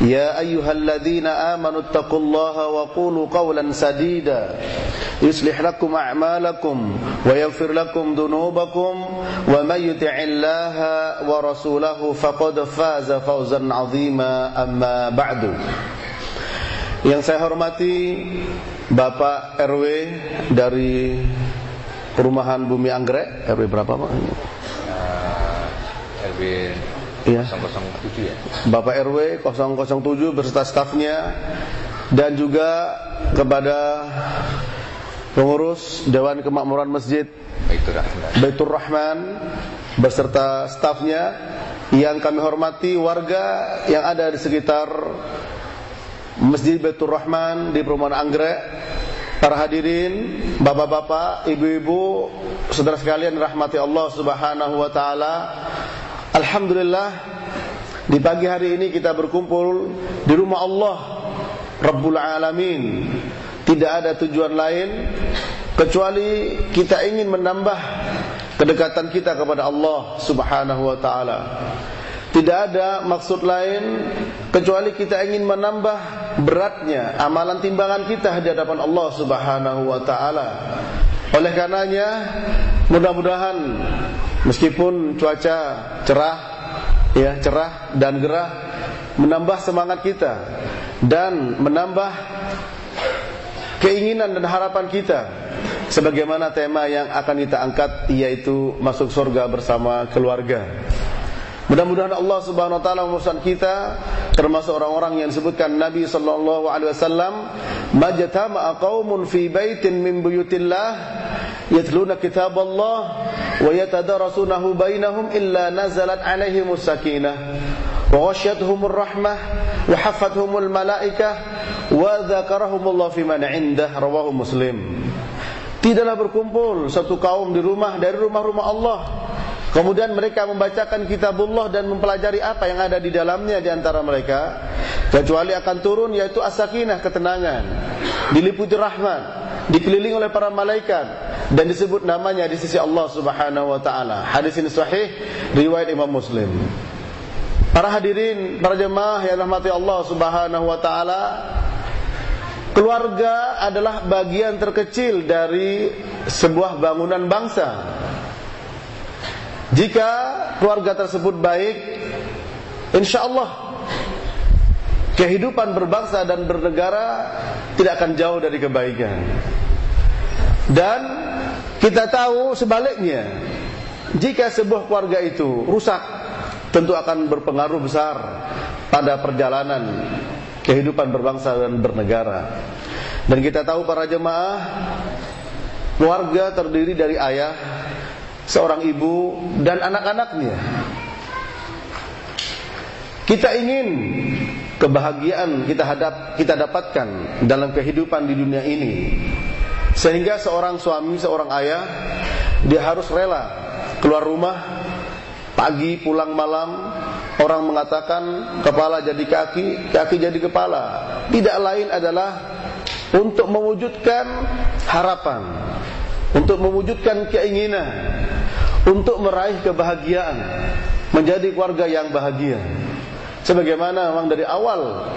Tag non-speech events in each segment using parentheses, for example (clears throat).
يا أيها الذين آمنوا اتقوا الله وقولوا قولا سديدا. يصلح لكم أعمالكم ويغفر لكم ذنوبكم ومن يطع الله ورسوله فقد فاز فوزا عظيما. أما بعد. Yang saya hormati Bapak RW dari Perumahan Bumi Anggrek. RW berapa Pak? Uh, RW Iya. 007 ya. Bapak RW 007 beserta stafnya dan juga kepada pengurus Dewan Kemakmuran Masjid Baik itu Rahman. Baitur Rahman beserta stafnya yang kami hormati warga yang ada di sekitar Masjid Baitur Rahman di Perumahan Anggrek Para hadirin, bapak-bapak, ibu-ibu, saudara sekalian rahmati Allah Subhanahu wa taala. Alhamdulillah di pagi hari ini kita berkumpul di rumah Allah Rabbul Alamin. Tidak ada tujuan lain kecuali kita ingin menambah kedekatan kita kepada Allah Subhanahu wa taala. Tidak ada maksud lain kecuali kita ingin menambah beratnya amalan timbangan kita di hadapan Allah Subhanahu wa taala. Oleh karenanya mudah-mudahan meskipun cuaca cerah ya cerah dan gerah menambah semangat kita dan menambah keinginan dan harapan kita sebagaimana tema yang akan kita angkat yaitu masuk surga bersama keluarga. Mudah-mudahan Allah Subhanahu wa taala memutuskan kita termasuk orang-orang yang disebutkan Nabi sallallahu alaihi wasallam majtama'a qaumun fi baitin min buyutillah yatluna kitab Allah wa yatadarasunahu bainahum illa nazalat alaihimus sakinah wa ghasyiyatuhumur rahmah wa hafathumul malaikah wa dzakarahumullah fi man 'indah rawahu Muslim. Tidaklah berkumpul satu kaum di rumah dari rumah-rumah Allah Kemudian mereka membacakan kitabullah dan mempelajari apa yang ada di dalamnya di antara mereka kecuali akan turun yaitu as-sakinah ketenangan diliputi rahmat dikelilingi oleh para malaikat dan disebut namanya di sisi Allah Subhanahu wa taala. Hadis ini sahih riwayat Imam Muslim. Para hadirin, para jemaah yang rahmati Allah Subhanahu wa taala, keluarga adalah bagian terkecil dari sebuah bangunan bangsa. Jika keluarga tersebut baik, insya Allah kehidupan berbangsa dan bernegara tidak akan jauh dari kebaikan. Dan kita tahu sebaliknya, jika sebuah keluarga itu rusak, tentu akan berpengaruh besar pada perjalanan kehidupan berbangsa dan bernegara. Dan kita tahu para jemaah, keluarga terdiri dari ayah, seorang ibu dan anak-anaknya. Kita ingin kebahagiaan kita hadap kita dapatkan dalam kehidupan di dunia ini. Sehingga seorang suami, seorang ayah dia harus rela keluar rumah pagi pulang malam orang mengatakan kepala jadi kaki, kaki jadi kepala. Tidak lain adalah untuk mewujudkan harapan, untuk mewujudkan keinginan, untuk meraih kebahagiaan, menjadi keluarga yang bahagia. Sebagaimana memang dari awal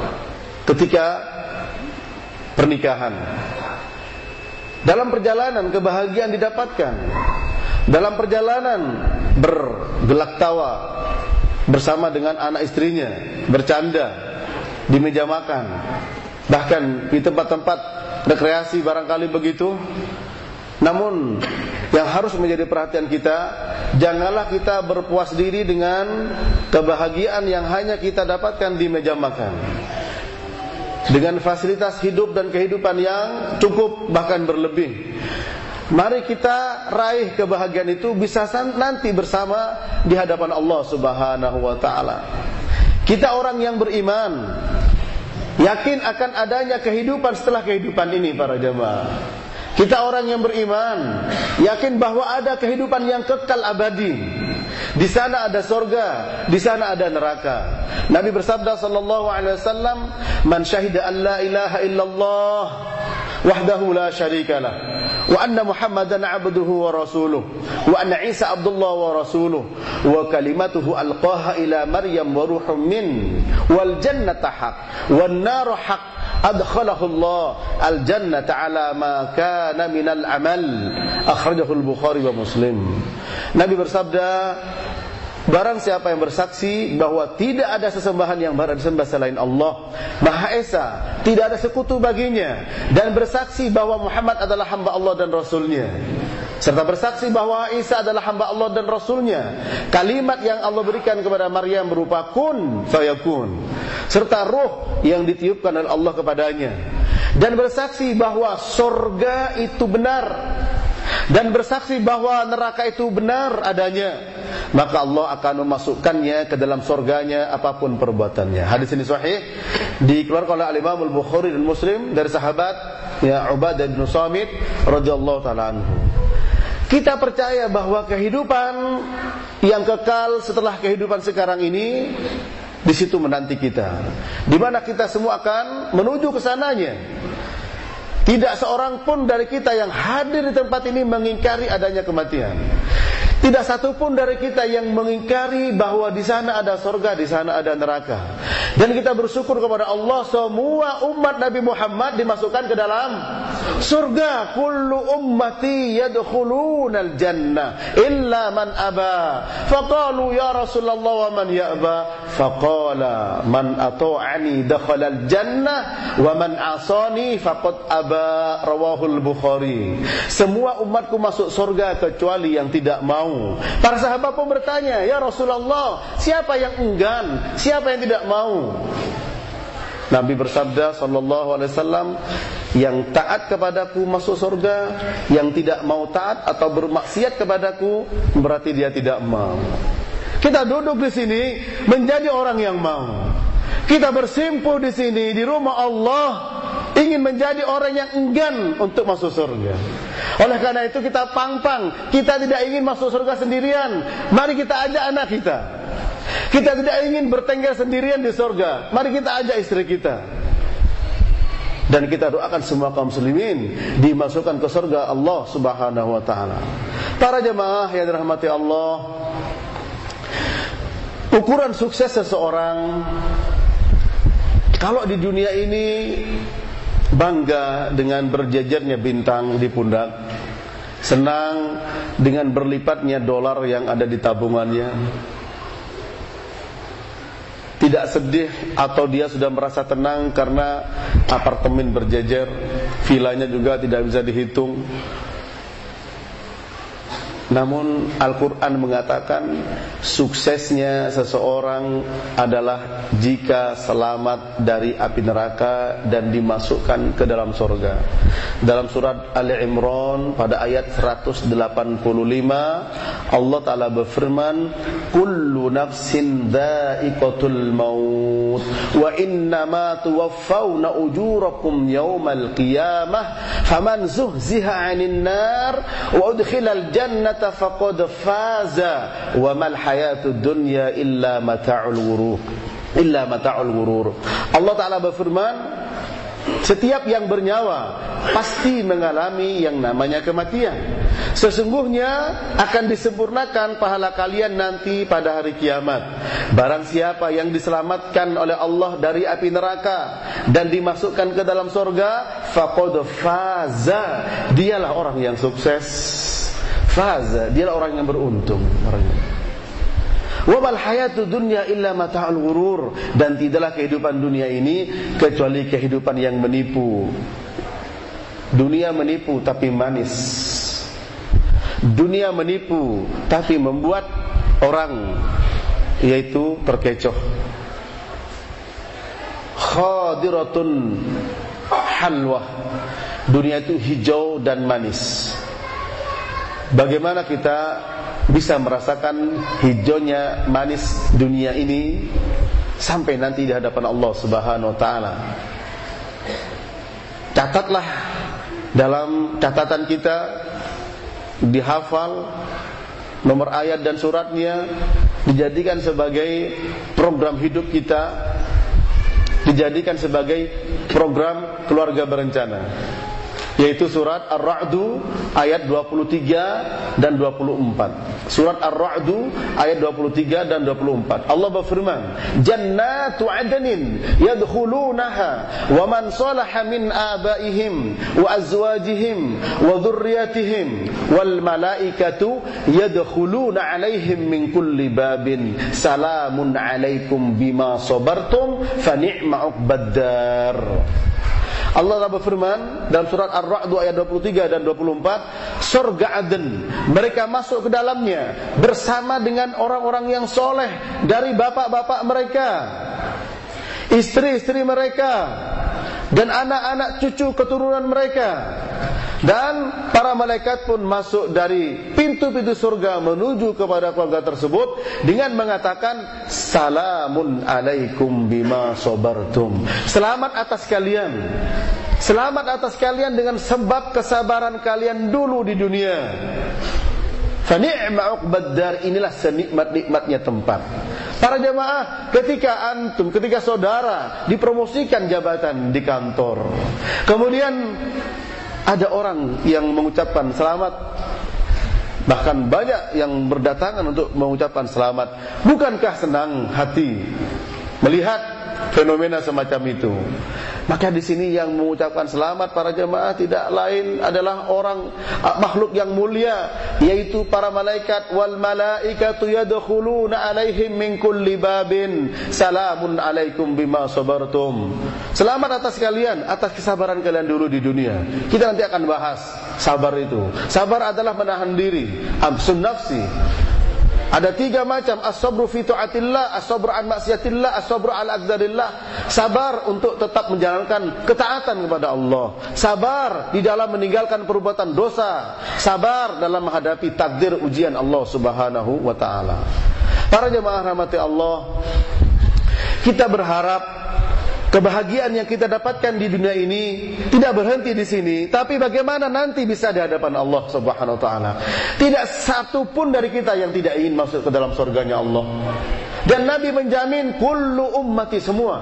ketika pernikahan. Dalam perjalanan kebahagiaan didapatkan. Dalam perjalanan bergelak tawa bersama dengan anak istrinya, bercanda di meja makan. Bahkan di tempat-tempat rekreasi barangkali begitu. Namun yang harus menjadi perhatian kita, janganlah kita berpuas diri dengan kebahagiaan yang hanya kita dapatkan di meja makan. Dengan fasilitas hidup dan kehidupan yang cukup bahkan berlebih. Mari kita raih kebahagiaan itu bisa nanti bersama di hadapan Allah Subhanahu wa taala. Kita orang yang beriman, yakin akan adanya kehidupan setelah kehidupan ini para jemaah. Kita orang yang beriman, yakin bahwa ada kehidupan yang kekal abadi. Di sana ada sorga, di sana ada neraka. Nabi bersabda sallallahu alaihi wasallam, "Man syahida an la ilaha illallah wahdahu la syarika lah. Wa anna Muhammadan abduhu wa rasuluh. Wa anna Isa abdullah wa rasuluh. Wa kalimatuhu alqaha ila Maryam wa ruhum min. Wal jannata haq. Wan nar haq adkhalahu Allah al jannata ala ma kana min al amal akhrajahu al Bukhari wa Muslim Nabi bersabda Barang siapa yang bersaksi bahwa tidak ada sesembahan yang berhak disembah selain Allah Maha Esa Tidak ada sekutu baginya Dan bersaksi bahwa Muhammad adalah hamba Allah dan Rasulnya. Serta bersaksi bahwa Isa adalah hamba Allah dan Rasulnya. Kalimat yang Allah berikan kepada Maryam berupa kun fayakun. Serta ruh yang ditiupkan oleh Allah kepadanya. Dan bersaksi bahwa sorga itu benar dan bersaksi bahwa neraka itu benar adanya maka Allah akan memasukkannya ke dalam surganya apa pun perbuatannya. Hadis ini sahih dikeluarkan oleh Imam Al-Bukhari dan Muslim dari sahabat ya Ubadah bin Samit radhiyallahu taala anhu. Kita percaya bahwa kehidupan yang kekal setelah kehidupan sekarang ini di situ menanti kita. Di mana kita semua akan menuju ke sananya tidak seorang pun dari kita yang hadir di tempat ini mengingkari adanya kematian. Tidak satu pun dari kita yang mengingkari bahwa di sana ada surga, di sana ada neraka. Dan kita bersyukur kepada Allah semua umat Nabi Muhammad dimasukkan ke dalam surga. Kullu ummati yadkhuluna al-jannah illa man aba. Faqalu ya Rasulullah wa man ya'ba? Faqala man ata'ani dakhala al-jannah wa man asani faqad aba. Rawahul Bukhari. Semua umatku masuk surga kecuali yang tidak mau Para sahabat pun bertanya, "Ya Rasulullah, siapa yang enggan? Siapa yang tidak mau?" Nabi bersabda sallallahu alaihi wasallam, yang taat kepadaku masuk surga, yang tidak mau taat atau bermaksiat kepadaku berarti dia tidak mau. Kita duduk di sini menjadi orang yang mau. Kita bersimpul di sini di rumah Allah ingin menjadi orang yang enggan untuk masuk surga. Oleh karena itu kita pang-pang, kita tidak ingin masuk surga sendirian. Mari kita ajak anak kita. Kita tidak ingin bertengger sendirian di surga. Mari kita ajak istri kita. Dan kita doakan semua kaum muslimin dimasukkan ke surga Allah Subhanahu wa taala. Para jemaah yang dirahmati Allah, ukuran sukses seseorang kalau di dunia ini bangga dengan berjajarnya bintang di pundak, senang dengan berlipatnya dolar yang ada di tabungannya, tidak sedih atau dia sudah merasa tenang karena apartemen berjejer, vilanya juga tidak bisa dihitung, namun Al-Quran mengatakan suksesnya seseorang adalah jika selamat dari api neraka dan dimasukkan ke dalam surga. Dalam surat Ali Imran pada ayat 185 Allah Ta'ala berfirman Kullu nafsin dha'iqatul maut Wa innama tuwaffawna ujurakum yawmal qiyamah Faman zuhziha anin nar Wa udkhilal jannah jannata faqad faza wa mal hayatud dunya illa mata'ul ghurur illa mata'ul ghurur Allah taala berfirman setiap yang bernyawa pasti mengalami yang namanya kematian. Sesungguhnya akan disempurnakan pahala kalian nanti pada hari kiamat. Barang siapa yang diselamatkan oleh Allah dari api neraka dan dimasukkan ke dalam surga, faqad faza. Dialah orang yang sukses. Faza, dia orang yang beruntung orangnya. Wa mal hayatu dunya illa mata'ul ghurur dan tidaklah kehidupan dunia ini kecuali kehidupan yang menipu. Dunia menipu tapi manis. Dunia menipu tapi membuat orang yaitu terkecoh. Khadiratun halwah. Dunia itu hijau dan manis. Bagaimana kita bisa merasakan hijaunya manis dunia ini sampai nanti di hadapan Allah Subhanahu wa taala. Catatlah dalam catatan kita dihafal nomor ayat dan suratnya dijadikan sebagai program hidup kita dijadikan sebagai program keluarga berencana yaitu surat Ar-Ra'du ayat 23 dan 24. Surat Ar-Ra'du ayat 23 dan 24. Allah berfirman, "Jannatu 'adnin yadkhulunaha wa man salaha min abaihim wa azwajihim wa dhurriyyatihim wal malaikatu yadkhuluna 'alaihim min kulli babin salamun 'alaikum bima sabartum fa ni'ma 'uqbad dar." Allah Taala berfirman dalam surat Ar-Ra'd ayat 23 dan 24, surga Aden, mereka masuk ke dalamnya bersama dengan orang-orang yang soleh dari bapak-bapak mereka, istri-istri mereka, dan anak-anak cucu keturunan mereka. Dan para malaikat pun masuk dari pintu-pintu surga menuju kepada keluarga tersebut dengan mengatakan salamun alaikum bima sabartum. Selamat atas kalian. Selamat atas kalian dengan sebab kesabaran kalian dulu di dunia. Fa ni'ma uqbad dar inilah senikmat-nikmatnya tempat. Para jemaah, ketika antum, ketika saudara dipromosikan jabatan di kantor. Kemudian ada orang yang mengucapkan selamat Bahkan banyak yang berdatangan untuk mengucapkan selamat Bukankah senang hati Melihat fenomena semacam itu maka di sini yang mengucapkan selamat para jemaah tidak lain adalah orang ah, makhluk yang mulia yaitu para malaikat wal malaikatu yadkhuluna alaihim min kulli babin salamun alaikum bima sabartum. Selamat atas kalian atas kesabaran kalian dulu di dunia. Kita nanti akan bahas sabar itu. Sabar adalah menahan diri, amsun nafsi ada tiga macam as-sabru fi taatillah, as-sabru an maksiatillah, as-sabru al aqdarillah. Sabar untuk tetap menjalankan ketaatan kepada Allah. Sabar di dalam meninggalkan perbuatan dosa. Sabar dalam menghadapi takdir ujian Allah Subhanahu wa taala. Para jemaah rahmati Allah, kita berharap Kebahagiaan yang kita dapatkan di dunia ini tidak berhenti di sini, tapi bagaimana nanti bisa di hadapan Allah Subhanahu wa taala. Tidak satu pun dari kita yang tidak ingin masuk ke dalam surganya Allah. Dan Nabi menjamin kullu ummati semua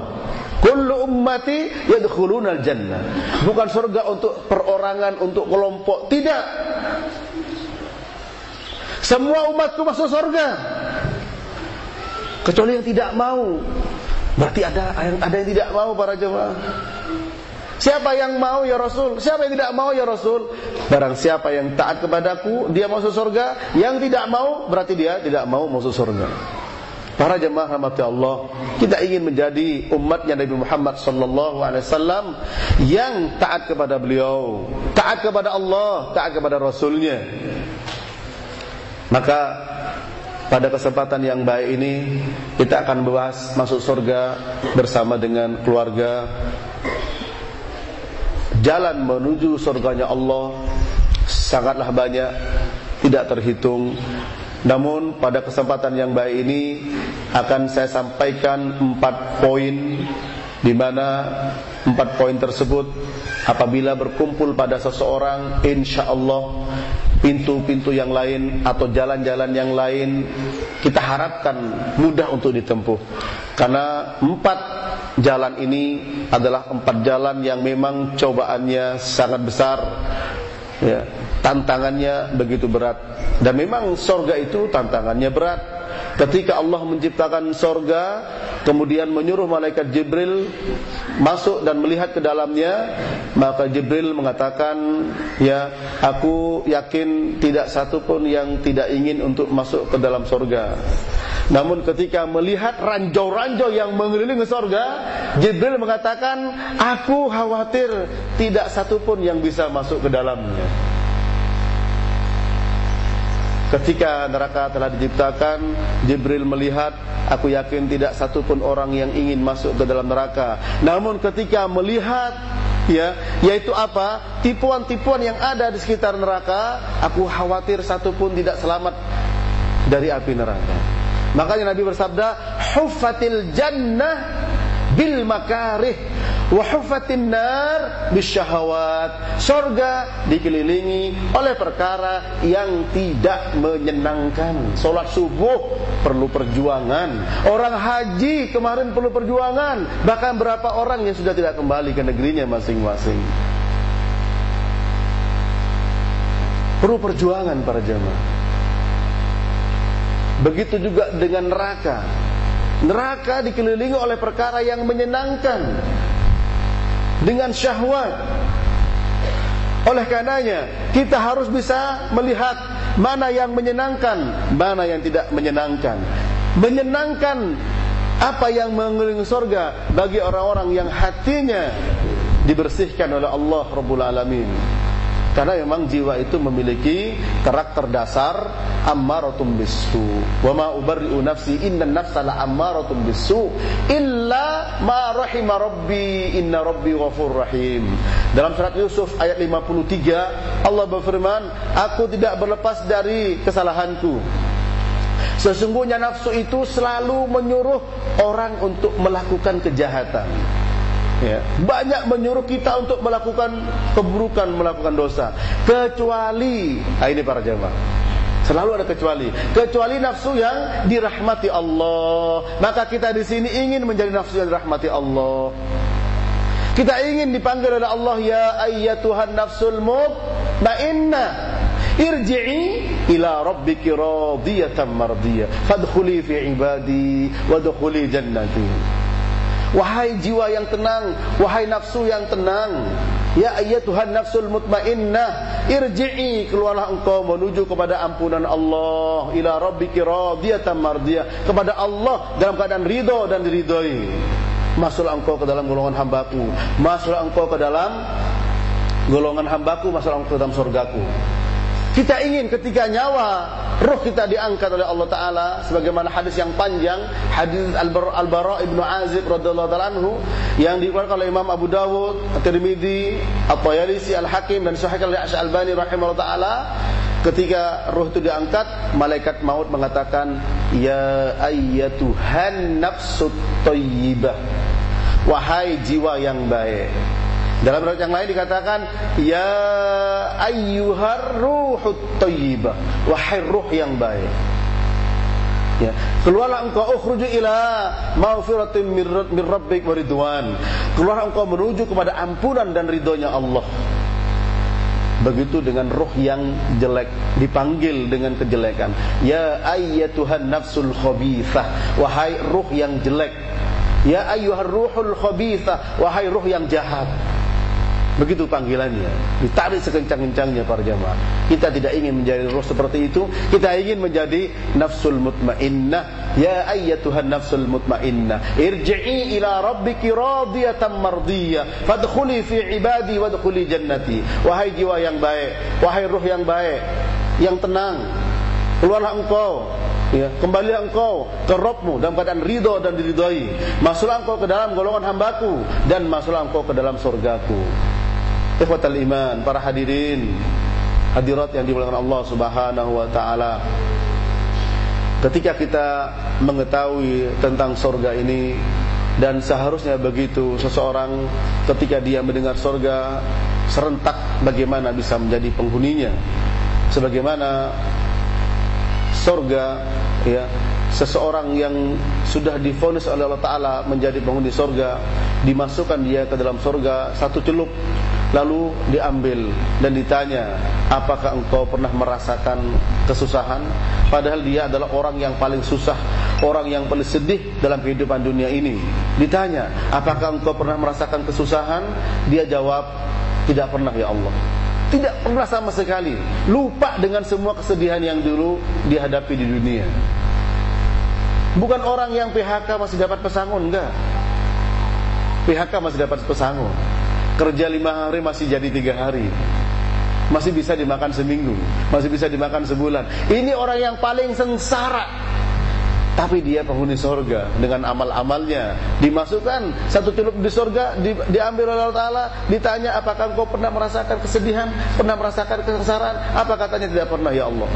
Kullu ummati yadkhulunal jannah. Bukan surga untuk perorangan, untuk kelompok, tidak. Semua umatku masuk surga. Kecuali yang tidak mau Berarti ada yang ada yang tidak mau para jemaah. Siapa yang mau ya Rasul? Siapa yang tidak mau ya Rasul? Barang siapa yang taat kepadaku, dia masuk surga. Yang tidak mau, berarti dia tidak mau masuk surga. Para jemaah rahmati Allah, kita ingin menjadi umatnya Nabi Muhammad sallallahu alaihi wasallam yang taat kepada beliau, taat kepada Allah, taat kepada Rasulnya. Maka pada kesempatan yang baik ini kita akan membahas masuk surga bersama dengan keluarga. Jalan menuju surganya Allah sangatlah banyak, tidak terhitung. Namun pada kesempatan yang baik ini akan saya sampaikan empat poin di mana empat poin tersebut apabila berkumpul pada seseorang insya Allah pintu-pintu yang lain atau jalan-jalan yang lain kita harapkan mudah untuk ditempuh. Karena empat jalan ini adalah empat jalan yang memang cobaannya sangat besar ya tantangannya begitu berat. Dan memang sorga itu tantangannya berat Ketika Allah menciptakan sorga Kemudian menyuruh malaikat Jibril Masuk dan melihat ke dalamnya Maka Jibril mengatakan Ya aku yakin tidak satu pun yang tidak ingin untuk masuk ke dalam sorga Namun ketika melihat ranjau-ranjau yang mengelilingi sorga, Jibril mengatakan, aku khawatir tidak satupun yang bisa masuk ke dalamnya. Ketika neraka telah diciptakan, Jibril melihat, aku yakin tidak satupun orang yang ingin masuk ke dalam neraka. Namun ketika melihat ya, yaitu apa? Tipuan-tipuan yang ada di sekitar neraka, aku khawatir satupun tidak selamat dari api neraka. Makanya Nabi bersabda, "Huffatil jannah bil makarih wa huffatin nar bisyahawat." Surga dikelilingi oleh perkara yang tidak menyenangkan. Salat subuh perlu perjuangan. Orang haji kemarin perlu perjuangan. Bahkan berapa orang yang sudah tidak kembali ke negerinya masing-masing. Perlu perjuangan para jemaah. Begitu juga dengan neraka. Neraka dikelilingi oleh perkara yang menyenangkan dengan syahwat. Oleh karenanya, kita harus bisa melihat mana yang menyenangkan, mana yang tidak menyenangkan. Menyenangkan apa yang mengelilingi surga bagi orang-orang yang hatinya dibersihkan oleh Allah Rabbul Alamin. Karena memang jiwa itu memiliki karakter dasar ammaratum bisu. Wa ma ubarri'u nafsi innan nafsa la ammaratum bisu illa ma rahima rabbi inna rabbi ghafur rahim. Dalam surat Yusuf ayat 53 Allah berfirman, aku tidak berlepas dari kesalahanku. Sesungguhnya nafsu itu selalu menyuruh orang untuk melakukan kejahatan ya, banyak menyuruh kita untuk melakukan keburukan, melakukan dosa. Kecuali, nah ini para jemaah. Selalu ada kecuali. Kecuali nafsu yang dirahmati Allah. Maka kita di sini ingin menjadi nafsu yang dirahmati Allah. Kita ingin dipanggil oleh Allah ya ayyatuhan nafsul mutmainnah. Irji'i ila rabbiki radiyatan mardiyah. Fadkhuli fi ibadi wadkhuli jannati. Wahai jiwa yang tenang, wahai nafsu yang tenang, ya Tuhan nafsul mutmainnah, irji'i keluarlah engkau menuju kepada ampunan Allah, ila rabbiki radiyatan mardiyah, kepada Allah dalam keadaan ridho dan diridhoi. Masuklah engkau ke dalam golongan hambaku, masuklah engkau ke dalam golongan hambaku, masuklah engkau ke dalam surgaku. Kita ingin ketika nyawa roh kita diangkat oleh Allah taala sebagaimana hadis yang panjang hadis Al-Bara Ibnu Azib radhiyallahu taala anhu yang dikeluarkan oleh Imam Abu Dawud, At-Tirmizi, At-Tayalisi, Al-Hakim dan Sahih Al-Albani rahimahullah taala ketika roh itu diangkat malaikat maut mengatakan ya ayyatuhan nafsut thayyibah wahai jiwa yang baik dalam riwayat yang lain dikatakan ya ayyuhar ruhut thayyibah, wahai ruh yang baik. Ya. Keluarlah engkau ukhruju ila maghfiratin min rabbik wa ridwan. Keluarlah engkau menuju kepada ampunan dan ridhonya Allah. Begitu dengan ruh yang jelek dipanggil dengan kejelekan. Ya ayyatuhan nafsul khabithah, wahai ruh yang jelek. Ya ayyuhar ruhul khabithah, wahai ruh yang jahat. Begitu panggilannya, ditarik sekencang-kencangnya para jamaah. Kita tidak ingin menjadi roh seperti itu, kita ingin menjadi nafsul mutmainnah. Ya ayyatuhan nafsul mutmainnah, irji'i ila rabbiki radiyatan mardiyah, fadkhuli fi ibadi wadkhuli jannati. Wahai jiwa yang baik, wahai ruh yang baik, yang tenang, keluarlah engkau ya, kembali engkau ke Rabbmu dalam keadaan ridho dan diridhoi. Masuklah engkau ke dalam golongan hambaku dan masuklah engkau ke dalam surgaku. Ikhwatal iman, para hadirin, hadirat yang dimuliakan Allah Subhanahu wa taala. Ketika kita mengetahui tentang surga ini dan seharusnya begitu seseorang ketika dia mendengar surga serentak bagaimana bisa menjadi penghuninya. Sebagaimana surga ya seseorang yang sudah difonis oleh Allah taala menjadi penghuni surga dimasukkan dia ke dalam surga satu celup Lalu diambil dan ditanya, apakah engkau pernah merasakan kesusahan? Padahal dia adalah orang yang paling susah, orang yang paling sedih dalam kehidupan dunia ini. Ditanya, apakah engkau pernah merasakan kesusahan? Dia jawab, tidak pernah ya Allah. Tidak pernah sama sekali. Lupa dengan semua kesedihan yang dulu dihadapi di dunia. Bukan orang yang PHK masih dapat pesangon, enggak. PHK masih dapat pesangon. Kerja lima hari masih jadi tiga hari. Masih bisa dimakan seminggu, masih bisa dimakan sebulan. Ini orang yang paling sengsara. Tapi dia penghuni sorga dengan amal-amalnya. Dimasukkan satu celup di sorga di, diambil oleh Allah Taala. Ditanya apakah engkau pernah merasakan kesedihan? Pernah merasakan kesengsaraan? Apa katanya? Tidak pernah ya Allah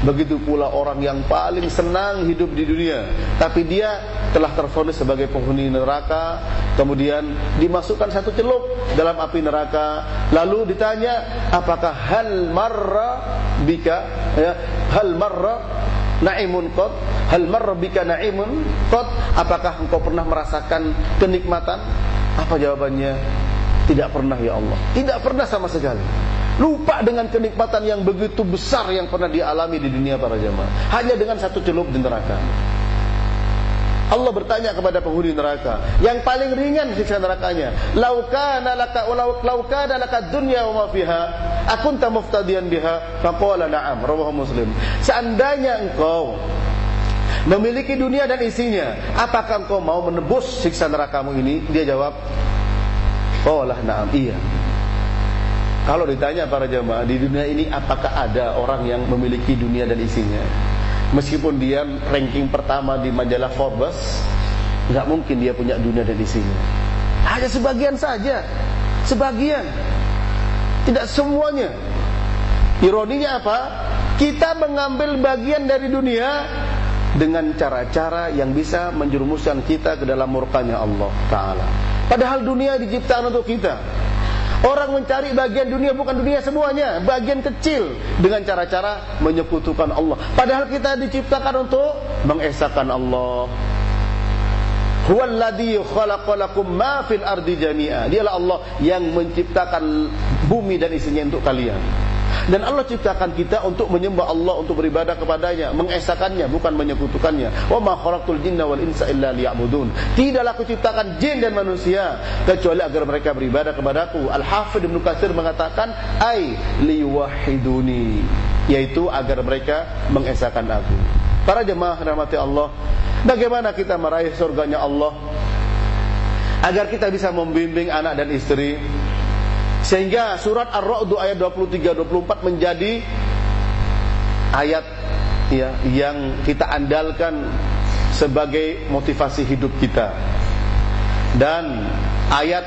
begitu pula orang yang paling senang hidup di dunia tapi dia telah terfonis sebagai penghuni neraka kemudian dimasukkan satu celup dalam api neraka lalu ditanya apakah hal marra bika ya hal marra Na'imun qad hal marra bika na'imun qad apakah engkau pernah merasakan kenikmatan? Apa jawabannya? Tidak pernah ya Allah. Tidak pernah sama sekali. Lupa dengan kenikmatan yang begitu besar yang pernah dialami di dunia para jamaah. Hanya dengan satu celup di neraka. Allah bertanya kepada penghuni neraka yang paling ringan siksa nerakanya laukana laka laukana laka dunya wa ma fiha akunta muftadiyan biha faqala na'am rawahu muslim seandainya engkau memiliki dunia dan isinya apakah engkau mau menebus siksa nerakamu ini dia jawab qala na'am iya kalau ditanya para jemaah di dunia ini apakah ada orang yang memiliki dunia dan isinya Meskipun dia ranking pertama di majalah Forbes, nggak mungkin dia punya dunia dan isinya. Hanya sebagian saja, sebagian, tidak semuanya. Ironinya apa? Kita mengambil bagian dari dunia dengan cara-cara yang bisa menjerumuskan kita ke dalam murkanya Allah Taala. Padahal dunia diciptakan untuk kita. Orang mencari bagian dunia bukan dunia semuanya, bagian kecil dengan cara-cara menyekutukan Allah. Padahal kita diciptakan untuk mengesahkan Allah. Huwallazi khalaqalakum ma fil ardi jami'a. Dialah Allah yang menciptakan bumi dan isinya untuk kalian. Dan Allah ciptakan kita untuk menyembah Allah, untuk beribadah kepadanya, mengesakannya, bukan menyekutukannya. Wa ma khalaqtul jinna wal insa illa liya'budun. Tidaklah aku ciptakan jin dan manusia kecuali agar mereka beribadah kepadaku. Al-Hafidz Ibnu Katsir mengatakan, "Ai liwahiduni." Yaitu agar mereka mengesakan aku. Para jemaah rahmati Allah, bagaimana kita meraih surganya Allah? Agar kita bisa membimbing anak dan istri sehingga surat Ar-Ra'd ayat 23 24 menjadi ayat ya yang kita andalkan sebagai motivasi hidup kita. Dan ayat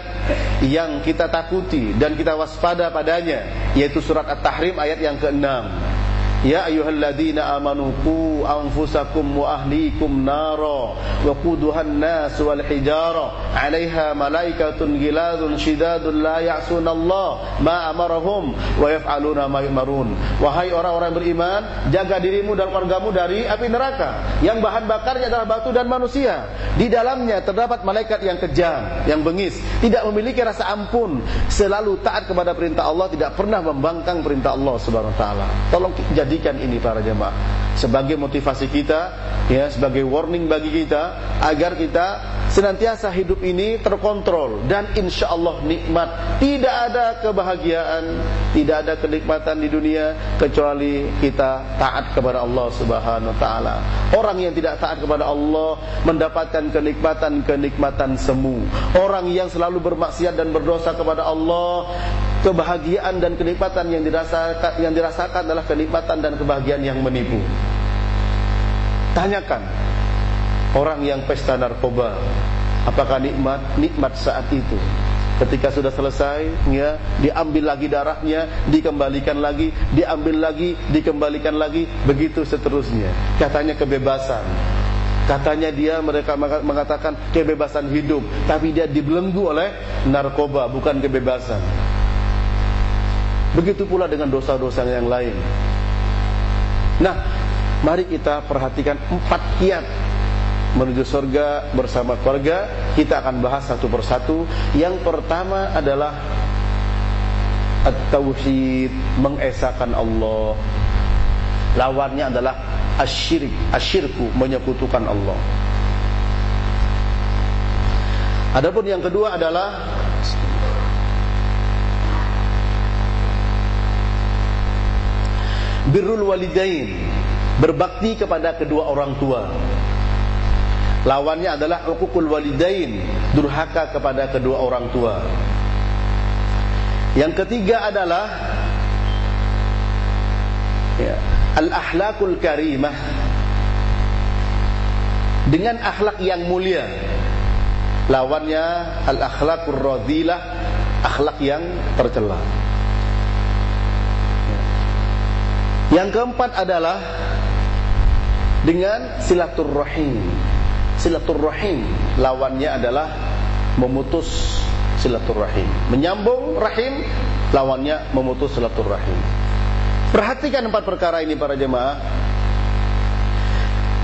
yang kita takuti dan kita waspada padanya yaitu surat At-Tahrim ayat yang ke-6. Amanu qu anfusakum wa ahlikum nara wa quduhan nas wal hijara 'alaiha malaikatun ghiladun shidadun la ya'sunallaha ma amarahum wa yaf'aluna ma yumarun. Wahai orang-orang beriman, jaga dirimu dan keluargamu dari api neraka yang bahan bakarnya adalah batu dan manusia. Di dalamnya terdapat malaikat yang kejam, yang bengis, tidak memiliki rasa ampun, selalu taat kepada perintah Allah, tidak pernah membangkang perintah Allah Subhanahu wa taala. Tolong jadi jadikan ini para jemaah sebagai motivasi kita ya sebagai warning bagi kita agar kita senantiasa hidup ini terkontrol dan insya Allah nikmat. Tidak ada kebahagiaan tidak ada kenikmatan di dunia kecuali kita taat kepada Allah Subhanahu wa taala. Orang yang tidak taat kepada Allah mendapatkan kenikmatan-kenikmatan semu. Orang yang selalu bermaksiat dan berdosa kepada Allah kebahagiaan dan kenikmatan yang dirasakan yang dirasakan adalah kenikmatan dan kebahagiaan yang menipu. Tanyakan orang yang pesta narkoba, apakah nikmat? Nikmat saat itu. Ketika sudah selesai, ya, diambil lagi darahnya, dikembalikan lagi, diambil lagi, dikembalikan lagi, begitu seterusnya. Katanya kebebasan. Katanya dia mereka mengatakan kebebasan hidup, tapi dia dibelenggu oleh narkoba, bukan kebebasan. Begitu pula dengan dosa-dosa yang lain. Nah, mari kita perhatikan empat kiat menuju surga bersama keluarga. Kita akan bahas satu persatu. Yang pertama adalah at-tauhid, mengesahkan Allah. Lawannya adalah asyirik, asyirku, menyekutukan Allah. Adapun yang kedua adalah birrul walidain berbakti kepada kedua orang tua Lawannya adalah uququl walidain, durhaka kepada kedua orang tua. Yang ketiga adalah ya, al-akhlakul karimah. Dengan akhlak yang mulia. Lawannya al-akhlaqur radhilah, akhlak yang tercela. Yang keempat adalah dengan silaturrahim. Silaturrahim lawannya adalah memutus silaturrahim. Menyambung rahim lawannya memutus silaturrahim. Perhatikan empat perkara ini para jemaah.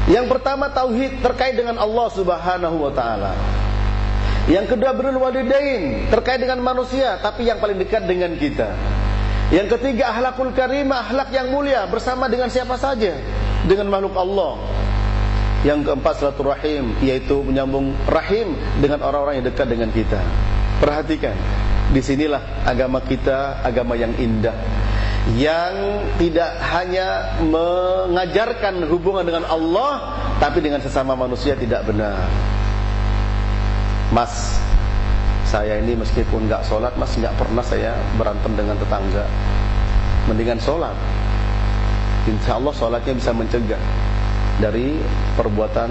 Yang pertama tauhid terkait dengan Allah Subhanahu wa taala. Yang kedua birrul walidain terkait dengan manusia tapi yang paling dekat dengan kita. Yang ketiga akhlakul karimah, akhlak yang mulia bersama dengan siapa saja, dengan makhluk Allah. Yang keempat silaturahim yaitu menyambung rahim dengan orang-orang yang dekat dengan kita. Perhatikan, di sinilah agama kita agama yang indah yang tidak hanya mengajarkan hubungan dengan Allah tapi dengan sesama manusia tidak benar. Mas, saya ini meskipun nggak sholat, mas nggak pernah saya berantem dengan tetangga. Mendingan sholat. Insya Allah sholatnya bisa mencegah dari perbuatan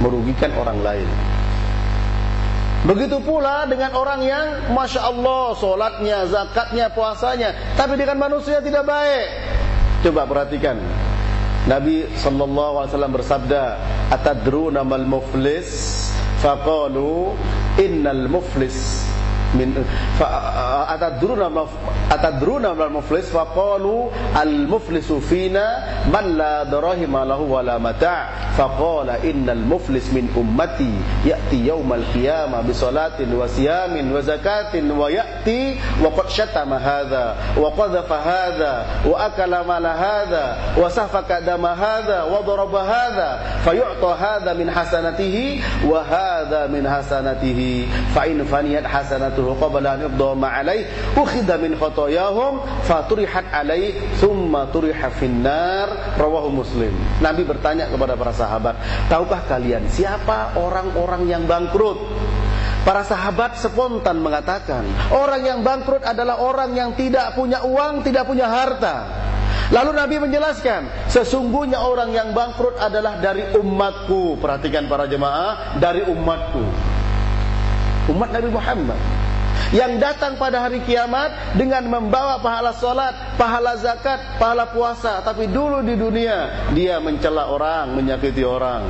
merugikan orang lain. Begitu pula dengan orang yang Masya Allah Solatnya, zakatnya, puasanya Tapi dengan manusia tidak baik Coba perhatikan Nabi SAW bersabda Atadruna mal muflis Faqalu innal muflis min atadruna atadruna mal muflis faqalu al muflisu fina man la darahima lahu wala mata' faqala innal muflis min ummati ya'ti yaumal qiyamah bi salatin wa siyamin wa zakatin wa ya'ti wa qad shatama hadha wa qadhafa hadha wa akala mala hadha wa safaka dama hadha wa daraba hadha fayu'ta hasanatu salatuhu qabla an yaqda ma alaih ukhidha min khatayahum faturihat alaih thumma turiha finnar. Rawahu muslim. Nabi bertanya kepada para sahabat tahukah kalian siapa orang-orang yang bangkrut? Para sahabat spontan mengatakan Orang yang bangkrut adalah orang yang tidak punya uang, tidak punya harta. Lalu Nabi menjelaskan Sesungguhnya orang yang bangkrut adalah dari umatku. Perhatikan para jemaah Dari umatku. Umat Nabi Muhammad yang datang pada hari kiamat dengan membawa pahala solat, pahala zakat, pahala puasa. Tapi dulu di dunia dia mencela orang, menyakiti orang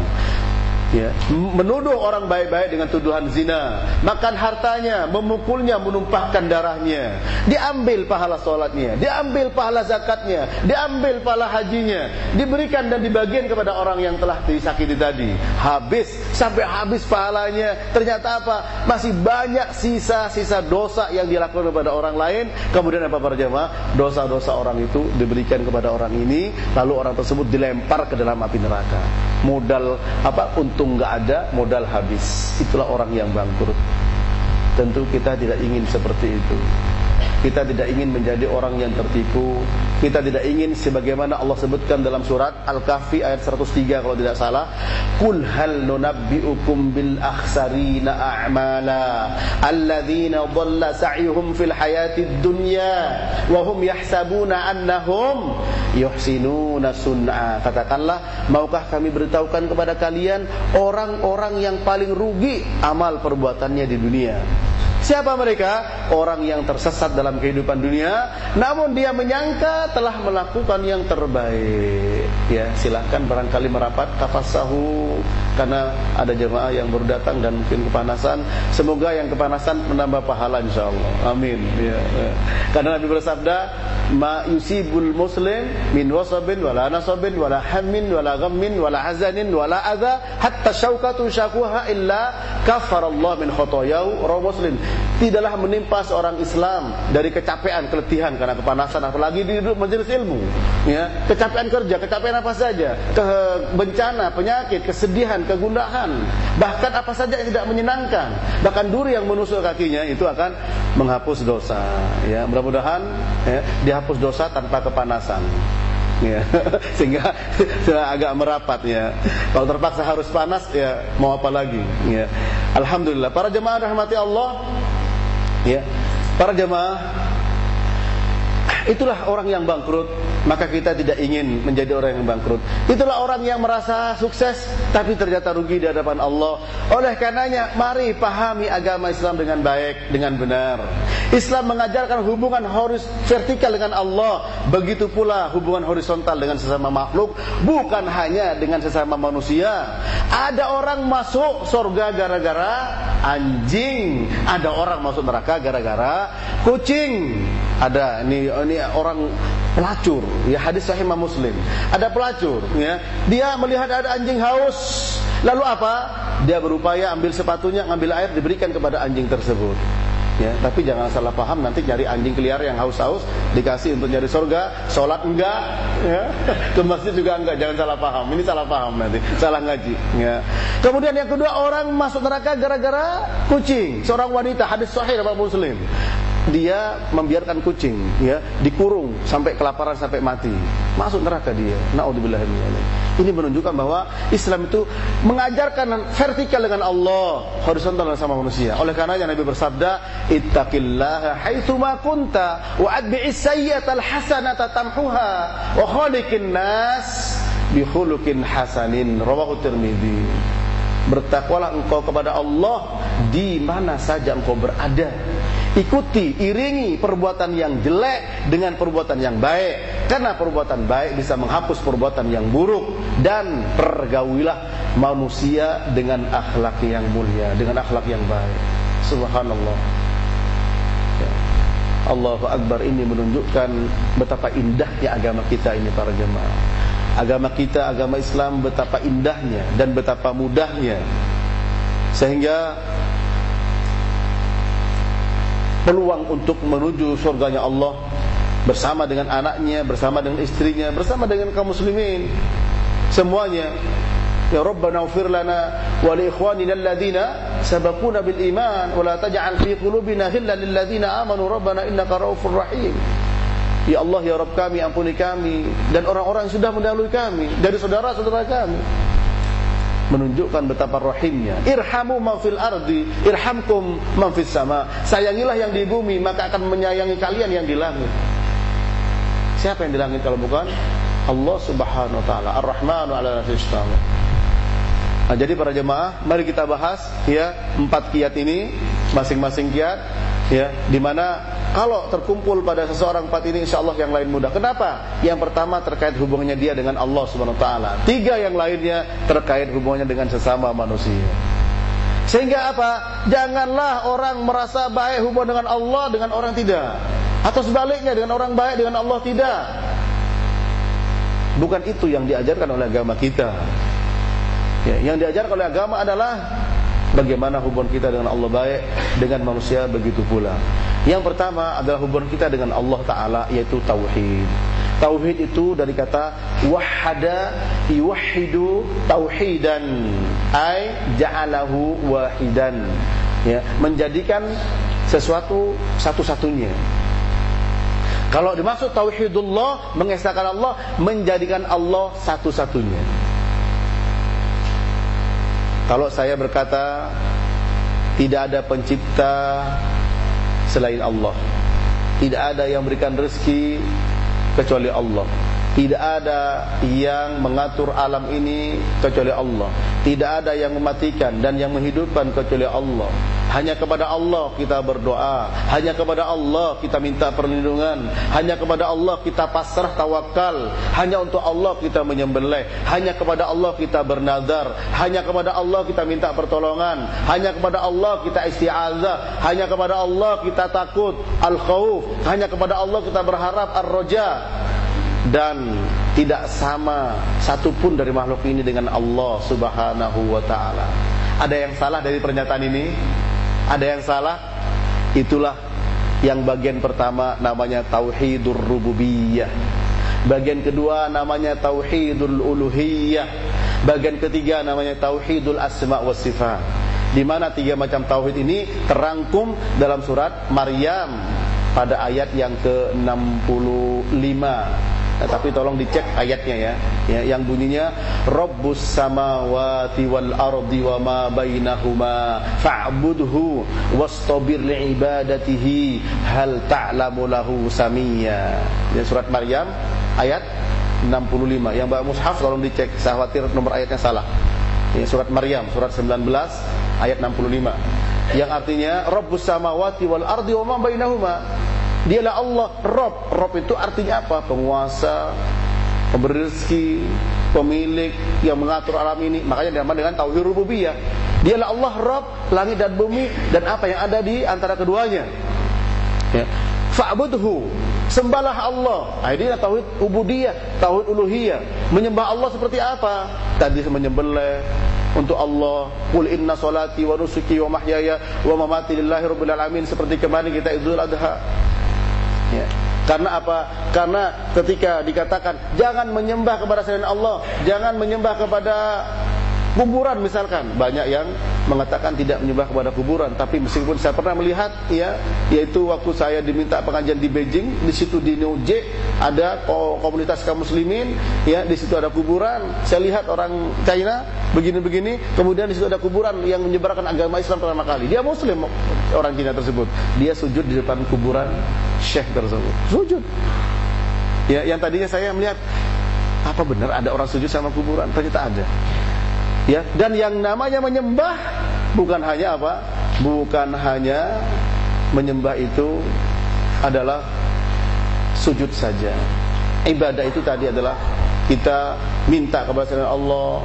ya, menuduh orang baik-baik dengan tuduhan zina, makan hartanya, memukulnya, menumpahkan darahnya, diambil pahala solatnya, diambil pahala zakatnya, diambil pahala hajinya, diberikan dan dibagian kepada orang yang telah disakiti tadi. Habis sampai habis pahalanya, ternyata apa? Masih banyak sisa-sisa dosa yang dilakukan kepada orang lain. Kemudian apa para jemaah? Dosa-dosa orang itu diberikan kepada orang ini, lalu orang tersebut dilempar ke dalam api neraka. Modal apa? Untuk untung nggak ada, modal habis. Itulah orang yang bangkrut. Tentu kita tidak ingin seperti itu. Kita tidak ingin menjadi orang yang tertipu. Kita tidak ingin sebagaimana Allah sebutkan dalam surat Al-Kahfi ayat 103 kalau tidak salah. Qul hal nunabbiukum bil akhsarina a'mala alladzina dhalla sa'yuhum fil hayatid dunya wa hum yahsabuna annahum yuhsinuna sun'a. Katakanlah, maukah kami beritahukan kepada kalian orang-orang yang paling rugi amal perbuatannya di dunia? Siapa mereka? Orang yang tersesat dalam kehidupan dunia Namun dia menyangka telah melakukan yang terbaik. Ya silahkan barangkali merapat Tafasahu Karena ada jemaah yang baru datang dan mungkin kepanasan. Semoga yang kepanasan menambah pahala insyaAllah. Amin. Ya, ya. Karena Nabi bersabda Ma yusibul muslim min wasabin wala nasabin wala hammin wala ghammin wala hazanin wala adha Hatta syaukatu syakuha illa kafarallah min khotoyahu Raw muslim tidaklah menimpa seorang Islam dari kecapean, keletihan karena kepanasan apalagi di majelis ilmu ya. Kecapean kerja, kecapean apa saja ke bencana, penyakit, kesedihan, kegundahan bahkan apa saja yang tidak menyenangkan bahkan duri yang menusuk kakinya itu akan menghapus dosa ya. Mudah-mudahan ya, dihapus dosa tanpa kepanasan ya. (laughs) Sehingga (laughs) agak merapat ya. Kalau terpaksa harus panas ya mau apa lagi ya. Alhamdulillah para jemaah rahmati Allah ya. Para jemaah Itulah orang yang bangkrut Maka kita tidak ingin menjadi orang yang bangkrut. Itulah orang yang merasa sukses Tapi ternyata rugi di hadapan Allah. Oleh karenanya mari pahami agama Islam dengan baik Dengan benar. Islam mengajarkan hubungan horis vertikal dengan Allah. Begitu pula hubungan horizontal dengan sesama makhluk Bukan hanya dengan sesama manusia. Ada orang masuk surga gara-gara anjing Ada orang masuk neraka gara-gara kucing. Ada ini ini orang pelacur. Ya hadis sahih Muslim. Ada pelacur ya. Dia melihat ada anjing haus. Lalu apa? Dia berupaya ambil sepatunya ngambil air diberikan kepada anjing tersebut ya. Tapi jangan salah paham nanti nyari anjing keliar yang haus-haus dikasih untuk nyari surga sholat enggak ya. (laughs) Ke masjid juga enggak jangan salah paham. Ini salah paham nanti salah ngaji ya. Kemudian yang kedua orang masuk neraka gara-gara kucing. Seorang wanita hadis sahih Bapak Muslim. Dia membiarkan kucing ya dikurung sampai kelaparan sampai mati. Masuk neraka dia. Naudzubillah ini menunjukkan bahwa Islam itu mengajarkan vertikal dengan Allah horizontal dengan sama manusia. Oleh karenanya Nabi bersabda ittaqillaha haitsu ma kunta wa adbi'is sayyi'atal hasanata tamhuha wa khaliqin nas bi khuluqin hasanin rawahu tirmidzi bertakwalah engkau kepada Allah di mana saja engkau berada Ikuti, iringi perbuatan yang jelek dengan perbuatan yang baik. Karena perbuatan baik bisa menghapus perbuatan yang buruk dan pergaulilah manusia dengan akhlak yang mulia, dengan akhlak yang baik. Subhanallah. Allahu Akbar ini menunjukkan betapa indahnya agama kita ini para jemaah. Agama kita, agama Islam betapa indahnya dan betapa mudahnya. Sehingga peluang untuk menuju surganya Allah bersama dengan anaknya, bersama dengan istrinya, bersama dengan kaum muslimin semuanya. Li ikhwanina alladhina sabaquna bil iman wa la taj'al fi qulubina ghillan lil ladzina amanu rabbana innaka raufur rahim. Ya Allah ya Rabb kami ampuni kami dan orang-orang yang sudah mendahului kami dari saudara-saudara kami menunjukkan betapa rahimnya. Irhamu man fil ardi, irhamkum man fis sama. Sayangilah yang di bumi, maka akan menyayangi kalian yang di langit. Siapa yang di langit kalau bukan Allah Subhanahu wa taala, Ar-Rahmanu 'ala istawa. Nah, jadi para jemaah, mari kita bahas ya empat kiat ini, masing-masing kiat ya, di mana kalau terkumpul pada seseorang empat ini insya Allah yang lain mudah. Kenapa? Yang pertama terkait hubungannya dia dengan Allah Subhanahu wa taala. Tiga yang lainnya terkait hubungannya dengan sesama manusia. Sehingga apa? Janganlah orang merasa baik hubungan dengan Allah dengan orang tidak. Atau sebaliknya dengan orang baik dengan Allah tidak. Bukan itu yang diajarkan oleh agama kita. Ya, yang diajarkan oleh agama adalah bagaimana hubungan kita dengan Allah baik, dengan manusia begitu pula. Yang pertama adalah hubungan kita dengan Allah Ta'ala yaitu Tauhid. Tauhid itu dari kata Wahada yuwahidu tauhidan. Ay ja'alahu wahidan. Ya, Menjadikan sesuatu satu-satunya. Kalau dimaksud Tauhidullah Mengesahkan Allah Menjadikan Allah satu-satunya Kalau saya berkata Tidak ada pencipta selain Allah. Tidak ada yang berikan rezeki kecuali Allah. Tidak ada yang mengatur alam ini kecuali Allah. Tidak ada yang mematikan dan yang menghidupkan kecuali Allah. Hanya kepada Allah kita berdoa. Hanya kepada Allah kita minta perlindungan. Hanya kepada Allah kita pasrah tawakal. Hanya untuk Allah kita menyembelih. Hanya kepada Allah kita bernazar. Hanya kepada Allah kita minta pertolongan. Hanya kepada Allah kita isti'azah. Hanya kepada Allah kita takut al-khauf. Hanya kepada Allah kita berharap ar-roja dan tidak sama satupun dari makhluk ini dengan Allah Subhanahu wa taala. Ada yang salah dari pernyataan ini? Ada yang salah? Itulah yang bagian pertama namanya tauhidur rububiyah. Bagian kedua namanya tauhidul uluhiyah. Bagian ketiga namanya tauhidul asma wa sifat. Di mana tiga macam tauhid ini terangkum dalam surat Maryam pada ayat yang ke-65 Nah, tapi tolong dicek ayatnya ya. ya yang bunyinya Rabbus samawati wal ardi wa ma bainahuma fa'budhu wastabir li'ibadatihi hal ta'lamu lahu samiyya. Ya, surat Maryam ayat 65. Yang Mbak Mushaf tolong dicek, saya khawatir nomor ayatnya salah. Ya, surat Maryam surat 19 ayat 65. Yang artinya Rabbus samawati wal ardi wa ma bainahuma Dialah Allah Rob. Rob itu artinya apa? Penguasa Pemberi rezeki Pemilik yang mengatur alam ini. Makanya dinamakan dengan Tauhid Rububiyah. Dialah Allah Rob Langit dan bumi Dan apa yang ada di antara keduanya. Ya. Fa'budhu Sembahlah Allah. Nah, Ini Tauhid Ubudiyah Tauhid Uluhiyah. Menyembah Allah seperti apa? Tadi menyembelih untuk Allah. Qul inna salati wa nusuki wa mahyaya wa mamati lillahi rabbil alamin. Seperti kemarin kita Idul Adha Ya. Karena apa? Karena ketika dikatakan jangan menyembah kepada selain Allah, jangan menyembah kepada kuburan misalkan. Banyak yang mengatakan tidak menyembah kepada kuburan. Tapi meskipun saya pernah melihat ya yaitu waktu saya diminta pengajian di Beijing di situ di New J ada komunitas kaum muslimin ya di situ ada kuburan. Saya lihat orang China begini-begini kemudian di situ ada kuburan yang menyebarkan agama Islam pertama kali. Dia muslim orang Cina tersebut. Dia sujud di depan kuburan syekh tersebut. Sujud. Ya yang tadinya saya melihat apa benar ada orang sujud sama kuburan? Ternyata ada ya dan yang namanya menyembah bukan hanya apa? Bukan hanya menyembah itu adalah sujud saja. Ibadah itu tadi adalah kita minta kepada selain Allah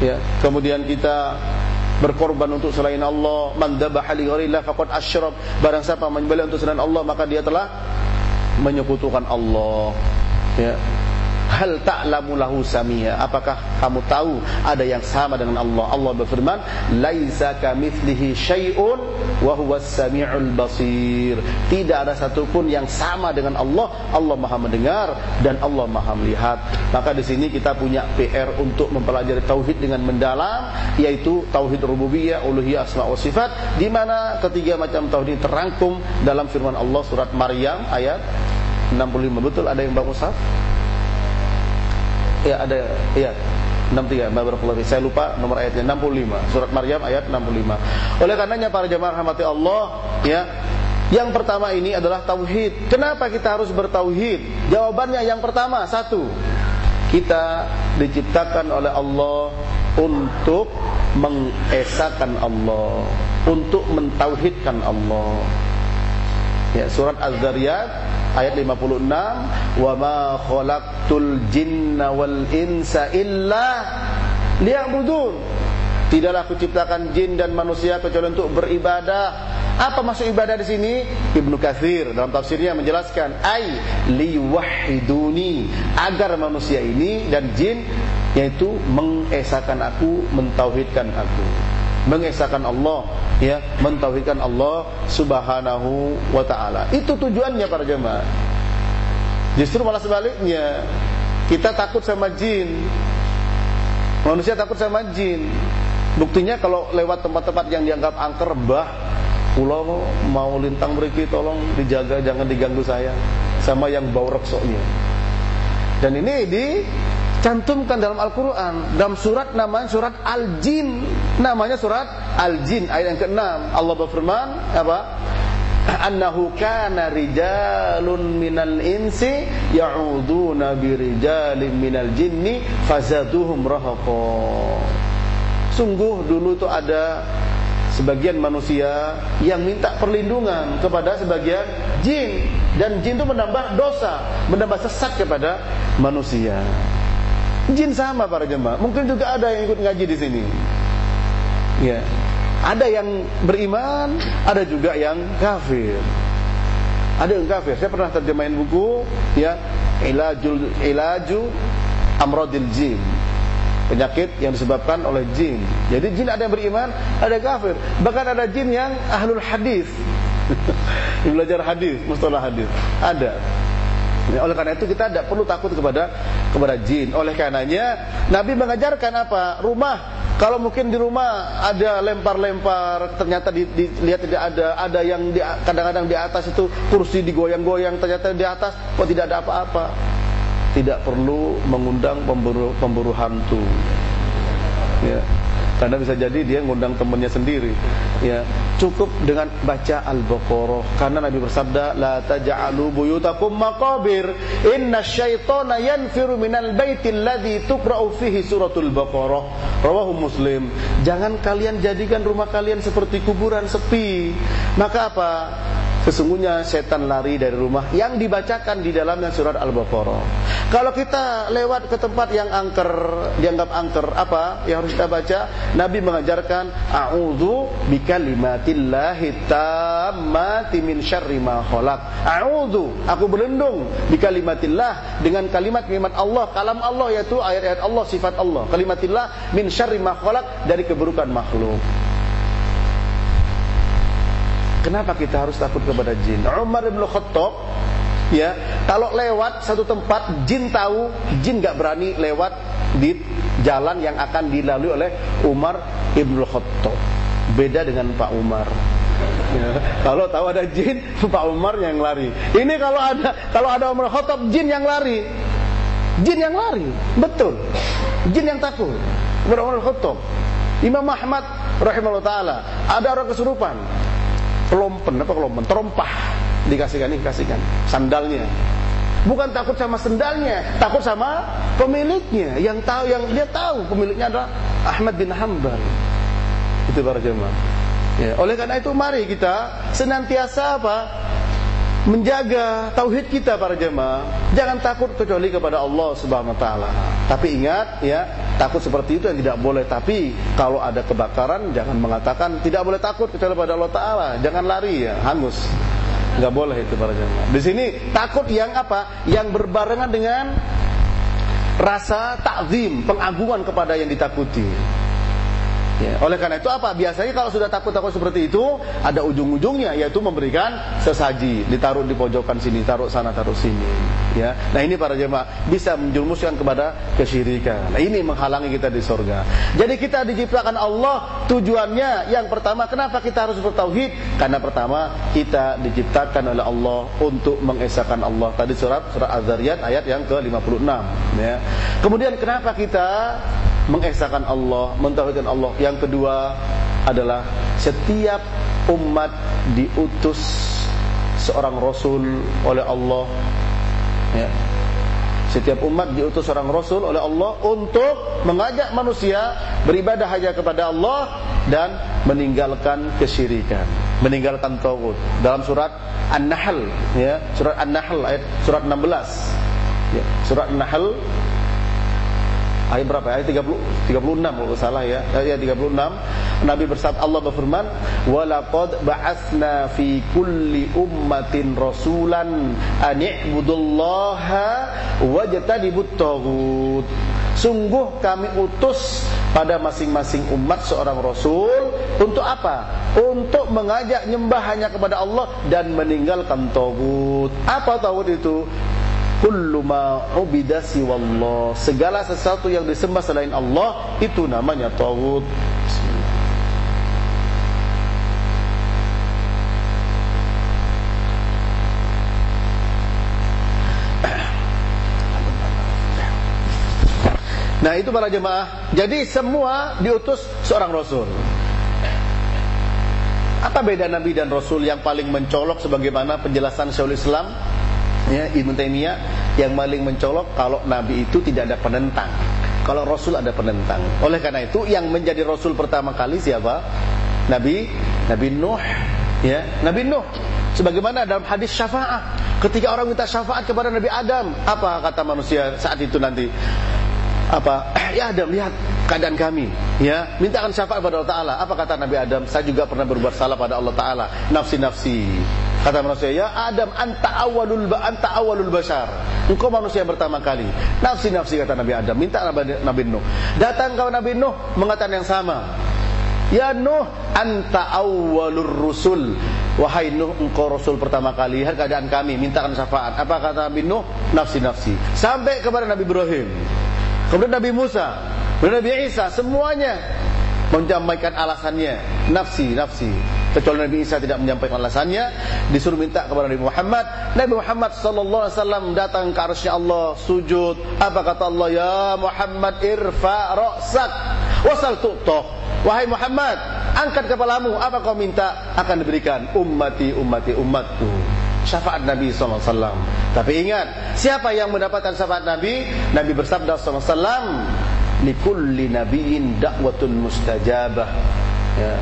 ya. Kemudian kita berkorban untuk selain Allah. Man dabaha li ghairillah faqad asyrak. Barang siapa menyembelih untuk selain Allah maka dia telah menyekutukan Allah ya hal ta'lamu lahu samia? Apakah kamu tahu ada yang sama dengan Allah? Allah berfirman laisa kamitslihi syai'un wa huwas samiul basir. Tidak ada satupun yang sama dengan Allah. Allah Maha mendengar dan Allah Maha melihat. Maka di sini kita punya PR untuk mempelajari tauhid dengan mendalam yaitu tauhid rububiyah uluhiyah asma wa sifat di mana ketiga macam tauhid terangkum dalam firman Allah surat Maryam ayat 65 betul? Ada yang bagus ya ada ya 63 Barakallahu Saya lupa nomor ayatnya 65 Surat Maryam ayat 65 Oleh karenanya para jemaah rahmati Allah ya yang pertama ini adalah tauhid. Kenapa kita harus bertauhid? Jawabannya yang pertama, satu. Kita diciptakan oleh Allah untuk mengesahkan Allah, untuk mentauhidkan Allah. Ya, surat Az-Zariyat ayat 56 wa ma khalaqtul jinna wal insa illa liya'budun. Tidaklah aku ciptakan jin dan manusia kecuali untuk beribadah. Apa maksud ibadah di sini? Ibnu Katsir dalam tafsirnya menjelaskan ai liwahiduni agar manusia ini dan jin yaitu mengesahkan aku mentauhidkan aku mengesahkan Allah ya mentauhidkan Allah Subhanahu wa taala. Itu tujuannya para jemaah. Justru malah sebaliknya kita takut sama jin. Manusia takut sama jin. Buktinya kalau lewat tempat-tempat yang dianggap angker bah pulau mau lintang beriki tolong dijaga jangan diganggu saya. Sama yang bau reksoknya. Dan ini di cantumkan dalam Al-Quran. Dalam surat namanya surat Al-Jin. Namanya surat Al-Jin. Ayat yang ke-6 Allah berfirman apa? Annahu kana rijalun minal insi ya'uduna birijalin minal jinni fazaduhum rahaqa. Sungguh dulu itu ada sebagian manusia yang minta perlindungan kepada sebagian jin. Dan jin itu menambah dosa, menambah sesat kepada manusia. Jin sama para jemaah. Mungkin juga ada yang ikut ngaji di sini. Ya. Ada yang beriman, ada juga yang kafir. Ada yang kafir. Saya pernah terjemahin buku ya, Ilajul Ilaju Amradil Jin. Penyakit yang disebabkan oleh jin. Jadi jin ada yang beriman, ada yang kafir. Bahkan ada jin yang ahlul hadis. (laughs) belajar hadis, mustalah hadis. Ada. Ya, oleh karena itu kita tidak perlu takut kepada kepada jin. Oleh karenanya Nabi mengajarkan apa? Rumah kalau mungkin di rumah ada lempar-lempar, ternyata dilihat tidak ada, ada yang kadang-kadang di atas itu kursi digoyang-goyang, ternyata di atas kok tidak ada apa-apa. tidak perlu mengundang pemburu pemburu hantu. Ya. Karena bisa jadi dia ngundang temannya sendiri. Ya, cukup dengan baca Al-Baqarah karena Nabi bersabda la taj'alu buyutakum maqabir inna syaitana yanfiru minal baitil ladzi tuqra'u fihi suratul Baqarah. Rawahu Muslim. Jangan kalian jadikan rumah kalian seperti kuburan sepi. Maka apa? Sesungguhnya setan lari dari rumah yang dibacakan di dalamnya surat Al-Baqarah. Kalau kita lewat ke tempat yang angker, dianggap angker, apa yang harus kita baca? Nabi mengajarkan a'udzu bikalimatillahi tammati min syarri ma khalaq. A'udzu, aku berlindung bikalimatillah dengan kalimat-kalimat Allah, kalam Allah yaitu ayat-ayat Allah, sifat Allah. Kalimatillah min syarri ma dari keburukan makhluk. Kenapa kita harus takut kepada jin? Umar bin Khattab ya, kalau lewat satu tempat jin tahu, jin gak berani lewat di jalan yang akan dilalui oleh Umar bin Khattab. Beda dengan Pak Umar. Ya, kalau tahu ada jin, (laughs) Pak Umar yang lari. Ini kalau ada kalau ada Umar Khattab jin yang lari. Jin yang lari, betul. Jin yang takut. Umar Khattab. Imam Ahmad rahimahullah taala, ada orang kesurupan kelompen apa kelompen? Terompah. Dikasihkan nih kasihkan sandalnya. Bukan takut sama sendalnya takut sama pemiliknya. Yang tahu yang dia tahu pemiliknya adalah Ahmad bin Hambal itu para jemaah. Ya oleh karena itu mari kita senantiasa apa menjaga tauhid kita para jemaah. Jangan takut kecuali kepada Allah Subhanahu wa taala. Tapi ingat ya, takut seperti itu yang tidak boleh. Tapi kalau ada kebakaran jangan mengatakan tidak boleh takut kecuali kepada Allah taala. Jangan lari ya, hangus. Enggak boleh itu para jemaah. Di sini takut yang apa? Yang berbarengan dengan rasa takzim, pengagungan kepada yang ditakuti. Ya, oleh karena itu apa? Biasanya kalau sudah takut-takut seperti itu, ada ujung-ujungnya yaitu memberikan sesaji, ditaruh di pojokan sini, taruh sana, taruh sini. Ya. Nah, ini para jemaah bisa menjerumuskan kepada kesyirikan. Nah, ini menghalangi kita di surga. Jadi kita diciptakan Allah tujuannya yang pertama kenapa kita harus bertauhid? Karena pertama kita diciptakan oleh Allah untuk mengesahkan Allah. Tadi surat surat Az-Zariyat ayat yang ke-56 ya. Kemudian kenapa kita mengesahkan Allah, mentauhidkan Allah. Yang kedua adalah setiap umat diutus seorang rasul oleh Allah ya. Setiap umat diutus seorang rasul oleh Allah untuk mengajak manusia beribadah hanya kepada Allah dan meninggalkan kesyirikan, meninggalkan tauhid. Dalam surat An-Nahl ya, surat An-Nahl ayat surat 16. Ya, surat An-Nahl ayat berapa? Ayat 30 36 kalau salah ya. Ayat 36 Nabi bersabda Allah berfirman, "Wa laqad ba'atsna fi kulli ummatin rasulan an i'budullaha wajtanibut taghut." Sungguh kami utus pada masing-masing umat seorang rasul untuk apa? Untuk mengajak nyembah hanya kepada Allah dan meninggalkan tagut. Apa tagut itu? Kullu ma ubida siwallah. Segala sesuatu yang disembah selain Allah itu namanya tagut (clears throat) Nah itu para jemaah. Jadi semua diutus seorang Rasul. Apa beda Nabi dan Rasul yang paling mencolok Sebagaimana penjelasan Syaikhul Islam ya Ibnu Taimiyah yang paling mencolok kalau nabi itu tidak ada penentang. Kalau rasul ada penentang. Oleh karena itu yang menjadi rasul pertama kali siapa? Nabi Nabi Nuh ya, Nabi Nuh. Sebagaimana dalam hadis syafaat, ketika orang minta syafaat kepada Nabi Adam, apa kata manusia saat itu nanti? Apa? (clears throat) Ya Adam, lihat keadaan kami, ya. Mintakan syafaat kepada Allah Taala. Apa kata Nabi Adam? Saya juga pernah berbuat salah pada Allah Taala. Nafsi-nafsi. Kata manusia, "Ya Adam, anta awalul ba anta awalul bashar." Engkau manusia yang pertama kali. Nafsi-nafsi kata Nabi Adam, minta Nabi Nuh. Datang kau Nabi Nuh mengatakan yang sama. Ya Nuh, anta awalur rusul. Wahai Nuh, engkau rasul pertama kali. Lihat keadaan kami, mintakan syafaat. Apa kata Nabi Nuh? Nafsi-nafsi. Sampai kepada Nabi Ibrahim. Kemudian Nabi Musa, kemudian Nabi Isa, semuanya menyampaikan alasannya nafsi, nafsi. Kecuali Nabi Isa tidak menyampaikan alasannya disuruh minta kepada Nabi Muhammad. Nabi Muhammad sallallahu alaihi wasallam datang ke arsynya Allah sujud. Apa kata Allah? Ya Muhammad irfa ra'sak. Wasal tu'tah wahai Muhammad angkat kepalamu. Apa kau minta? Akan diberikan ummati ummati umatku syafaat Nabi SAW Tapi ingat Siapa yang mendapatkan syafaat Nabi? Nabi bersabda SAW Likulli nabiin da'watun mustajabah. Ya.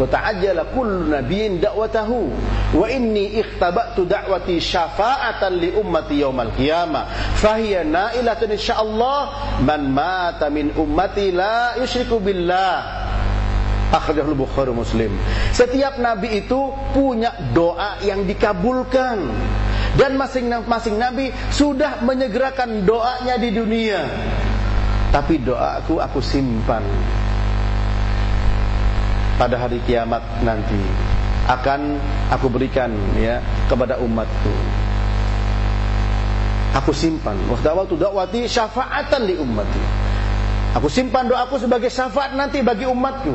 Wa ta'ajjala kullu nabiin da'watahu Wa inni ikhtabatu da'wati syafa'atan li ummati yawmal qiyamah Fahiyya na'ilatun insya'allah Man mata min ummati la yushriku billah Bukhari Muslim. Setiap nabi itu punya doa yang dikabulkan. Dan masing-masing nabi sudah menyegerakan doanya di dunia. Tapi doaku aku simpan pada hari kiamat nanti akan aku berikan ya kepada umatku. Aku simpan. Wasdawatu da'wati syafa'atan li ummati. Aku simpan doaku sebagai syafaat nanti bagi umatku.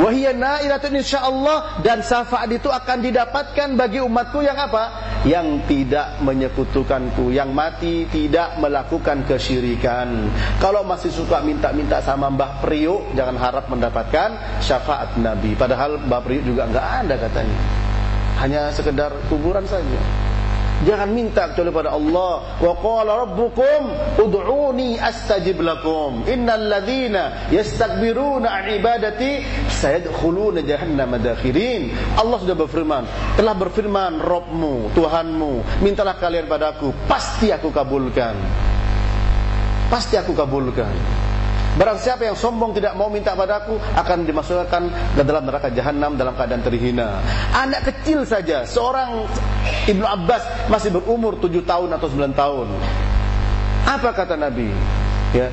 Wahia na'ilatun insyaallah dan syafaat itu akan didapatkan bagi umatku yang apa? Yang tidak menyekutukanku, yang mati tidak melakukan kesyirikan. Kalau masih suka minta-minta sama Mbah Priuk, jangan harap mendapatkan syafaat Nabi. Padahal Mbah Priuk juga enggak ada katanya. Hanya sekedar kuburan saja. Jangan minta kecuali pada Allah. Wa qala rabbukum ud'uni astajib lakum. Innal ladzina yastakbiruna 'an ibadati sayadkhuluna jahannama dakhirin. Allah sudah berfirman, telah berfirman Rabbmu, Tuhanmu, mintalah kalian padaku, pasti aku kabulkan. Pasti aku kabulkan. Barang siapa yang sombong tidak mau minta padaku akan dimasukkan ke dalam neraka jahanam dalam keadaan terhina. Anak kecil saja, seorang Ibnu Abbas masih berumur 7 tahun atau 9 tahun. Apa kata Nabi? Ya,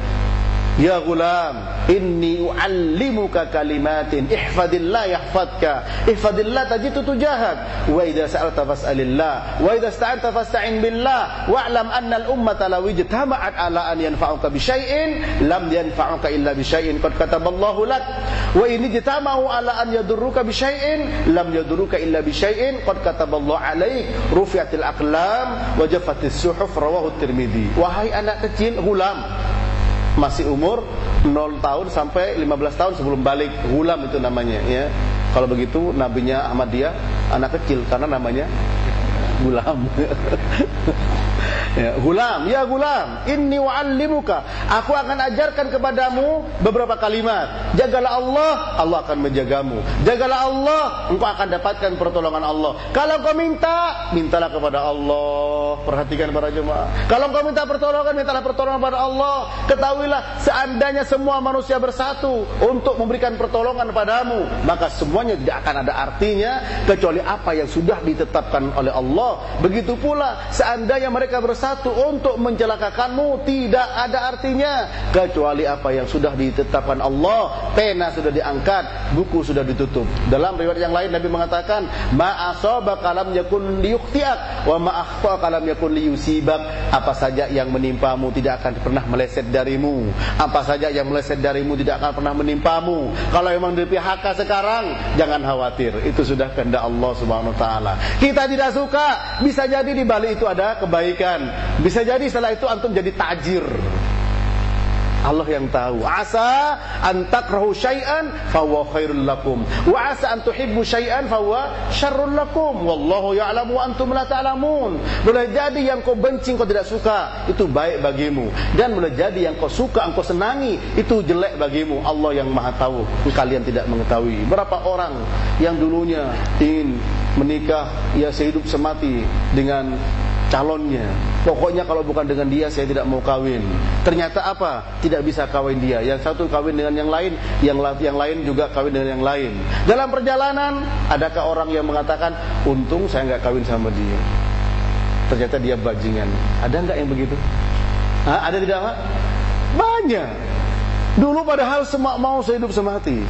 Ya gulam, inni u'allimuka kalimatin ihfadillah yahfadka. Ihfadillah tajidu tujahak. Wa idza sa'alta fas'alillah, wa idza ista'anta fasta'in billah. Wa'lam anna al-ummata law ijtama'at ala an yanfa'uka bi syai'in lam yanfa'uka illa bi syai'in qad kataballahu lak. Wa in ijtama'u ala an yadurruka bi syai'in lam yadurruka illa bi syai'in qad kataballahu 'alaik. Rufi'atil aqlam wa jaffatis suhuf rawahu Tirmidzi. Wahai anak kecil, gulam masih umur 0 tahun sampai 15 tahun sebelum balik. Gulam itu namanya ya. Kalau begitu nabinya Ahmadiyah anak kecil karena namanya gulam. Ya, gulam ya gulam inni wa'allimuka. Aku akan ajarkan kepadamu beberapa kalimat. Jagalah Allah Allah akan menjagamu. Jagalah Allah engkau akan dapatkan pertolongan Allah. Kalau kau minta mintalah kepada Allah. Perhatikan para jemaah. Kalau kau minta pertolongan mintalah pertolongan kepada Allah. Ketahuilah seandainya semua manusia bersatu untuk memberikan pertolongan padamu maka semuanya tidak akan ada artinya kecuali apa yang sudah ditetapkan oleh Allah begitu pula seandainya mereka bersatu satu untuk mencelakakanmu tidak ada artinya. Kecuali apa yang sudah ditetapkan Allah pena sudah diangkat buku sudah ditutup. Dalam riwayat yang lain Nabi mengatakan ma asabaka lam yakun liyukhtiak wa ma akhtaka lam yakun liyusibak. Apa saja yang menimpamu tidak akan pernah meleset darimu. Apa saja yang meleset darimu tidak akan pernah menimpamu. Kalau memang di PHK sekarang jangan khawatir. Itu sudah kehendak Allah Subhanahu wa taala. Kita tidak suka bisa jadi di balik itu ada kebaikan bisa jadi setelah itu antum jadi tajir. Allah yang tahu. Asa an takrahu syai'an fa huwa khairul lakum wa asa an tuhibbu syai'an fa huwa syarrul lakum. Wallahu ya'lamu wa antum la ta'lamun. Boleh jadi yang kau benci kau tidak suka itu baik bagimu dan boleh jadi yang kau suka engkau senangi itu jelek bagimu. Allah yang Maha tahu. Kalian tidak mengetahui. Berapa orang yang dulunya ingin menikah ya sehidup semati dengan calonnya. Pokoknya kalau bukan dengan dia saya tidak mau kawin. Ternyata apa? Tidak bisa kawin dia. Yang satu kawin dengan yang lain, yang yang lain juga kawin dengan yang lain. Dalam perjalanan, adakah orang yang mengatakan, "Untung saya nggak kawin sama dia." Ternyata dia bajingan. Ada nggak yang begitu? Hah, ada tidak, Pak? Banyak. Dulu padahal semak mau sehidup semati.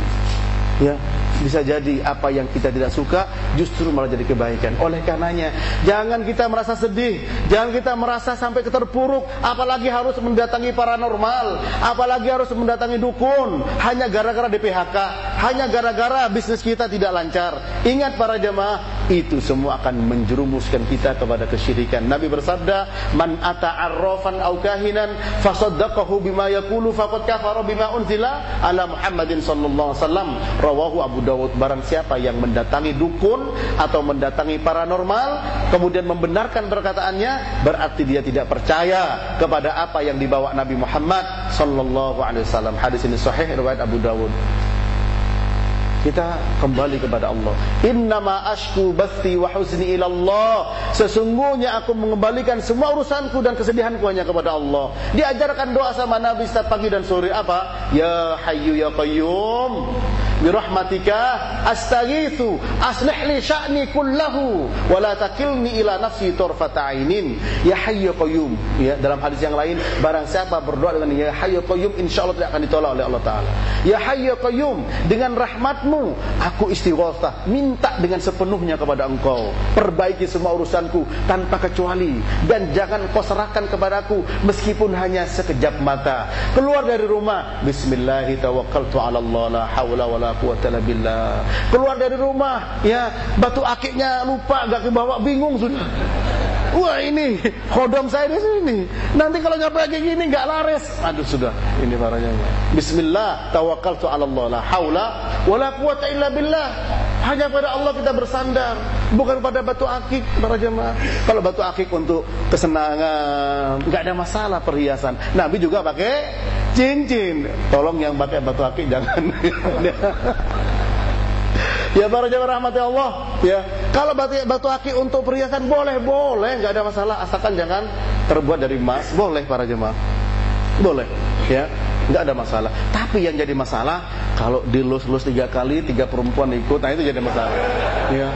Ya, bisa jadi apa yang kita tidak suka justru malah jadi kebaikan. Oleh karenanya, jangan kita merasa sedih, jangan kita merasa sampai terpuruk, apalagi harus mendatangi paranormal, apalagi harus mendatangi dukun hanya gara-gara di PHK, hanya gara-gara bisnis kita tidak lancar. Ingat para jemaah, itu semua akan menjerumuskan kita kepada kesyirikan. Nabi bersabda, "Man ata arrafan aw kahinan fasaddaqahu bima yaqulu faqad kafara bima unzila ala Muhammadin sallallahu alaihi wasallam." Rawahu Abu Dawud. Barang siapa yang mendatangi dukun atau mendatangi paranormal kemudian membenarkan perkataannya, berarti dia tidak percaya kepada apa yang dibawa Nabi Muhammad sallallahu alaihi wasallam. Hadis ini sahih riwayat Abu Dawud kita kembali kepada Allah. Innama ashku bathi wa huzni ila Allah. Sesungguhnya aku mengembalikan semua urusanku dan kesedihanku hanya kepada Allah. Diajarkan doa sama Nabi setiap pagi dan sore apa? Ya Hayyu ya Qayyum birahmatika astaghitsu aslih li sya'ni kullahu wa la takilni ila nafsi tarfata ainin ya hayyu qayyum ya dalam hadis yang lain barang siapa berdoa dengan ya hayyu qayyum insyaallah tidak akan ditolak oleh Allah taala ya hayyu qayyum dengan rahmatmu aku istighosah minta dengan sepenuhnya kepada engkau. Perbaiki semua urusanku tanpa kecuali. Dan jangan kau serahkan kepadaku meskipun hanya sekejap mata. Keluar dari rumah. Bismillah tawakkaltu ala Allah la haula wala la quwata billah. Keluar dari rumah, ya, batu akiknya lupa, gak kebawa, bingung sudah. Wah ini kodam saya di sini. Nanti kalau nyampe kayak gini nggak laris. Aduh sudah, ini parahnya. Bismillah, tawakkaltu 'ala Allah, la haula wala quwata illa billah. Hanya pada Allah kita bersandar, bukan pada batu akik para jemaah. Kalau batu akik untuk kesenangan, nggak ada masalah perhiasan. Nabi juga pakai cincin. Tolong yang pakai batu akik jangan. (laughs) Ya para jemaah rahmati Allah, ya. Kalau batu batu akik untuk perhiasan boleh, boleh, nggak ada masalah asalkan jangan terbuat dari emas, boleh para jemaah. Boleh, ya. nggak ada masalah. Tapi yang jadi masalah kalau dilus-lus tiga kali, tiga perempuan ikut, nah itu jadi masalah. Ya.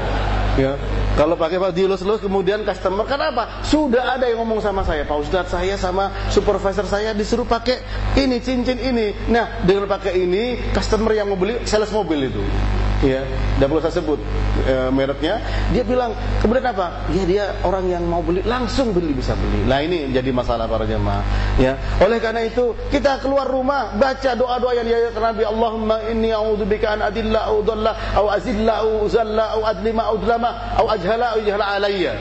Ya. Kalau pakai Pak dilus-lus kemudian customer kenapa? Sudah ada yang ngomong sama saya, Pak Ustadz saya sama supervisor saya disuruh pakai ini cincin ini. Nah, dengan pakai ini customer yang mau beli sales mobil itu ya tidak perlu saya sebut e, mereknya dia bilang kemudian apa? Ya dia orang yang mau beli langsung beli bisa beli. Nah ini jadi masalah para jemaah ya. Oleh karena itu kita keluar rumah baca doa-doa yang diajarkan Nabi Allahumma inni a'udzubika an adilla au dhalla au azilla au zalla au adlima au dlama au ajhala au alayya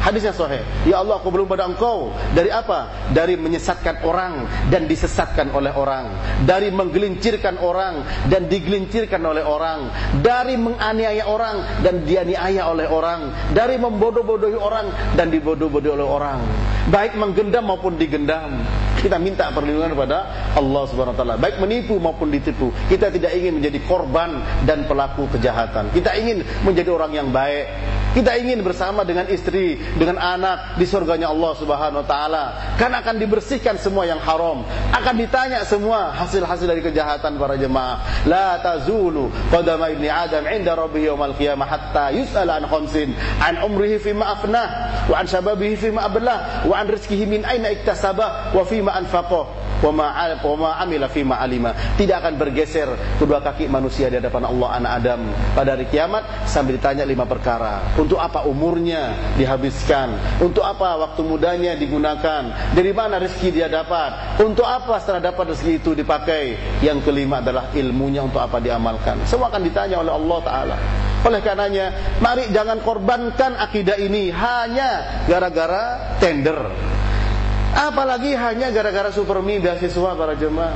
Hadisnya sahih. Ya Allah, aku belum pada engkau dari apa? Dari menyesatkan orang dan disesatkan oleh orang, dari menggelincirkan orang dan digelincirkan oleh orang, dari menganiaya orang dan dianiaya oleh orang, dari membodoh-bodohi orang dan dibodoh-bodohi oleh orang, baik menggendam maupun digendam. Kita minta perlindungan kepada Allah Subhanahu wa taala, baik menipu maupun ditipu. Kita tidak ingin menjadi korban dan pelaku kejahatan. Kita ingin menjadi orang yang baik. Kita ingin bersama dengan istri, dengan anak di surganya Allah Subhanahu wa taala. Kan akan dibersihkan semua yang haram. Akan ditanya semua hasil-hasil dari kejahatan para jemaah. La tazulu qadama ibni Adam 'inda rabbih yaumal qiyamah hatta yus'ala an khamsin, an umrihi fima afnah, wa an shababihi fima ablah, wa an rizqihi min aina iktasabah, wa fima anfaqah, amila alima. Tidak akan bergeser kedua kaki manusia di hadapan Allah anak Adam pada hari kiamat sambil ditanya lima perkara. Untuk apa umurnya dihabiskan? Untuk apa waktu mudanya digunakan? Dari mana rezeki dia dapat? Untuk apa setelah dapat rezeki itu dipakai? Yang kelima adalah ilmunya untuk apa diamalkan. Semua akan ditanya oleh Allah Taala. Oleh karenanya, mari jangan korbankan akidah ini hanya gara-gara tender. Apalagi hanya gara-gara supermi beasiswa para jemaah.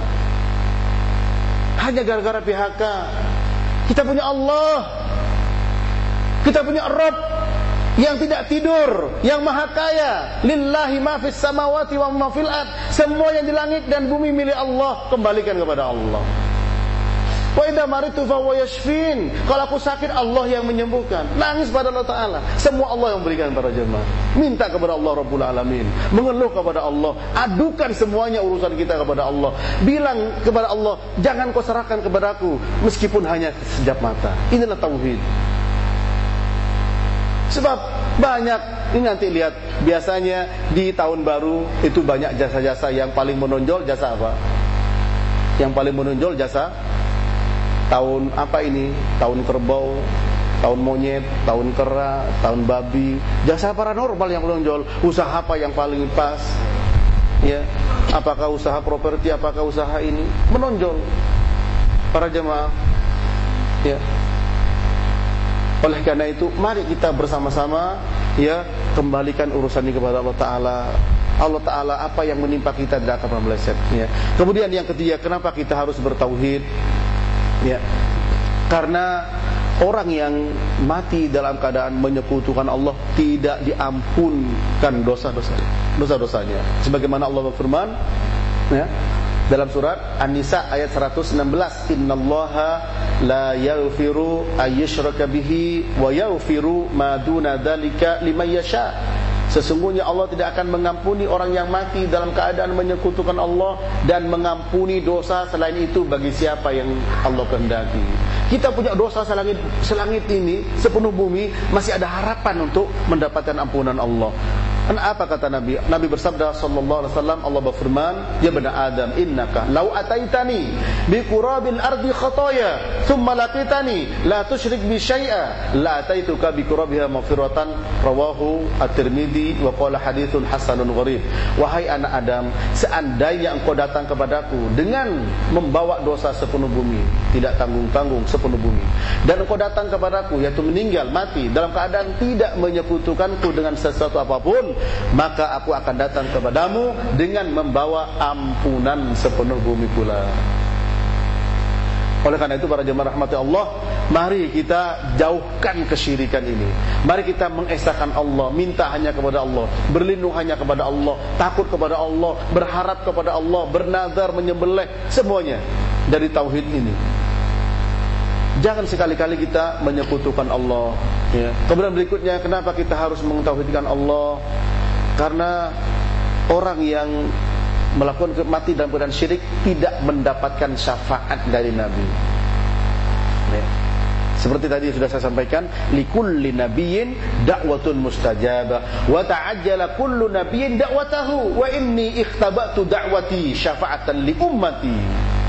Hanya gara-gara PHK. Kita punya Allah kita punya Rabb yang tidak tidur, yang maha kaya. Lillahi ma fis samawati wa ma fil. Semua yang di langit dan bumi milik Allah, kembalikan kepada Allah. Wa idza maritu fa yashfin. Kalau aku sakit Allah yang menyembuhkan. Nangis pada Allah taala. Semua Allah yang berikan para jemaah. Minta kepada Allah Rabbul Alamin. Mengeluh kepada Allah. Adukan semuanya urusan kita kepada Allah. Bilang kepada Allah, jangan kau serahkan kepadaku meskipun hanya sejak mata. Inilah tauhid. Sebab banyak ini nanti lihat biasanya di tahun baru itu banyak jasa-jasa yang paling menonjol jasa apa? Yang paling menonjol jasa tahun apa ini? Tahun kerbau, tahun monyet, tahun kera, tahun babi. Jasa paranormal yang menonjol, usaha apa yang paling pas? Ya, apakah usaha properti, apakah usaha ini menonjol? Para jemaah, ya. Oleh karena itu, mari kita bersama-sama ya kembalikan urusan ini kepada Allah Taala. Allah Taala apa yang menimpa kita tidak akan meleset. Ya. Kemudian yang ketiga, kenapa kita harus bertauhid? Ya, karena orang yang mati dalam keadaan menyekutukan Allah tidak diampunkan dosa-dosanya. Dosa-dosanya. Sebagaimana Allah berfirman, ya, dalam surat An-Nisa ayat 116 innallaha la yaghfiru ayyushraka bihi wa yaghfiru ma duna dzalika liman yasha Sesungguhnya Allah tidak akan mengampuni orang yang mati dalam keadaan menyekutukan Allah dan mengampuni dosa selain itu bagi siapa yang Allah kehendaki. Kita punya dosa selangit selangit ini sepenuh bumi masih ada harapan untuk mendapatkan ampunan Allah. Dan apa kata Nabi? Nabi bersabda sallallahu alaihi wasallam Allah berfirman, "Ya bani Adam, innaka law ataitani bi qurabil ardi khataya, thumma laqitani la tusyrik bi syai'a, la ataituka bi qurabiha maghfiratan." Rawahu At-Tirmizi wa qala haditsun hasanun gharib. Wahai anak Adam, seandainya engkau datang kepadaku dengan membawa dosa sepenuh bumi, tidak tanggung-tanggung sepenuh bumi, dan engkau datang kepadaku yaitu meninggal mati dalam keadaan tidak menyekutukanku dengan sesuatu apa pun, maka aku akan datang kepadamu dengan membawa ampunan sepenuh bumi pula. Oleh karena itu para jemaah rahmati Allah, mari kita jauhkan kesyirikan ini. Mari kita mengesahkan Allah, minta hanya kepada Allah, berlindung hanya kepada Allah, takut kepada Allah, berharap kepada Allah, bernazar menyembelih semuanya dari tauhid ini. Jangan sekali-kali kita menyekutukan Allah. Ya. Kemudian berikutnya, kenapa kita harus mengtauhidkan Allah? Karena orang yang melakukan mati dalam keadaan syirik tidak mendapatkan syafaat dari Nabi. Ya. Seperti tadi sudah saya sampaikan, likulli nabiyyin da'watun mustajabah wa ta'ajjala kullu nabiyyin da'watahu wa inni ikhtabatu da'wati syafa'atan li ummati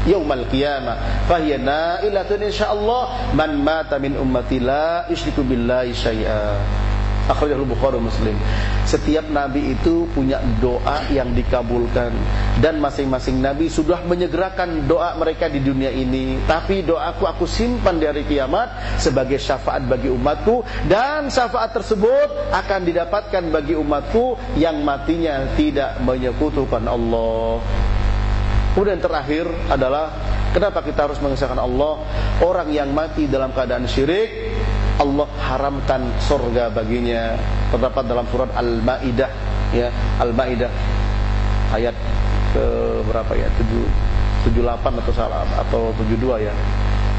yaumal qiyamah fahiya nailatun insyaallah man mata min ummati la yusyriku billahi syai'a Akhrajahul Bukhari Muslim. Setiap nabi itu punya doa yang dikabulkan dan masing-masing nabi sudah menyegerakan doa mereka di dunia ini. Tapi doaku aku simpan di hari kiamat sebagai syafaat bagi umatku dan syafaat tersebut akan didapatkan bagi umatku yang matinya tidak menyekutukan Allah. Kemudian terakhir adalah kenapa kita harus mengesahkan Allah? Orang yang mati dalam keadaan syirik, Allah haramkan surga baginya. Terdapat dalam surat Al-Maidah ya, Al-Maidah ayat ke berapa ya? 7 78 atau salah atau 72 ya.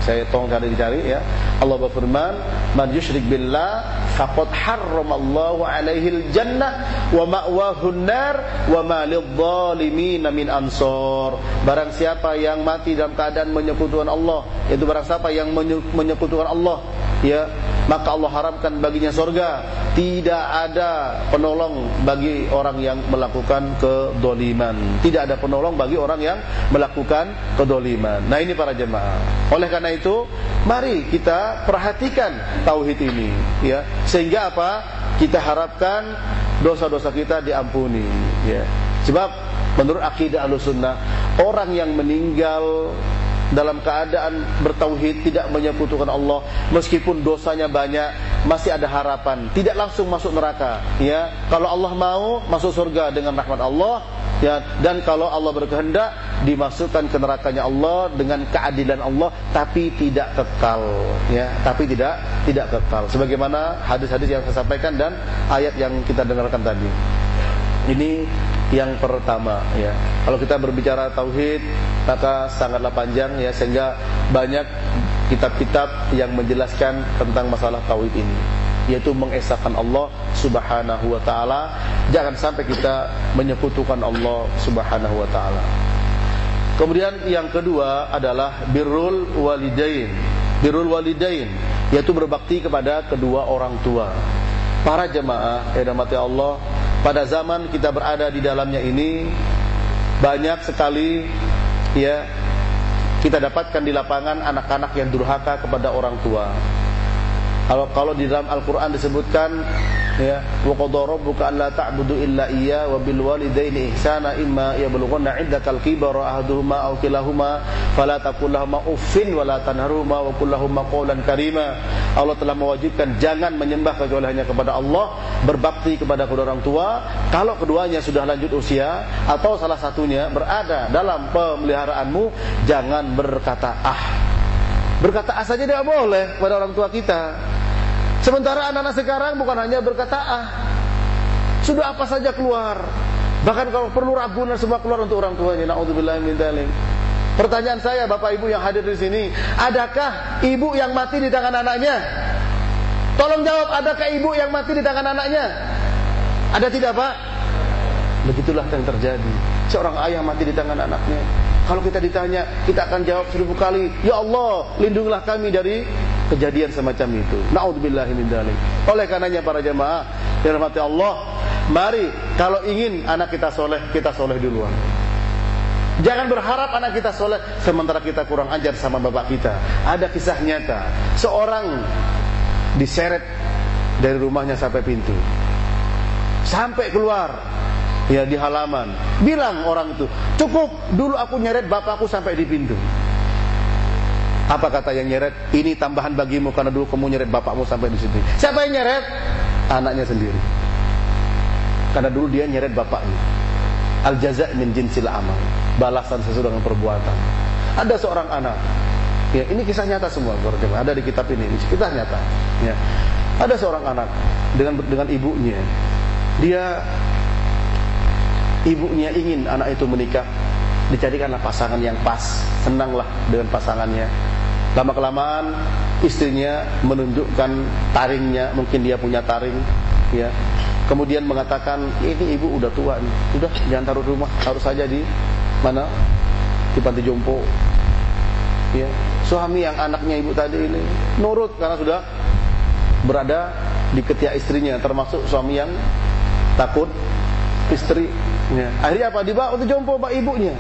Saya tolong cari dicari ya. Allah berfirman, "Man yusyrik billah faqad harramallahu alaihi al-jannah wa ma'wahu an-nar wa ma lidh-dhalimin min ansor." Barang siapa yang mati dalam keadaan menyekutukan Allah, yaitu barang siapa yang menyekutukan Allah, ya, maka Allah haramkan baginya surga. Tidak ada penolong bagi orang yang melakukan kedoliman. Tidak ada penolong bagi orang yang melakukan kedoliman. Nah ini para jemaah. Oleh karena itu, mari kita perhatikan tauhid ini, ya. Sehingga apa? Kita harapkan dosa-dosa kita diampuni, ya. Sebab menurut akidah Ahlussunnah, orang yang meninggal dalam keadaan bertauhid tidak menyekutukan Allah meskipun dosanya banyak masih ada harapan. Tidak langsung masuk neraka ya. Kalau Allah mau masuk surga dengan rahmat Allah ya. Dan kalau Allah berkehendak dimasukkan ke nerakanya Allah dengan keadilan Allah tapi tidak kekal ya. Tapi tidak tidak kekal. Sebagaimana hadis-hadis yang saya sampaikan dan ayat yang kita dengarkan tadi. Ini yang pertama ya. Kalau kita berbicara tauhid maka sangatlah panjang ya sehingga banyak kitab-kitab yang menjelaskan tentang masalah tauhid ini yaitu mengesahkan Allah Subhanahu wa taala. Jangan sampai kita menyekutukan Allah Subhanahu wa taala. Kemudian yang kedua adalah birrul walidain. Birrul walidain yaitu berbakti kepada kedua orang tua. Para jemaah yang Allah pada zaman kita berada di dalamnya ini banyak sekali ya kita dapatkan di lapangan anak-anak yang durhaka kepada orang tua. Kalau kalau di dalam Al-Qur'an disebutkan ya wa qadara rabbuka alla ta'budu illa iyya wa bil walidaini ihsana imma yablughanna 'indakal kibara ahaduhuma aw kilahuma fala taqul lahumu uffin wa la tanharhuma wa qul lahumu qawlan karima. Allah telah mewajibkan jangan menyembah kecuali hanya kepada Allah, berbakti kepada kedua orang tua. Kalau keduanya sudah lanjut usia atau salah satunya berada dalam pemeliharaanmu, jangan berkata ah. Berkata ah saja tidak boleh kepada orang tua kita. Sementara anak-anak sekarang bukan hanya berkata ah, sudah apa saja keluar. Bahkan kalau perlu ragunan semua keluar untuk orang tuanya. Nauzubillah min dzalik. Pertanyaan saya Bapak Ibu yang hadir di sini, adakah ibu yang mati di tangan anaknya? Tolong jawab, adakah ibu yang mati di tangan anaknya? Ada tidak, Pak? Begitulah yang terjadi. Seorang ayah mati di tangan anaknya. Kalau kita ditanya, kita akan jawab seribu kali, Ya Allah, lindungilah kami dari kejadian semacam itu. Naudzubillahi min dzalik. Oleh karenanya para jemaah, dirahmati Allah, mari kalau ingin anak kita soleh, kita soleh duluan. Jangan berharap anak kita soleh sementara kita kurang ajar sama bapak kita. Ada kisah nyata, seorang diseret dari rumahnya sampai pintu, sampai keluar ya di halaman. Bilang orang itu, cukup dulu aku nyeret bapakku sampai di pintu. Apa kata yang nyeret? Ini tambahan bagimu karena dulu kamu nyeret bapakmu sampai di situ. Siapa yang nyeret? Anaknya sendiri. Karena dulu dia nyeret bapaknya. Al jaza min jinsil amal. Balasan sesuai dengan perbuatan. Ada seorang anak. Ya, ini kisah nyata semua, Ada di kitab ini, ini kisah nyata. Ya. Ada seorang anak dengan dengan ibunya. Dia ibunya ingin anak itu menikah, dicarikanlah pasangan yang pas, senanglah dengan pasangannya. Lama kelamaan istrinya menunjukkan taringnya, mungkin dia punya taring, ya. Kemudian mengatakan ini ibu udah tua nih, udah jangan taruh di rumah, harus saja di mana? Di panti jompo. Ya, suami yang anaknya ibu tadi ini nurut karena sudah berada di ketiak istrinya, termasuk suami yang takut istri. Ya. Akhirnya apa? Dibawa untuk jompo pak ibunya.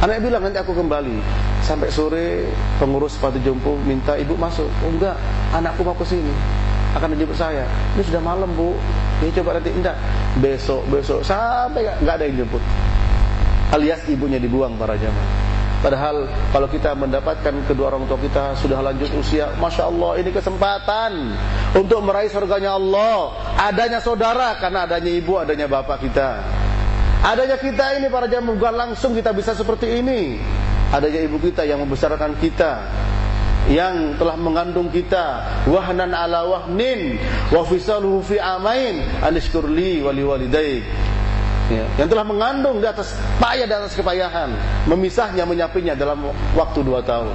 Anaknya bilang nanti aku kembali. Sampai sore pengurus panti jompo minta ibu masuk. Oh enggak, anakku mau ke sini akan menjemput saya. Ini sudah malam bu, ini coba nanti enggak. Besok, besok sampai enggak ada yang jemput. Alias ibunya dibuang para jamaah. Padahal kalau kita mendapatkan kedua orang tua kita sudah lanjut usia, masya Allah ini kesempatan untuk meraih surganya Allah. Adanya saudara karena adanya ibu, adanya bapak kita. Adanya kita ini para jamaah bukan langsung kita bisa seperti ini. Adanya ibu kita yang membesarkan kita, yang telah mengandung kita. Wahnan ala wahnin wa fisaluhu fi amain anishkurli wali walidayk ya, yang telah mengandung di atas payah dan atas kepayahan. Memisahnya menyapinya dalam waktu dua tahun.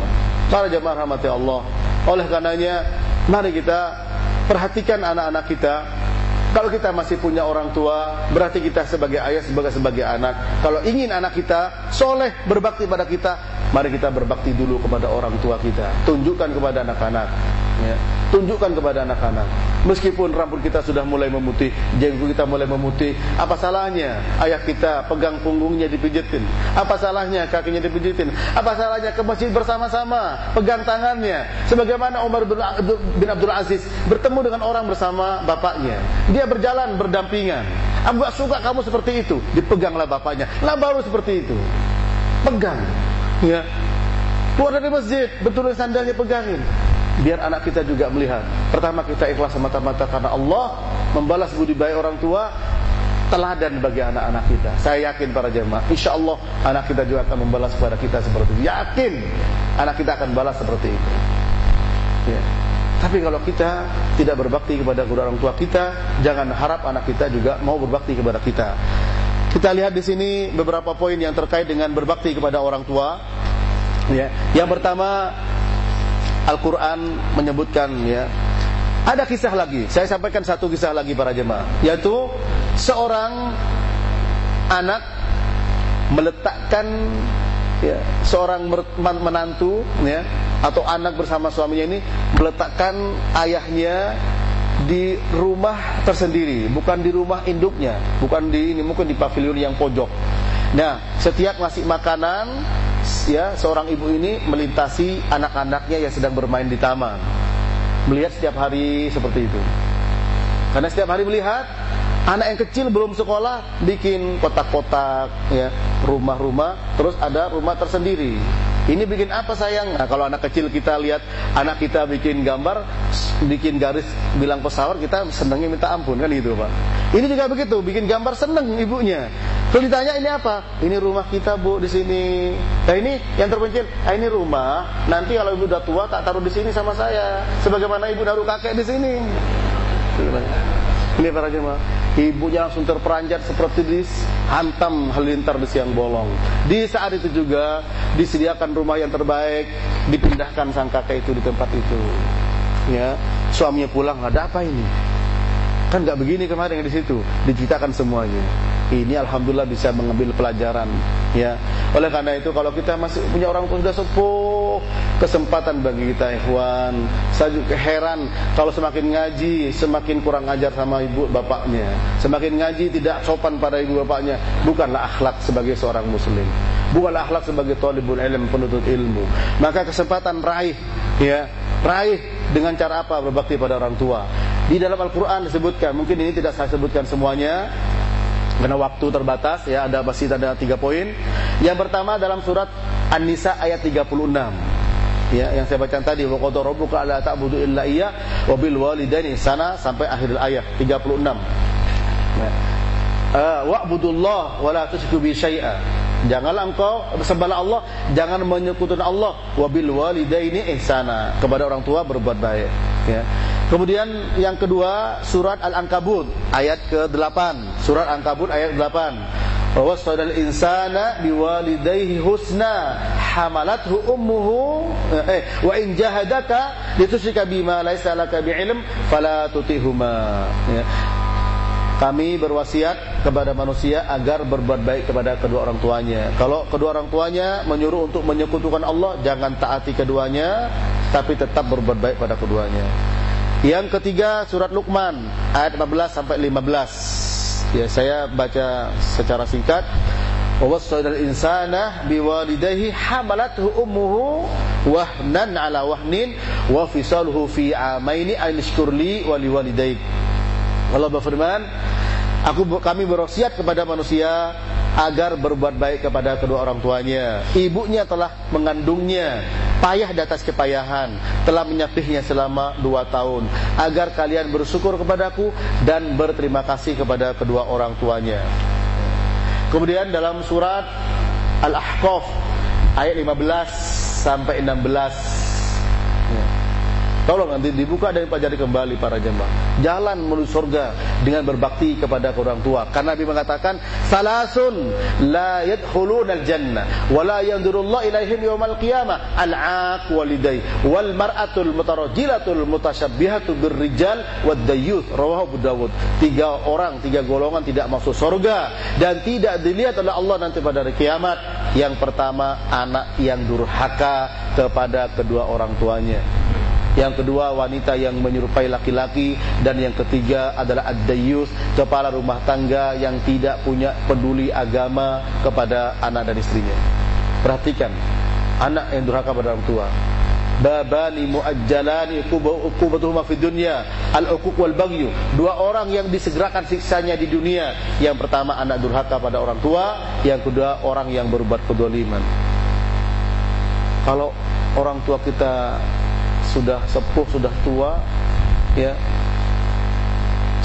Para jemaah rahmati Allah. Oleh karenanya mari kita perhatikan anak-anak kita kalau kita masih punya orang tua, berarti kita sebagai ayah, sebagai sebagai anak. Kalau ingin anak kita soleh berbakti pada kita, mari kita berbakti dulu kepada orang tua kita. Tunjukkan kepada anak-anak. Ya. Tunjukkan kepada anak-anak. Meskipun rambut kita sudah mulai memutih, jenggot kita mulai memutih, apa salahnya ayah kita pegang punggungnya dipijitin? Apa salahnya kakinya dipijitin? Apa salahnya ke masjid bersama-sama, pegang tangannya? Sebagaimana Umar bin Abdul Aziz bertemu dengan orang bersama bapaknya. Dia berjalan berdampingan. Gak suka kamu seperti itu. Dipeganglah bapaknya. Lah baru seperti itu. Pegang. Ya. Keluar dari masjid, betul sandalnya pegangin biar anak kita juga melihat. Pertama kita ikhlas semata-mata karena Allah membalas budi baik orang tua teladan bagi anak-anak kita. Saya yakin para jemaah, insya Allah anak kita juga akan membalas kepada kita seperti itu. Yakin anak kita akan balas seperti itu. Ya. Tapi kalau kita tidak berbakti kepada kedua orang tua kita, jangan harap anak kita juga mau berbakti kepada kita. Kita lihat di sini beberapa poin yang terkait dengan berbakti kepada orang tua. Ya. Yang pertama Al-Quran menyebutkan ya. Ada kisah lagi. Saya sampaikan satu kisah lagi para jemaah. Yaitu seorang anak meletakkan ya, seorang menantu ya atau anak bersama suaminya ini meletakkan ayahnya di rumah tersendiri. Bukan di rumah induknya. Bukan di ini mungkin di pavilion yang pojok nah setiap ngasih makanan ya seorang ibu ini melintasi anak-anaknya yang sedang bermain di taman. Melihat setiap hari seperti itu. Karena setiap hari melihat anak yang kecil belum sekolah bikin kotak-kotak ya, rumah-rumah, terus ada rumah tersendiri. Ini bikin apa sayang? Nah, kalau anak kecil kita lihat anak kita bikin gambar, bikin garis bilang pesawat, kita senangnya minta ampun kan gitu, Pak. Ini juga begitu, bikin gambar seneng ibunya. Kalau ditanya ini apa? Ini rumah kita, Bu, di sini. Nah, ini yang terpencil. Ah, ini rumah. Nanti kalau ibu udah tua tak taruh di sini sama saya. Sebagaimana ibu naruh kakek di sini. Ini para jemaah. Ibunya langsung terperanjat seperti dihantam halilintar di siang bolong. Di saat itu juga disediakan rumah yang terbaik, dipindahkan sang kakek itu di tempat itu. Ya, suaminya pulang, ada apa ini? Kan nggak begini kemarin di situ, diceritakan semuanya. Ini alhamdulillah bisa mengambil pelajaran, ya. Oleh karena itu kalau kita masih punya orang tua sudah sepuh, kesempatan bagi kita ikhwan. Saya juga heran kalau semakin ngaji semakin kurang ajar sama ibu bapaknya. Semakin ngaji tidak sopan pada ibu bapaknya. Bukanlah akhlak sebagai seorang muslim. Bukanlah akhlak sebagai talibul ilm, penuntut ilmu. Maka kesempatan raih ya, raih dengan cara apa berbakti pada orang tua. Di dalam Al-Qur'an disebutkan, mungkin ini tidak saya sebutkan semuanya karena waktu terbatas ya ada masih ada tiga poin. Yang pertama dalam surat An-Nisa ayat 36. Ya, yang saya baca tadi wa qad rabbuka alla ta'budu illa iya wa bil walidaini sana sampai akhir ayat 36. Ya. Uh, wa'budullah wa la tusyriku bi syai'a. Janganlah engkau sembahlah Allah, jangan menyekutukan Allah wabil walidaini ihsana. Kepada orang tua berbuat baik, ya. Kemudian yang kedua surat Al-Ankabut ayat ke-8. Surat Al-Ankabut ayat 8. Wasadal insana biwalidayhi husna hamalathu ummuhu eh wa in jahadaka litusyrika bima laysa laka bi'ilm fala tutihuma. Ya. Kami berwasiat kepada manusia agar berbuat baik kepada kedua orang tuanya. Kalau kedua orang tuanya menyuruh untuk menyekutukan Allah, jangan taati keduanya, tapi tetap berbuat baik pada keduanya. Yang ketiga surat Luqman ayat 14 sampai 15. Ya, saya baca secara singkat. Wawassal insana biwalidayhi hamalathu ummuhu wahnan ala wahnin wa fisaluhu fi amaini an wa liwalidayk. Allah berfirman, aku kami berwasiat kepada manusia agar berbuat baik kepada kedua orang tuanya. Ibunya telah mengandungnya, payah di atas kepayahan, telah menyapihnya selama dua tahun, agar kalian bersyukur kepadaku dan berterima kasih kepada kedua orang tuanya. Kemudian dalam surat Al-Ahqaf ayat 15 sampai 16 Tolong nanti dibuka dan dipelajari kembali para jemaah. Jalan menuju surga dengan berbakti kepada orang tua. Karena Nabi mengatakan, "Salasun la yadkhuluna al-jannah wa la yanzurullahu ilaihim yawmal qiyamah al-aq walidai wal mar'atul mutarajjilatul mutasyabbihatu birrijal wad dayyuth." Rawahu Abu Dawud. Tiga orang, tiga golongan tidak masuk surga dan tidak dilihat oleh Allah nanti pada hari kiamat. Yang pertama, anak yang durhaka kepada kedua orang tuanya. Yang kedua wanita yang menyerupai laki-laki dan yang ketiga adalah ad-dayyus, kepala rumah tangga yang tidak punya peduli agama kepada anak dan istrinya. Perhatikan, anak yang durhaka pada orang tua. Babani muajjalani uqubatuhuma fid dunya al-uquq wal baghyu. Dua orang yang disegerakan siksanya di dunia. Yang pertama anak durhaka pada orang tua, yang kedua orang yang berbuat kedoliman. Kalau orang tua kita sudah sepuh, sudah tua, ya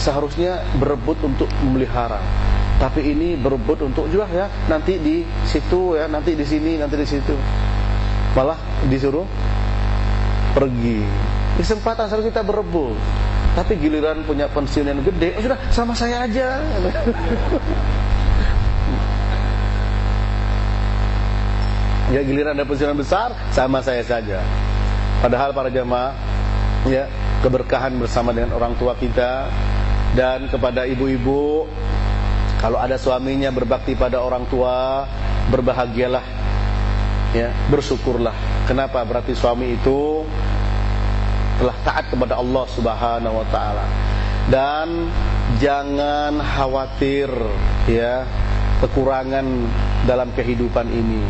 seharusnya berebut untuk memelihara. Tapi ini berebut untuk juga ya nanti di situ ya, nanti di sini, nanti di situ. Malah disuruh pergi. Kesempatan selalu kita berebut. Tapi giliran punya pensiun yang gede, oh sudah sama saya aja. (laughs) ya giliran ada pensiun besar, sama saya saja. Padahal para jemaah ya, keberkahan bersama dengan orang tua kita dan kepada ibu-ibu kalau ada suaminya berbakti pada orang tua, berbahagialah ya, bersyukurlah. Kenapa? Berarti suami itu telah taat kepada Allah Subhanahu wa taala. Dan jangan khawatir ya kekurangan dalam kehidupan ini.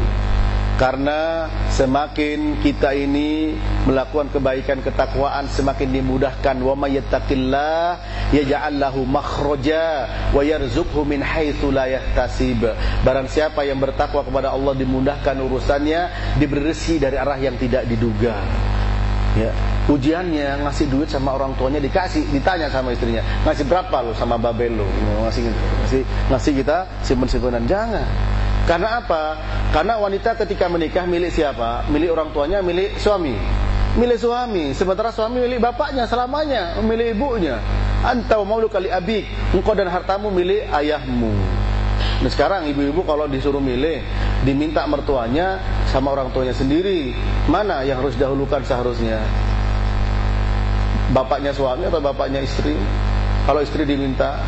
Karena semakin kita ini melakukan kebaikan ketakwaan semakin dimudahkan wa may yattaqillah yaj'al lahu makhraja wa yarzuqhu min haitsu la yahtasib. Barang siapa yang bertakwa kepada Allah dimudahkan urusannya, diberi rezeki dari arah yang tidak diduga. Ya, ujiannya ngasih duit sama orang tuanya dikasih, ditanya sama istrinya, ngasih berapa lo sama babel lo? Ngasih ngasih ngasih kita simpen-simpenan jangan. Karena apa? Karena wanita ketika menikah milik siapa? Milik orang tuanya, milik suami. Milik suami, sementara suami milik bapaknya selamanya, milik ibunya. Antau maulu kali abik, engkau dan hartamu milik ayahmu. Nah sekarang ibu-ibu kalau disuruh milih Diminta mertuanya sama orang tuanya sendiri Mana yang harus dahulukan seharusnya Bapaknya suami atau bapaknya istri Kalau istri diminta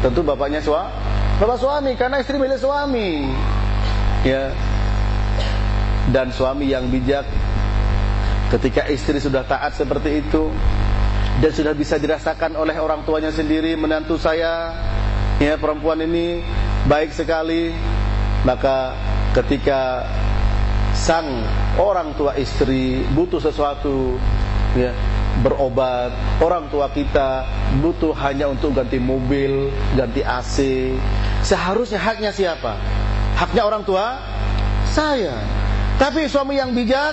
Tentu bapaknya suami Bapak suami karena istri milik suami. Ya. Dan suami yang bijak. Ketika istri sudah taat seperti itu Dan sudah bisa dirasakan oleh orang tuanya sendiri Menantu saya ya perempuan ini baik sekali maka ketika sang orang tua istri butuh sesuatu ya berobat. Orang tua kita butuh hanya untuk ganti mobil ganti AC seharusnya haknya siapa? Haknya orang tua? Saya. Tapi suami yang bijak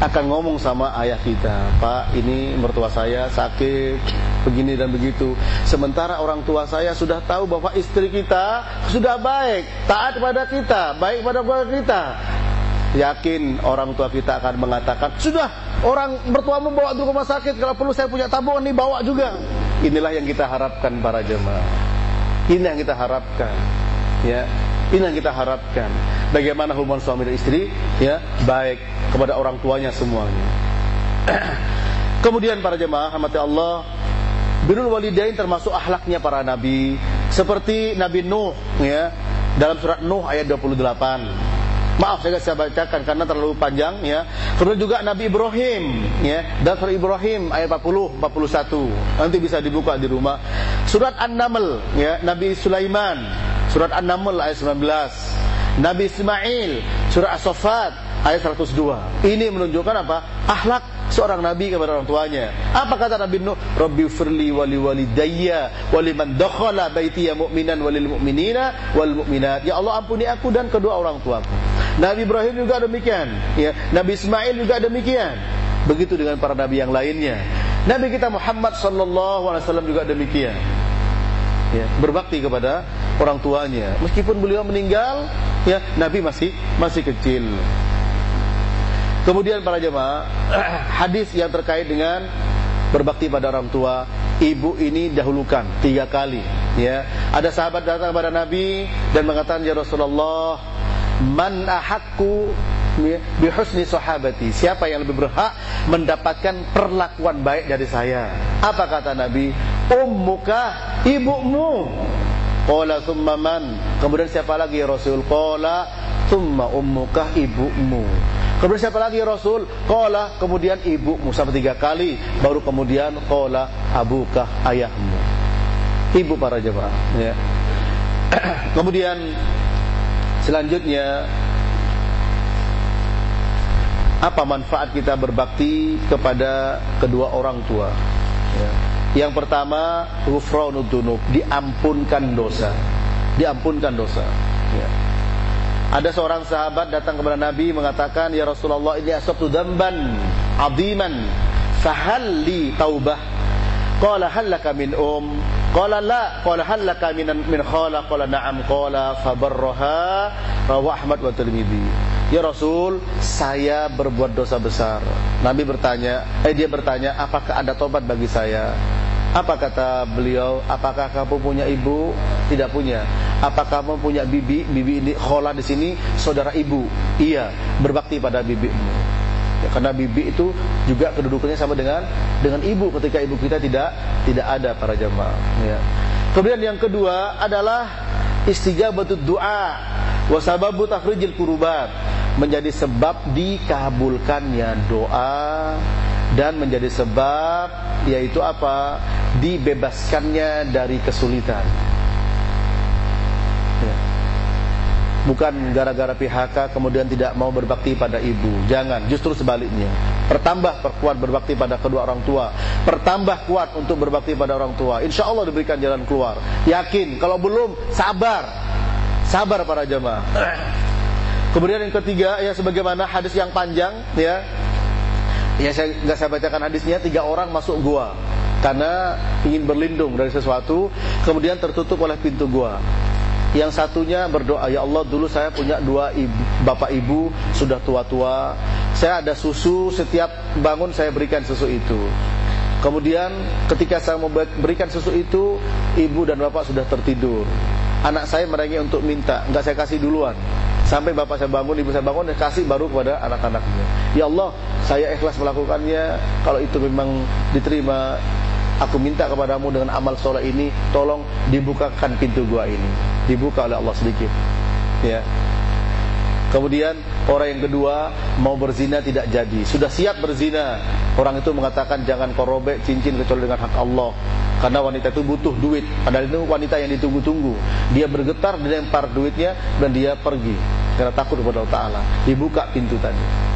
akan ngomong sama ayah kita, Pak, ini mertua saya sakit, begini dan begitu. Sementara orang tua saya sudah tahu bahwa istri kita sudah baik, taat pada kita, baik pada keluarga kita. Yakin orang tua kita akan mengatakan, sudah orang mertuamu bawa ke rumah sakit, kalau perlu saya punya tabungan nih bawa juga. Inilah yang kita harapkan para jemaah. Ini yang kita harapkan. Ya, ini yang kita harapkan. Bagaimana hubungan suami dan istri? Ya, baik kepada orang tuanya semuanya. (clears throat) Kemudian para jemaah rahmati Allah, birrul walidain termasuk akhlaknya para nabi, seperti Nabi Nuh ya, dalam surat Nuh ayat 28. Maaf saya saya bacakan karena terlalu panjang ya. Kemudian juga Nabi Ibrahim ya, dan Ibrahim ayat 40 41. Nanti bisa dibuka di rumah. Surat An-Naml ya, Nabi Sulaiman Surat An-Naml ayat 19 Nabi Ismail Surah As-Sofat ayat 102 Ini menunjukkan apa? Akhlak seorang Nabi kepada orang tuanya Apa kata Nabi Nuh? Rabbi firli wali walidayya Waliman dakhala baitiya mu'minan walil mu'minina wal mu'minat Ya Allah ampuni aku dan kedua orang tuaku Nabi Ibrahim juga demikian ya. Nabi Ismail juga demikian Begitu dengan para nabi yang lainnya Nabi kita Muhammad sallallahu alaihi wasallam juga demikian ya, berbakti kepada orang tuanya. Meskipun beliau meninggal, ya Nabi masih masih kecil. Kemudian para jemaah, (clears throat) hadis yang terkait dengan berbakti pada orang tua, ibu ini dahulukan tiga kali. Ya, ada sahabat datang kepada Nabi dan mengatakan ya Rasulullah, man ahakku bihusni sahabati. Siapa yang lebih berhak mendapatkan perlakuan baik dari saya? Apa kata Nabi? Ummuka ibumu. Qala thumma man? Kemudian siapa lagi ya Rasul? Qala thumma ummuka ibumu kemudian siapa lagi ya Rasul? Qala kemudian ibumu sampai tiga kali baru kemudian qala abukah ayahmu? Ibu para jemaah ya. (clears throat) Kemudian selanjutnya apa manfaat kita berbakti kepada kedua orang tua? Ya. yang pertama ghufranud diampunkan dosa. Diampunkan dosa ya. Ada seorang sahabat datang kepada Nabi mengatakan ya Rasulullah ini asabtu dzamban aziman. Fahal taubah? Qala hal laka min um? Qala la. Qala hal min min khala? Qala na'am. Qala fabarraha rawahu Ahmad wa Tirmidzi Ya Rasul, saya berbuat dosa besar. Nabi bertanya, eh dia bertanya, apakah ada tobat bagi saya? Apa kata beliau? Apakah kamu punya ibu? Tidak punya. Apakah kamu punya bibi? Bibi ini khola di sini saudara ibu. Iya, berbakti pada bibimu. Ya, karena bibi itu juga kedudukannya sama dengan dengan ibu ketika ibu kita tidak tidak ada para jamaah. Ya. Kemudian yang kedua adalah istijabatud doa wasababu tafrijil kurubat menjadi sebab dikabulkannya doa dan menjadi sebab yaitu apa dibebaskannya dari kesulitan ya. bukan gara-gara PHK kemudian tidak mau berbakti pada ibu. Jangan, justru sebaliknya. Pertambah perkuat berbakti pada kedua orang tua. Pertambah kuat untuk berbakti pada orang tua. Insya Allah diberikan jalan keluar. Yakin, kalau belum sabar. Sabar para jemaah. Kemudian yang ketiga ya sebagaimana hadis yang panjang ya. Ya saya nggak saya bacakan hadisnya tiga orang masuk gua karena ingin berlindung dari sesuatu kemudian tertutup oleh pintu gua yang satunya berdoa, ya Allah dulu saya punya dua ibu, bapak ibu sudah tua-tua. Saya ada susu, setiap bangun saya berikan susu itu. Kemudian ketika saya mau berikan susu itu, ibu dan bapak sudah tertidur. Anak saya merengek untuk minta, enggak saya kasih duluan. Sampai bapak saya bangun, ibu saya bangun, kasih baru kepada anak-anaknya. Ya Allah, saya ikhlas melakukannya. Kalau itu memang diterima, aku minta kepadamu dengan amal soleh ini tolong dibukakan pintu gua ini dibuka oleh Allah sedikit ya Kemudian orang yang kedua mau berzina tidak jadi, sudah siap berzina. Orang itu mengatakan jangan kau robek cincin kecuali dengan hak Allah. Karena wanita itu butuh duit, padahal itu wanita yang ditunggu-tunggu. Dia bergetar dilempar duitnya dan dia pergi karena takut kepada Allah Taala. Dibuka pintu tadi.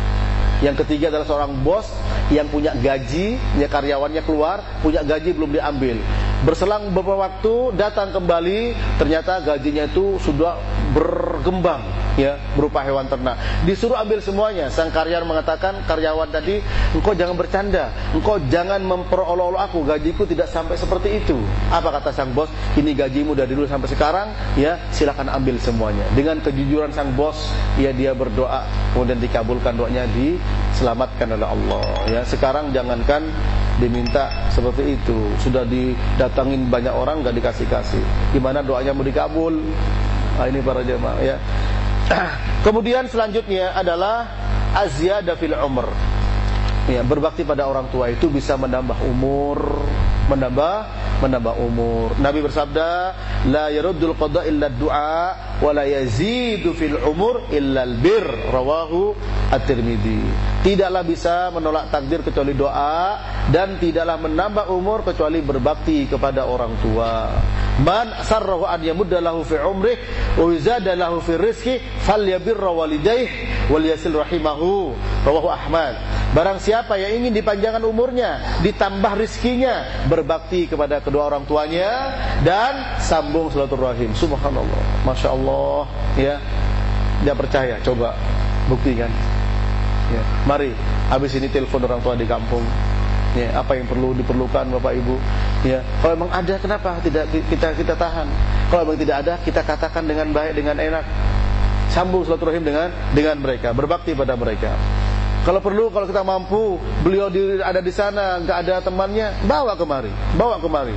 Yang ketiga adalah seorang bos yang punya gaji, ya karyawannya keluar, punya gaji belum diambil. Berselang beberapa waktu datang kembali, ternyata gajinya itu sudah berkembang ya berupa hewan ternak. Disuruh ambil semuanya. Sang karyawan mengatakan karyawan tadi, engkau jangan bercanda, engkau jangan memperolok-olok aku, gajiku tidak sampai seperti itu. Apa kata sang bos? Ini gajimu dari dulu sampai sekarang, ya silakan ambil semuanya. Dengan kejujuran sang bos, ya dia berdoa, kemudian dikabulkan doanya diselamatkan oleh Allah. Ya sekarang jangankan diminta seperti itu, sudah didatangin banyak orang nggak dikasih kasih. Gimana doanya mau dikabul? Nah, ini para jemaah ya. Kemudian selanjutnya adalah azyada fil umr. Ya, berbakti pada orang tua itu bisa menambah umur, menambah menambah umur. Nabi bersabda, la yaruddul qada illa du'a wa la yazidu fil umur illa al bir. Rawahu At-Tirmidzi. Tidaklah bisa menolak takdir kecuali doa dan tidaklah menambah umur kecuali berbakti kepada orang tua. Man sarrahu an yamudda lahu fi umrih wa yuzada lahu fi rizqi falyabirra walidayh wal yasil rahimahu rawahu Ahmad. Barang siapa yang ingin dipanjangkan umurnya, ditambah rizkinya, berbakti kepada kedua orang tuanya dan sambung silaturahim. Subhanallah. Masya Allah, ya. Dia percaya, coba buktikan. Ya. Mari, habis ini telepon orang tua di kampung ya, apa yang perlu diperlukan Bapak Ibu ya. Kalau memang ada kenapa tidak kita kita tahan? Kalau memang tidak ada kita katakan dengan baik dengan enak. Sambung silaturahim dengan dengan mereka berbakti pada mereka. Kalau perlu kalau kita mampu beliau di, ada di sana nggak ada temannya bawa kemari bawa kemari.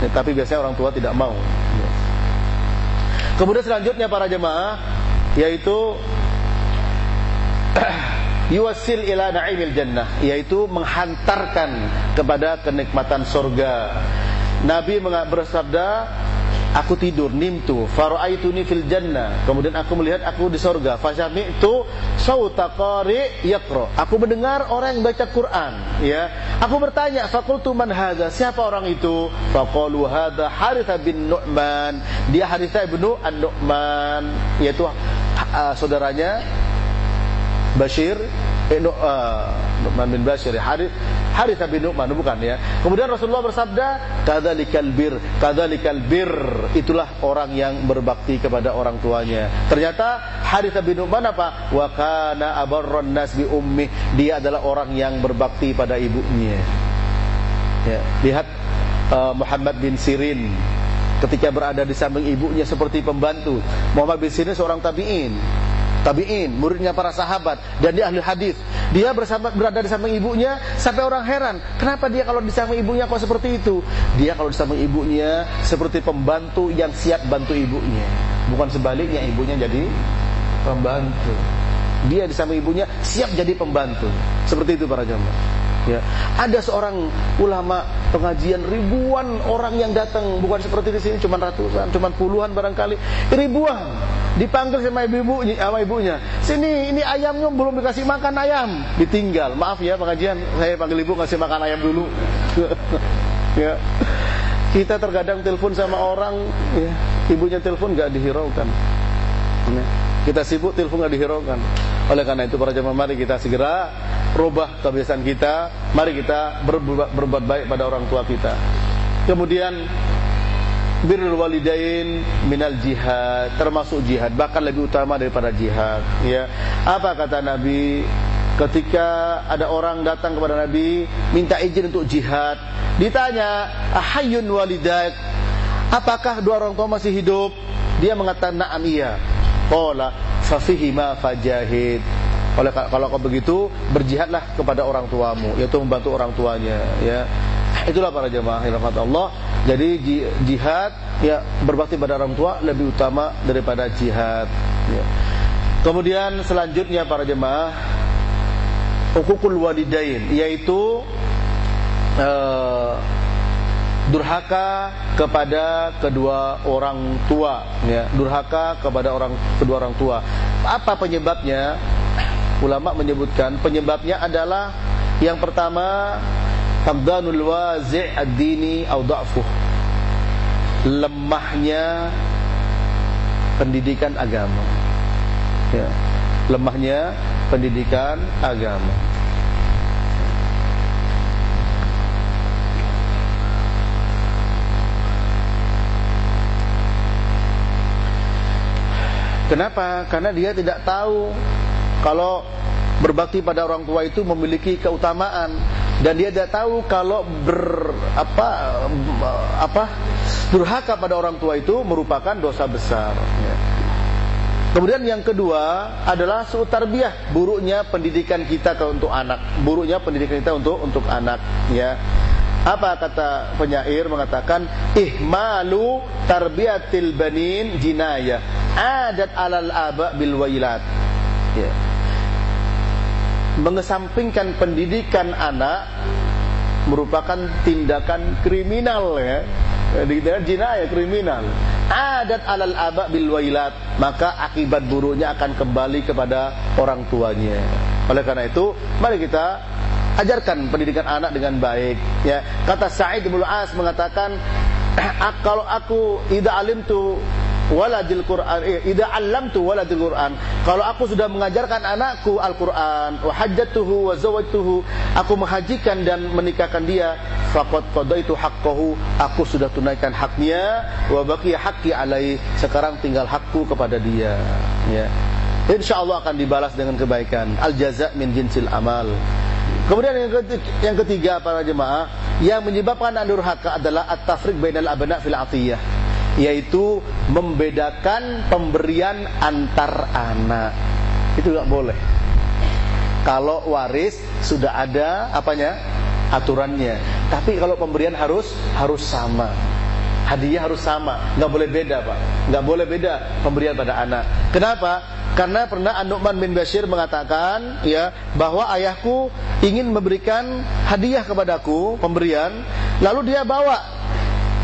Ya, tapi biasanya orang tua tidak mau. Ya. kemudian selanjutnya para jemaah yaitu (clears throat) yuwasil ila na'imil jannah yaitu menghantarkan kepada kenikmatan surga. Nabi bersabda aku tidur nimtu faraaituni fil jannah. Kemudian aku melihat aku di surga. Fasami'tu sauta qari yaqra. Aku mendengar orang yang baca Quran ya. Aku bertanya faqultu man hadza? Siapa orang itu? Faqalu hadza Haritha bin Nu'man. Dia Haritha bin An-Nu'man yaitu uh, saudaranya Bashir eh, uh, Nu'man bin Bashir Harith Harith bin Nu'man bukan ya. Kemudian Rasulullah bersabda kadzalikal bir kadzalikal bir. Itulah orang yang berbakti kepada orang tuanya. Ternyata Harith bin Nu'man apa? Wa kana abarran nas bi ummi. Dia adalah orang yang berbakti pada ibunya. Ya lihat uh, Muhammad bin Sirin. Ketika berada di samping ibunya seperti pembantu. Muhammad bin Sirin seorang tabi'in tabi'in, muridnya para sahabat dan dia ahli hadis. Dia bersama berada di samping ibunya sampai orang heran, kenapa dia kalau di samping ibunya kok seperti itu? Dia kalau di samping ibunya seperti pembantu yang siap bantu ibunya. Bukan sebaliknya ibunya jadi pembantu. Dia di samping ibunya siap jadi pembantu. Seperti itu para jamaah. Ya. Ada seorang ulama pengajian ribuan orang yang datang, bukan seperti di sini cuma ratusan, cuma puluhan barangkali, ribuan. Dipanggil sama ibu-ibunya, sama ibunya. Sini, ini ayamnya belum dikasih makan ayam, ditinggal. Maaf ya pengajian, saya panggil ibu ngasih makan ayam dulu. (laughs) ya. Kita terkadang telepon sama orang, ya, ibunya telepon nggak dihiraukan. Ya Kita sibuk telepon nggak dihiraukan. Oleh karena itu para jemaah mari kita segera rubah kebiasaan kita. Mari kita berbuat, berbuat baik pada orang tua kita. Kemudian birrul walidain minal jihad termasuk jihad bahkan lebih utama daripada jihad ya apa kata Nabi ketika ada orang datang kepada Nabi minta izin untuk jihad ditanya ahayyun walidak apakah dua orang tua masih hidup dia mengatakan na'am iya qala fa fihi ma fajahid. Oleh kalau kau begitu berjihadlah kepada orang tuamu yaitu membantu orang tuanya ya. Itulah para jemaah rahmat Allah. Jadi jihad ya berbakti pada orang tua lebih utama daripada jihad ya. kemudian selanjutnya para jemaah hukukul walidain yaitu uh, durhaka kepada kedua orang tua ya. Durhaka kepada orang kedua orang tua. Apa penyebabnya? Ulama menyebutkan penyebabnya adalah yang pertama faqdanul wazi' ad-dini atau dha'fuh lemahnya pendidikan agama. Ya. Lemahnya pendidikan agama Kenapa? Karena dia tidak tahu kalau berbakti pada orang tua itu memiliki keutamaan dan dia tidak tahu kalau ber apa apa durhaka pada orang tua itu merupakan dosa besar. Ya. Kemudian yang kedua adalah suutarbiyah, buruknya pendidikan kita untuk anak, buruknya pendidikan kita untuk untuk anak, ya. Apa kata penyair mengatakan ihmalu tarbiyatil banin jinayah adat alal aba bil wailat. Ya. Mengesampingkan pendidikan anak merupakan tindakan kriminal ya. Tindakan jinayah kriminal. Adat alal aba bil wailat, maka akibat buruknya akan kembali kepada orang tuanya. Oleh karena itu, mari kita ajarkan pendidikan anak dengan baik ya kata Sa'id bin As mengatakan (clears throat) kalau aku tidak alim tu waladil Quran. Eh, ida allamtu waladil Quran. Kalau aku sudah mengajarkan anakku Al-Quran wa hajjatuhu wa zawajtuhu aku menghajikan dan menikahkan dia faqad qadaitu haqqahu aku sudah tunaikan haknya wa baqiya haqqi alai sekarang tinggal hakku kepada dia. Ya. Insyaallah akan dibalas dengan kebaikan. Al jaza min jinsil amal. Kemudian yang ketiga, yang ketiga para jemaah yang menyebabkan durhaka adalah at-tafriq bainal abna fil atiyah yaitu membedakan pemberian antar anak. Itu enggak boleh. Kalau waris sudah ada apanya? aturannya. Tapi kalau pemberian harus harus sama. Hadiah harus sama, nggak boleh beda, Pak. Nggak boleh beda pemberian pada anak. Kenapa? Karena pernah An-Nu'man bin Bashir mengatakan ya bahwa ayahku ingin memberikan hadiah kepadaku, pemberian, lalu dia bawa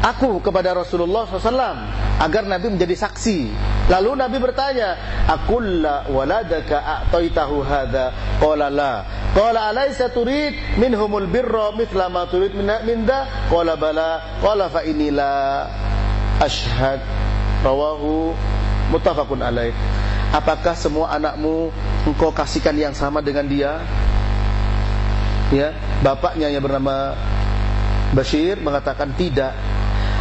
aku kepada Rasulullah SAW agar Nabi menjadi saksi. Lalu Nabi bertanya, "Akulla waladaka a'taitahu hadza?" Qala la. Qala alaysa turid minhumul birra mithla ma turid minda? Qala bala. Qala fa inilah ashhad. Rawahu muttafaqun alaih. Apakah semua anakmu engkau kasihkan yang sama dengan dia? Ya, bapaknya yang bernama Bashir mengatakan tidak.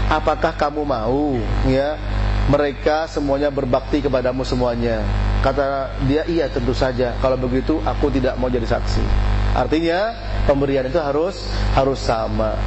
Apakah kamu mau ya mereka semuanya berbakti kepadamu semuanya? Kata dia, iya tentu saja. Kalau begitu aku tidak mau jadi saksi. Artinya pemberian itu harus harus sama.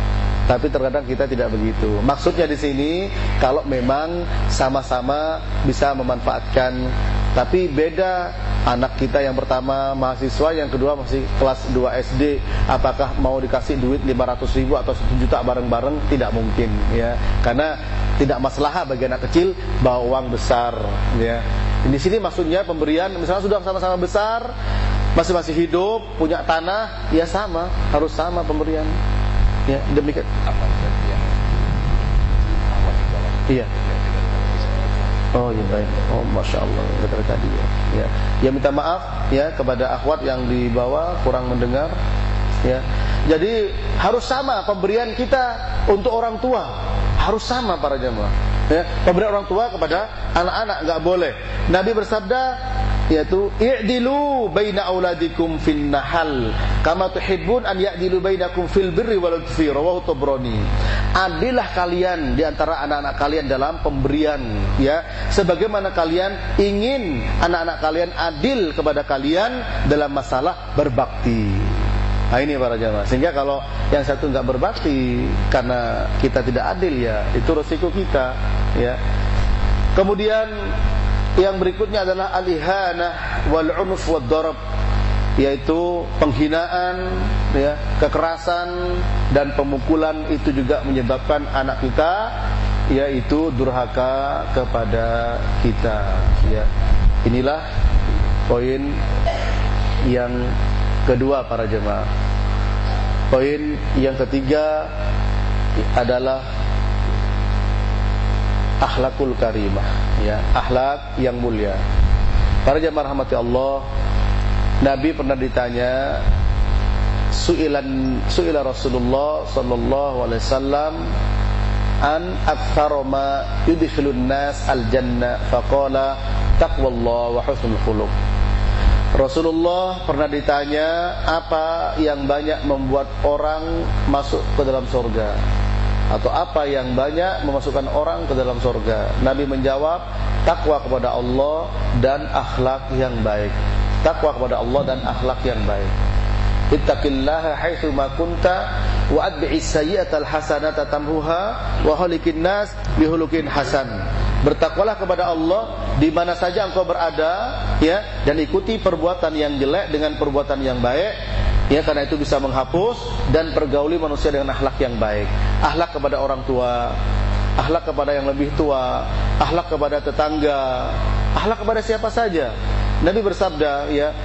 Tapi terkadang kita tidak begitu. Maksudnya di sini kalau memang sama-sama bisa memanfaatkan tapi beda anak kita yang pertama mahasiswa, yang kedua masih kelas 2 SD. Apakah mau dikasih duit 500 ribu atau 1 juta bareng-bareng? Tidak mungkin ya. Karena tidak masalah bagi anak kecil bawa uang besar ya. Di sini maksudnya pemberian misalnya sudah sama-sama besar, masih masih hidup, punya tanah, ya sama, harus sama pemberian. Ya, demikian. Apa ya? Iya. Oh ya baik. Oh masya Allah. Kata tadi ya. Ya. Ya minta maaf ya kepada akhwat yang dibawa kurang mendengar. Ya. Jadi harus sama pemberian kita untuk orang tua. Harus sama para jemaah. Ya, pemberian orang tua kepada anak-anak nggak boleh. Nabi bersabda, yaitu i'dilu baina auladikum fin nahal kama tuhibbun an ya'dilu bainakum fil birri wal udfi rawahu tabrani adillah kalian di antara anak-anak kalian dalam pemberian ya sebagaimana kalian ingin anak-anak kalian adil kepada kalian dalam masalah berbakti Nah ini para jamaah. Sehingga kalau yang satu nggak berbakti karena kita tidak adil ya, itu resiko kita ya. Kemudian yang berikutnya adalah alihanah wal unuf wad darab yaitu penghinaan ya, kekerasan dan pemukulan itu juga menyebabkan anak kita yaitu durhaka kepada kita ya. Inilah poin yang kedua para jemaah. Poin yang ketiga adalah akhlakul karimah ya akhlak yang mulia. Para jemaah rahmati Allah Nabi pernah ditanya suilan suila Rasulullah sallallahu alaihi wasallam an aktsara ma yudkhilun nas al jannah faqala taqwallah wa husnul khuluq Rasulullah pernah ditanya apa yang banyak membuat orang masuk ke dalam surga atau apa yang banyak memasukkan orang ke dalam surga? Nabi menjawab, takwa kepada Allah dan akhlak yang baik. Takwa kepada Allah dan akhlak yang baik. Ittaqillaha haitsu ma kunta wa adbi'is sayyi'atal hasanata tamhuha wa khaliqin nas bihulukin hasan. Bertakwalah kepada Allah di mana saja engkau berada ya dan ikuti perbuatan yang jelek dengan perbuatan yang baik Ya karena itu bisa menghapus dan pergauli manusia dengan akhlak yang baik. Akhlak kepada orang tua, akhlak kepada yang lebih tua, akhlak kepada tetangga, akhlak kepada siapa saja. Nabi bersabda, ya,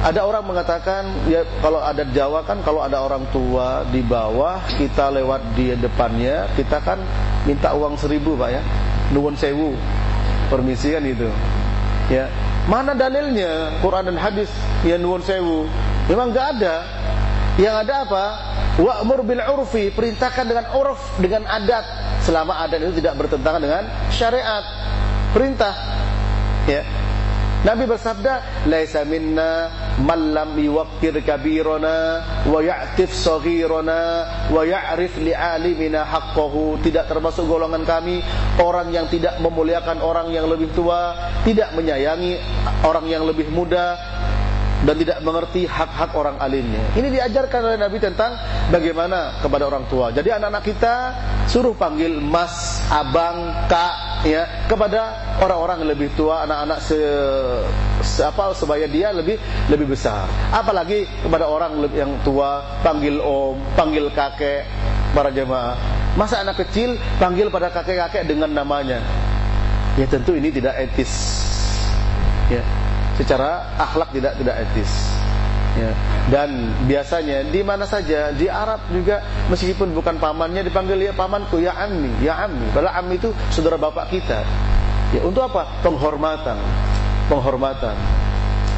ada orang mengatakan ya kalau ada Jawa kan kalau ada orang tua di bawah kita lewat di depannya kita kan minta uang seribu pak ya nuwun sewu permisi kan itu ya mana dalilnya Quran dan hadis ya nuwun sewu Memang enggak ada. Yang ada apa? Wa'mur bil urfi, perintahkan dengan uruf, dengan adat. Selama adat itu tidak bertentangan dengan syariat. Perintah. Ya. Nabi bersabda, "Laisa minna man lam yuwaqqir kabirana wa ya'tif saghirana wa ya'rif li'alimina haqqahu." Tidak termasuk golongan kami orang yang tidak memuliakan orang yang lebih tua, tidak menyayangi orang yang lebih muda, dan tidak mengerti hak-hak orang alimnya. Ini diajarkan oleh Nabi tentang bagaimana kepada orang tua. Jadi anak-anak kita suruh panggil mas, abang, kak ya kepada orang-orang yang lebih tua, anak-anak se, se apa supaya dia lebih lebih besar. Apalagi kepada orang yang tua panggil om, panggil kakek para jemaah. Masa anak kecil panggil pada kakek-kakek dengan namanya. Ya tentu ini tidak etis. Ya secara akhlak tidak tidak etis. Ya. Dan biasanya di mana saja di Arab juga meskipun bukan pamannya dipanggil ya pamanku ya ammi, ya ammi. Padahal ammi itu saudara bapak kita. Ya untuk apa? Penghormatan. Penghormatan.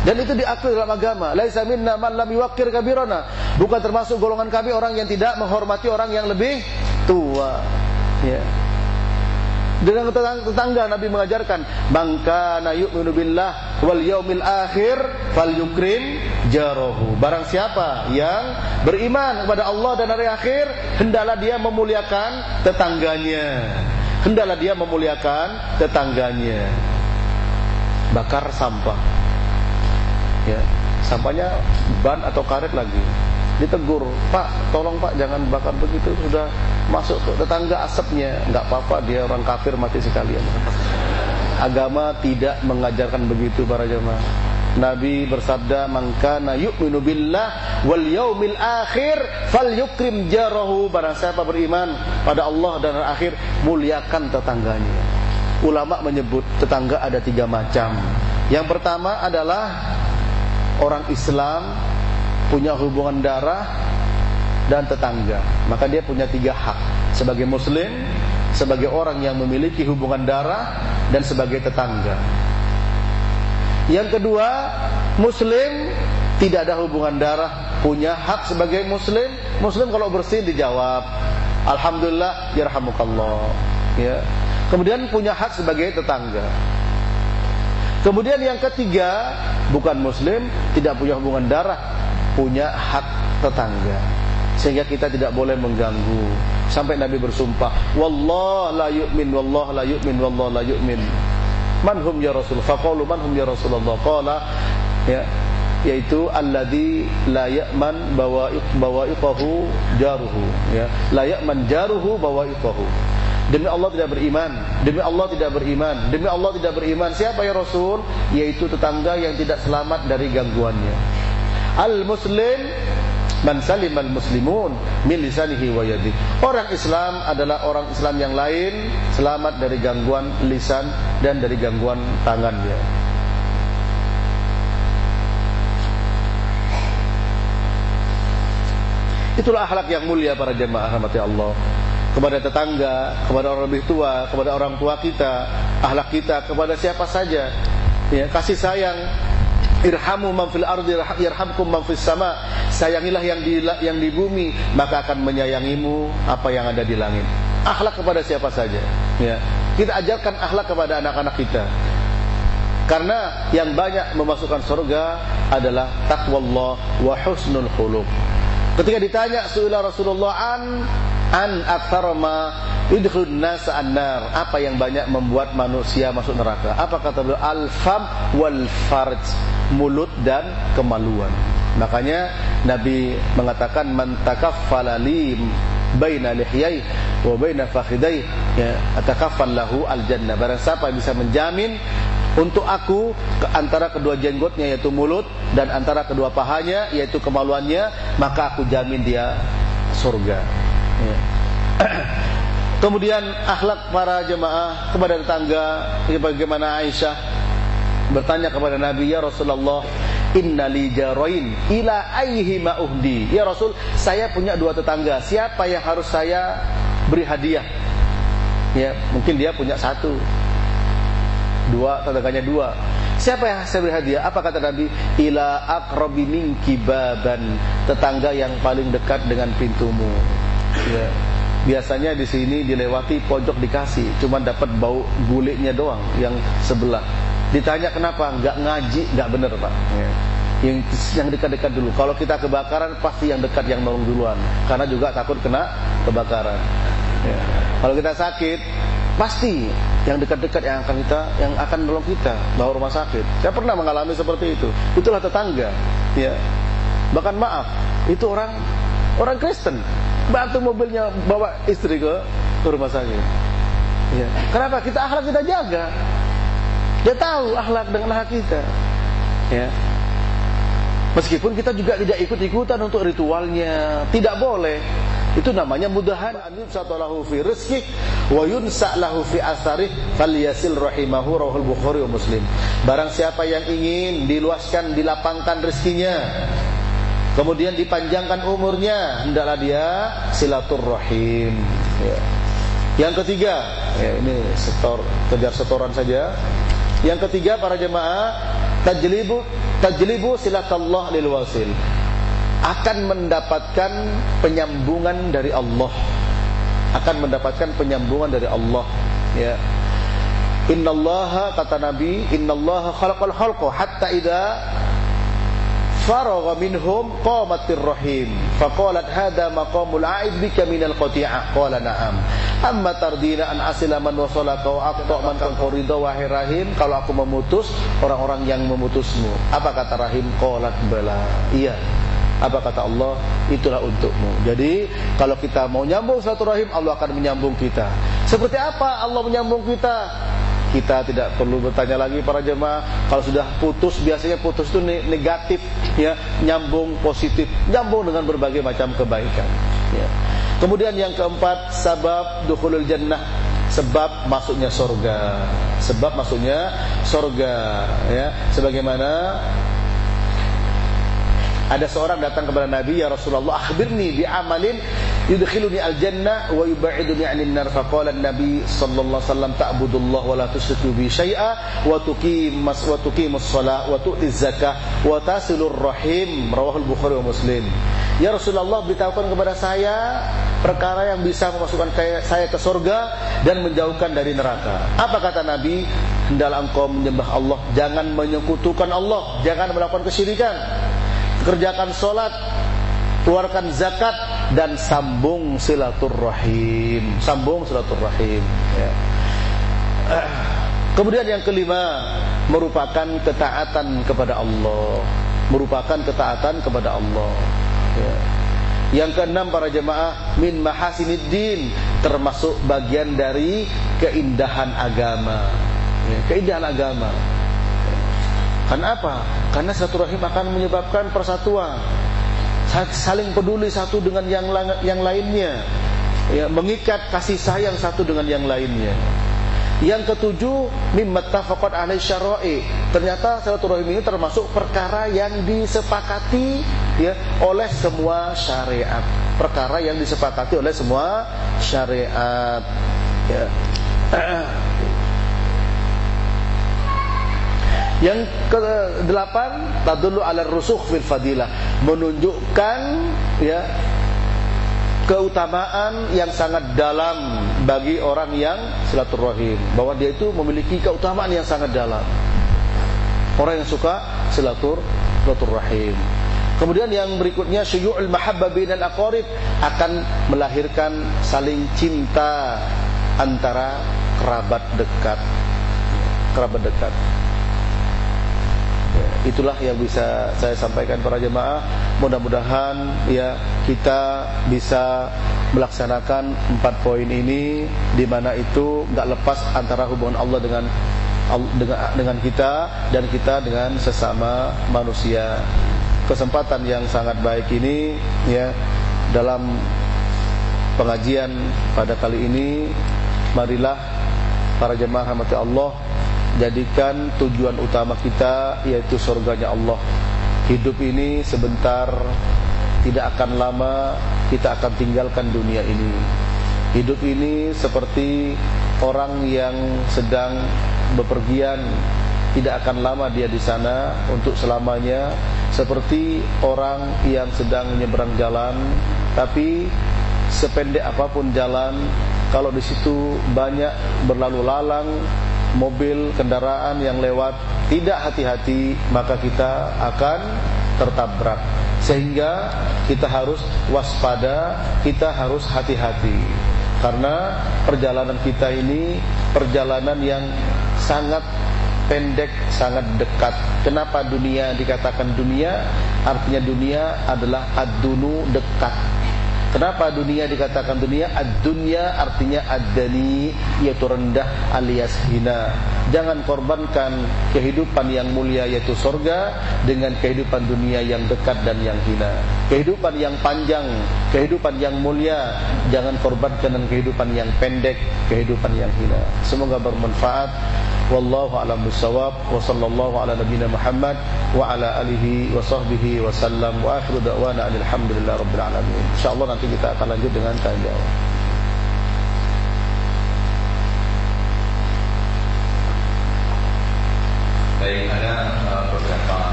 Dan itu diakui dalam agama. Laisa minna man lam yuwaqqir kabirana. Bukan termasuk golongan kami orang yang tidak menghormati orang yang lebih tua. Ya. Dengan tetangga Nabi mengajarkan, "Mangka yu'minu billah wal yaumil akhir falyukrim jarahu." Barang siapa yang beriman kepada Allah dan hari akhir, hendaklah dia memuliakan tetangganya. Hendaklah dia memuliakan tetangganya. Bakar sampah. Ya, sampahnya ban atau karet lagi ditegur, Pak, tolong Pak jangan bakar begitu, sudah masuk ke tetangga asapnya, nggak apa-apa dia orang kafir mati sekalian. Agama tidak mengajarkan begitu para jemaah. Nabi bersabda, "Mangkana yu'minu billah wal yaumil akhir falyukrim jarahu." Barang siapa beriman pada Allah dan hari akhir, muliakan tetangganya. Ulama menyebut tetangga ada tiga macam. Yang pertama adalah orang Islam punya hubungan darah dan tetangga. Maka dia punya tiga hak. Sebagai muslim, sebagai orang yang memiliki hubungan darah dan sebagai tetangga. Yang kedua, muslim tidak ada hubungan darah, punya hak sebagai muslim. Muslim kalau bersih dijawab, alhamdulillah yarhamukallah. Ya. Kemudian punya hak sebagai tetangga. Kemudian yang ketiga, bukan muslim, tidak punya hubungan darah, punya hak tetangga. Sehingga kita tidak boleh mengganggu. Sampai Nabi bersumpah, "Wallah la yu'min, wallah la yu'min, wallah la yu'min." Manhum ya Rasul? Faqalu manhum ya Rasulullah? Qala ya yaitu alladzi la ya'man bawa'iq bawa'iqahu jaruhu ya la ya'man jaruhu bawa'iqahu demi Allah tidak beriman demi Allah tidak beriman demi Allah tidak beriman siapa ya Rasul yaitu tetangga yang tidak selamat dari gangguannya al muslim man salimal muslimun min lisanihi wa yadihi orang Islam adalah orang Islam yang lain selamat dari gangguan lisan dan dari gangguan tangannya Itulah akhlak yang mulia para jemaah rahmati Allah. Kepada tetangga, kepada orang lebih tua, kepada orang tua kita, akhlak kita kepada siapa saja. Ya, kasih sayang Irhamu man fil ardi yarhamkum man fis sama. Sayangilah yang di yang di bumi, maka akan menyayangimu apa yang ada di langit. Akhlak kepada siapa saja, ya. Kita ajarkan akhlak kepada anak-anak kita. Karena yang banyak memasukkan surga adalah taqwallah wa husnul khuluq. Ketika ditanya Suila Rasulullah an an aktarma idkhulun nas annar? Apa yang banyak membuat manusia masuk neraka? Apa kata beliau? Al fam wal farj mulut dan kemaluan. Makanya Nabi mengatakan man takaffala lim baina lihyai wa baina fakhidai ya atakaffal lahu al jannah barang siapa yang bisa menjamin untuk aku ke antara kedua jenggotnya yaitu mulut dan antara kedua pahanya yaitu kemaluannya maka aku jamin dia surga. Ya. (clears throat) kemudian akhlak para jemaah kepada tetangga bagaimana Aisyah bertanya kepada Nabi ya Rasulullah inna li jarain ila ayhi ma uhdi? Ya Rasul saya punya dua tetangga siapa yang harus saya beri hadiah? Ya mungkin dia punya satu dua tetangganya dua. Siapa yang saya beri hadiah? Apa kata Nabi? Ila minki baban. Tetangga yang paling dekat dengan pintumu. Ya. Biasanya di sini dilewati pojok dikasih. Cuma dapat bau gulitnya doang yang sebelah. Ditanya kenapa? Nggak ngaji nggak bener pak. Ya. yang yang dekat-dekat dulu. Kalau kita kebakaran pasti yang dekat yang nolong duluan. Karena juga takut kena kebakaran. Ya. kalau kita sakit pasti yang dekat-dekat yang akan kita yang akan menolong kita bawa rumah sakit. Saya pernah mengalami seperti itu. Itulah tetangga, ya. Bahkan maaf, itu orang orang Kristen bantu mobilnya bawa istri ke, ke rumah sakit. Ya. Kenapa? Kita akhlak kita jaga. Dia tahu akhlak dengan hak kita. Ya. Meskipun kita juga tidak ikut-ikutan untuk ritualnya, tidak boleh. Itu namanya mudahan an yubsatalahu fi rizqik wa yunsa'lahu fi asarih falyasil rahimahu rawahul Bukhari wa Muslim. Barang siapa yang ingin diluaskan, dilapangkan rezekinya, kemudian dipanjangkan umurnya, hendaklah dia silaturrahim. Ya. Yang ketiga, ya ini setor kejar setoran saja. Yang ketiga para jemaah tajlibu tajlibu silatallah lil wasil. Akan mendapatkan penyambungan dari Allah. Akan mendapatkan penyambungan dari Allah. Ya. Innallaha kata nabi innallaha khalaqal khalqa hatta idza faragha minhum qamatir rahim faqalat hadha maqamul a'id bika minal qati'ah qala na'am amma tardina an asila man wasalaka wa aqta man qurida wa rahim kalau aku memutus orang-orang yang memutusmu apa kata rahim qalat bala iya apa kata Allah? Itulah untukmu. Jadi kalau kita mau nyambung satu rahim, Allah akan menyambung kita. Seperti apa Allah menyambung kita? Kita tidak perlu bertanya lagi para jemaah. Kalau sudah putus, biasanya putus itu negatif, ya, nyambung positif, nyambung dengan berbagai macam kebaikan. Ya. Kemudian yang keempat, sabab dukhulul jannah sebab masuknya surga sebab masuknya surga ya sebagaimana ada seorang datang kepada Nabi, "Ya Rasulullah, akhbirni bi amalin yudkhiluni al-jannah wa yub'iduni 'anil nar." Faqala Nabi sallallahu alaihi wasallam, "Ta'budullah wa la tusyriku bi syai'a wa tuqimus wa tuqimus shalah wa tu'tiz zakah wa tasilur rahim." Rawahul Bukhari wa Muslim. Ya Rasulullah, beritahukan kepada saya perkara yang bisa memasukkan saya ke surga dan menjauhkan dari neraka. Apa kata Nabi? hendaklah engkau menyembah Allah, jangan menyekutukan Allah, jangan melakukan kesyirikan. Kerjakan solat, keluarkan zakat dan sambung silaturrahim. Sambung silaturrahim. Ya. (clears throat) Kemudian yang kelima merupakan ketaatan kepada Allah, merupakan ketaatan kepada Allah. Ya. Yang keenam para jemaah min mahasiniddin termasuk bagian dari keindahan agama. Ya, keindahan agama. Karena apa? Karena satu rahim akan menyebabkan persatuan. Saling peduli satu dengan yang yang lainnya. Ya, mengikat kasih sayang satu dengan yang lainnya. Yang ketujuh mimmat tafaqat alai syara'i. Ternyata silaturahim ini termasuk perkara yang disepakati ya oleh semua syariat. Perkara yang disepakati oleh semua syariat. Ya. (clears throat) Yang ke-8 tadullu ala rusukh fil fadilah, menunjukkan ya keutamaan yang sangat dalam bagi orang yang silaturahim. Bahwa dia itu memiliki keutamaan yang sangat dalam. Orang yang suka silatur silaturahim. Kemudian yang berikutnya syuyu'ul mahabbah bainal aqarib. Akan melahirkan saling cinta antara kerabat dekat. Kerabat dekat itulah yang bisa saya sampaikan para jemaah. Mudah-mudahan ya kita bisa melaksanakan empat poin ini di mana itu nggak lepas antara hubungan Allah dengan dengan dengan kita dan kita dengan sesama manusia. Kesempatan yang sangat baik ini ya dalam pengajian pada kali ini marilah para jemaah rahmati Allah jadikan tujuan utama kita yaitu surganya Allah. Hidup ini sebentar, tidak akan lama kita akan tinggalkan dunia ini. Hidup ini seperti orang yang sedang bepergian, tidak akan lama dia di sana untuk selamanya. Seperti orang yang sedang menyeberang jalan, tapi sependek apa pun jalan, kalau di situ banyak berlalu lalang mobil, kendaraan yang lewat tidak hati-hati maka kita akan tertabrak sehingga kita harus waspada, kita harus hati-hati karena perjalanan kita ini perjalanan yang sangat pendek, sangat dekat. Kenapa dunia dikatakan dunia? Artinya dunia adalah ad-dunu dekat Kenapa dunia dikatakan dunia? Ad-dunya artinya ad-dani yaitu rendah alias hina. Jangan korbankan kehidupan yang mulia yaitu sorga dengan kehidupan dunia yang dekat dan yang hina. Kehidupan yang panjang, kehidupan yang mulia, jangan korbankan dengan kehidupan yang pendek, kehidupan yang hina. Semoga bermanfaat. Wallahu a'lam bishawab wa sallallahu ala nabiyyina Muhammad wa ala alihi wa sahbihi wa sallam wa akhiru da'wana alhamdulillahi rabbil alamin. Insyaallah nanti kita akan lanjut dengan tanya jawab. Baik, ada uh, beberapa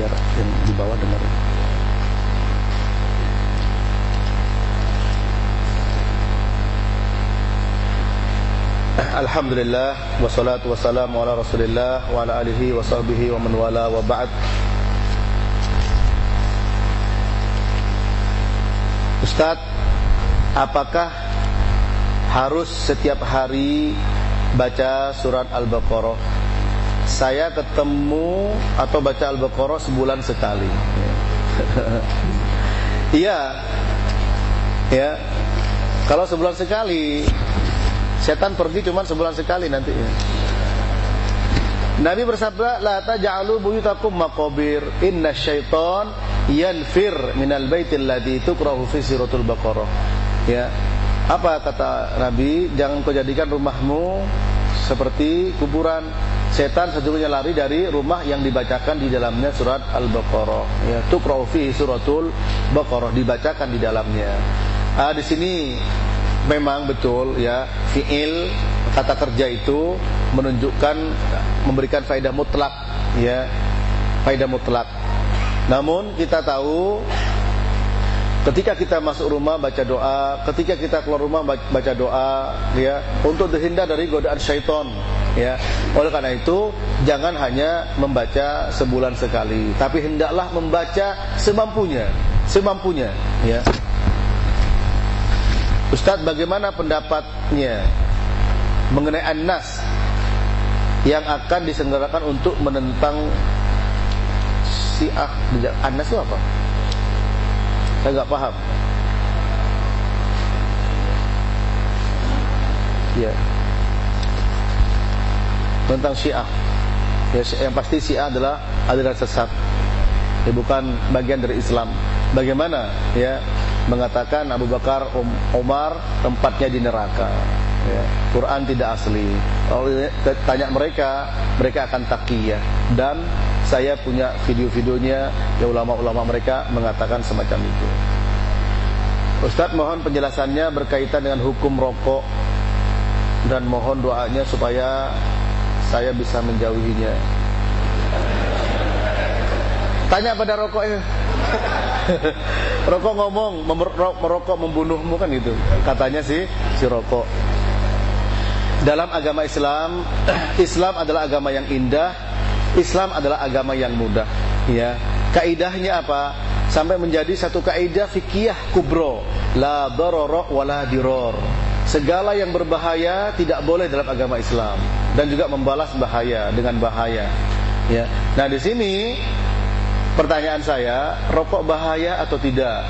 biar yang di bawah dengar. Alhamdulillah wassalatu wassalamu ala Rasulillah wa ala alihi wa sahbihi wa man wala wa ba'd. Ustaz, apakah harus setiap hari baca surat Al-Baqarah? Saya ketemu atau baca Al-Baqarah sebulan sekali. (laughs) Iya. ya. Kalau sebulan sekali Setan pergi cuma sebulan sekali nanti. Nabi bersabda, "La taj'alu buyutakum maqabir. Inna syaitan yanfir minal baitil ladzi tukrahu fi suratul Baqarah." Ya. Apa kata Nabi? Jangan kau jadikan rumahmu seperti kuburan. Setan sejujurnya lari dari rumah yang dibacakan di dalamnya surat Al-Baqarah. Ya, tukrahu fi suratul Baqarah dibacakan di dalamnya. Ah, di sini memang betul ya fiil kata kerja itu menunjukkan memberikan faedah mutlak ya faedah mutlak Namun kita tahu Ketika kita masuk rumah baca doa, ketika kita keluar rumah baca doa, ya, untuk terhindar dari godaan syaitan, ya. Oleh karena itu, jangan hanya membaca sebulan sekali, tapi hendaklah membaca semampunya, semampunya, ya. Ustadz, bagaimana pendapatnya mengenai an-nas yang akan diselenggarakan untuk menentang Syiah? An-nas itu apa? Saya nggak paham. Ya. Tentang Syiah. Ya, yang pasti Syiah adalah aliran sesat. Ya, bukan bagian dari Islam. Bagaimana ya mengatakan Abu Bakar um, tempatnya di neraka. Ya, Quran tidak asli. Kalau tanya mereka, mereka akan takiyah dan saya punya video-videonya ya ulama-ulama mereka mengatakan semacam itu. Ustadz mohon penjelasannya berkaitan dengan hukum rokok dan mohon doanya supaya saya bisa menjauhinya. Tanya pada rokoknya. (laughs) rokok ngomong, merokok membunuhmu kan gitu. Katanya sih si rokok. Dalam agama Islam, (clears throat) Islam adalah agama yang indah Islam adalah agama yang mudah ya kaidahnya apa sampai menjadi satu kaidah fikih kubro la darara wala diror segala yang berbahaya tidak boleh dalam agama Islam dan juga membalas bahaya dengan bahaya ya nah di sini pertanyaan saya rokok bahaya atau tidak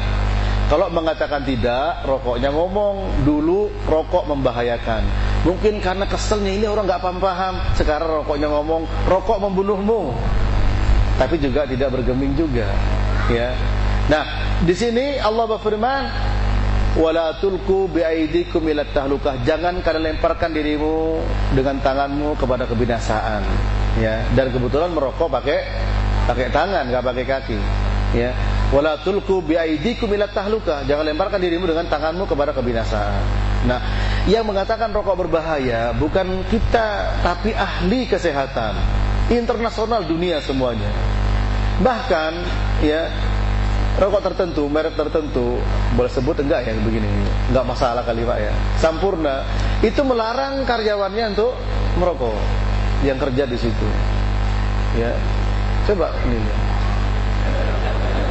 kalau mengatakan tidak, rokoknya ngomong dulu rokok membahayakan. Mungkin karena keselnya ini orang nggak paham-paham. Sekarang rokoknya ngomong rokok membunuhmu. Tapi juga tidak bergeming juga, ya. Nah, di sini Allah berfirman, "Wala tulku biaidikum tahlukah." Jangan kalian lemparkan dirimu dengan tanganmu kepada kebinasaan, ya. Dan kebetulan merokok pakai pakai tangan, nggak pakai kaki, ya. Wala tulku biaidikum ila tahluka jangan lemparkan dirimu dengan tanganmu kepada kebinasaan. Nah yang mengatakan rokok berbahaya bukan kita tapi ahli kesehatan. Internasional dunia semuanya. Bahkan ya rokok tertentu merek tertentu boleh sebut enggak ya begini enggak masalah kali Pak ya Sampurna itu melarang karyawannya untuk merokok yang kerja di situ ya coba ini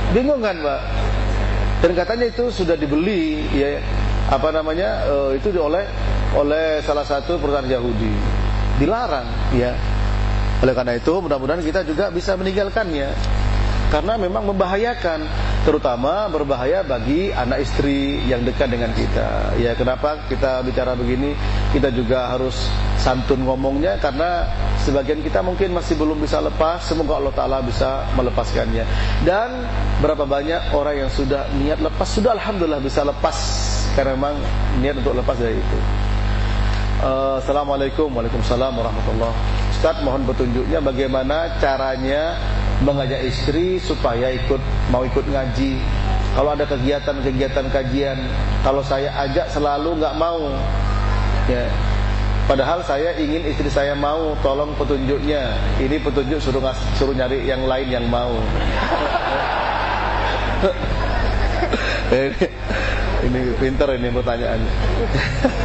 Bingung kan, Pak? Dan katanya itu sudah dibeli ya apa namanya? Uh, itu oleh oleh salah satu perusahaan Yahudi. Dilarang ya. Oleh karena itu mudah-mudahan kita juga bisa meninggalkannya karena memang membahayakan terutama berbahaya bagi anak istri yang dekat dengan kita. Ya kenapa kita bicara begini? Kita juga harus santun ngomongnya karena sebagian kita mungkin masih belum bisa lepas. Semoga Allah Ta'ala bisa melepaskannya. Dan berapa banyak orang yang sudah niat lepas sudah Alhamdulillah bisa lepas. Karena memang niat untuk lepas dari itu. Uh, Assalamualaikum Waalaikumsalam warahmatullahi Ustaz mohon petunjuknya bagaimana caranya mengajak istri supaya ikut mau ikut ngaji. Kalau ada kegiatan-kegiatan kajian, kalau saya ajak selalu nggak mau. Ya. Padahal saya ingin istri saya mau, tolong petunjuknya. Ini petunjuk suruh suruh nyari yang lain yang mau. (laughs) ini, ini pinter ini pertanyaannya.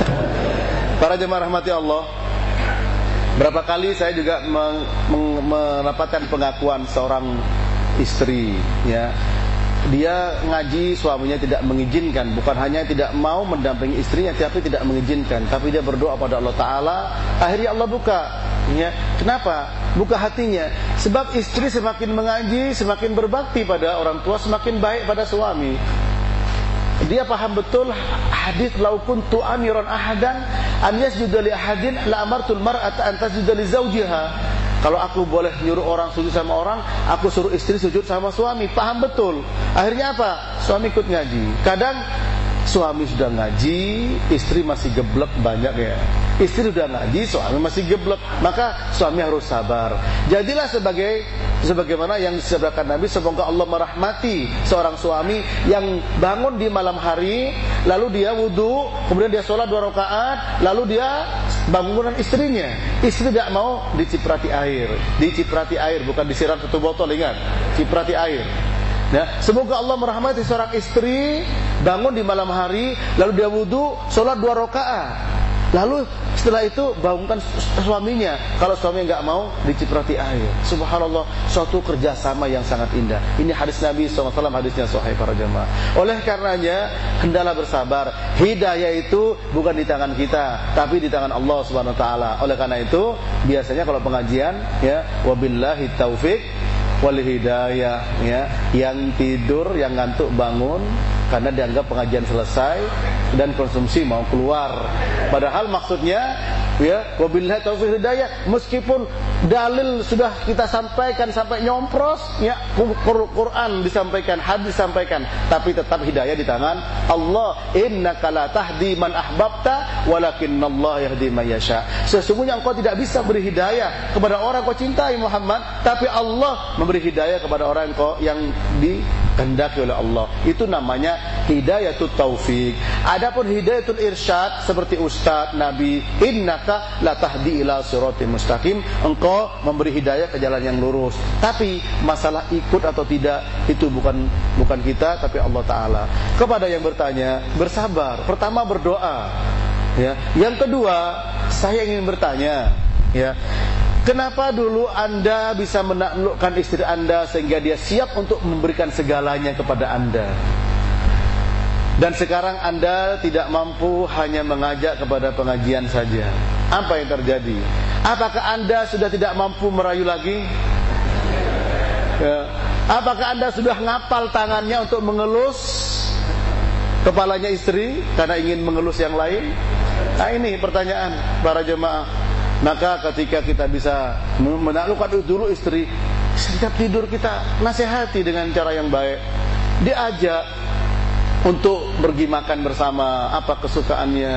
(laughs) Para jemaah rahmati Allah, Berapa kali saya juga mendapatkan pengakuan seorang istri ya. Dia ngaji suaminya tidak mengizinkan, bukan hanya tidak mau mendampingi istrinya tapi tidak mengizinkan, tapi dia berdoa pada Allah taala, akhirnya Allah buka ya. Kenapa? Buka hatinya. Sebab istri semakin mengaji, semakin berbakti pada orang tua, semakin baik pada suami. Dia paham betul hadis lau kuntu amiran ahadan an yasjuda li ahadin la amartul mar'ata an tasjuda li zawjiha. Kalau aku boleh nyuruh orang sujud sama orang, aku suruh istri sujud sama suami. Paham betul. Akhirnya apa? Suami ikut ngaji. Kadang suami sudah ngaji, istri masih geblek banyak ya. Istri sudah ngaji, suami masih geblek. Maka suami harus sabar. Jadilah sebagai sebagaimana yang disebutkan Nabi, semoga Allah merahmati seorang suami yang bangun di malam hari, lalu dia wudhu, kemudian dia sholat dua rakaat, lalu dia bangunan istrinya. Istri tidak mau diciprati air, diciprati air, bukan disiram satu botol, ingat, ciprati air Ya, semoga Allah merahmati seorang istri bangun di malam hari lalu dia wudhu sholat dua rakaat Lalu setelah itu bangunkan suaminya. Kalau suami nggak mau diciprati air. Subhanallah, suatu kerjasama yang sangat indah. Ini hadis Nabi SAW, hadisnya Sahih para jemaah. Oleh karenanya, hendaklah bersabar. Hidayah itu bukan di tangan kita, tapi di tangan Allah Subhanahu Wa Taala. Oleh karena itu, biasanya kalau pengajian, ya, wabillahi taufik wal hidayah ya. Yang tidur yang ngantuk bangun. Karena dianggap pengajian selesai dan konsumsi mau keluar. Padahal maksudnya ya wabillahi taufiq hidayah meskipun dalil sudah kita sampaikan sampai nyompros ya Quran disampaikan hadis disampaikan tapi tetap hidayah di tangan Allah. Innaka la tahdi man ahbabta walakinnallaha yahdi man yasha. Sesungguhnya engkau tidak bisa beri hidayah kepada orang kau cintai Muhammad tapi Allah memberi hidayah kepada orang yang dikehendaki oleh Allah. Itu namanya hidayatul taufik adapun hidayatul irsyad seperti ustaz nabi inna innaka la tahdi ila siratim mustaqim. Engkau memberi hidayah ke jalan yang lurus. Tapi masalah ikut atau tidak itu bukan bukan kita tapi Allah taala. Kepada yang bertanya bersabar. Pertama berdoa. Ya. Yang kedua saya ingin bertanya. Ya Kenapa dulu Anda bisa menaklukkan istri Anda sehingga dia siap untuk memberikan segalanya kepada Anda? Dan sekarang Anda tidak mampu hanya mengajak kepada pengajian saja. Apa yang terjadi? Apakah Anda sudah tidak mampu merayu lagi? Ya. Apakah Anda sudah ngapal tangannya untuk mengelus kepalanya istri karena ingin mengelus yang lain? Nah ini pertanyaan para jemaah. Maka ketika kita bisa menaklukkan dulu istri, setiap tidur kita nasihati dengan cara yang baik. Diajak untuk pergi makan bersama, apa kesukaannya.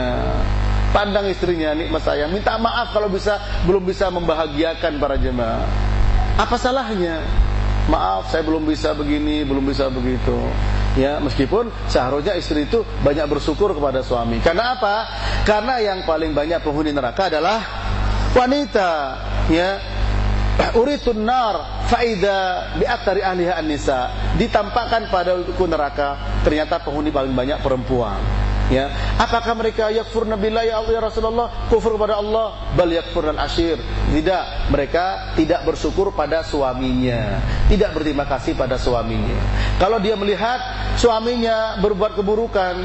Pandang istrinya, nikmat saya, minta maaf kalau bisa belum bisa membahagiakan para jemaah. Apa salahnya? Maaf, saya belum bisa begini, belum bisa begitu. Ya, meskipun seharusnya istri itu banyak bersyukur kepada suami. Karena apa? Karena yang paling banyak penghuni neraka adalah wanita, ya (clears throat) uritun nar faida bi aktsari ahliha an-nisa. Ditampakkan pada neraka ternyata penghuni paling banyak perempuan ya. Apakah mereka yakfur billahi ya Allah ya Rasulullah? Kufur kepada Allah. Bal yakfurnal ashir tidak. Mereka tidak bersyukur pada suaminya. Tidak berterima kasih pada suaminya. Kalau dia melihat suaminya berbuat keburukan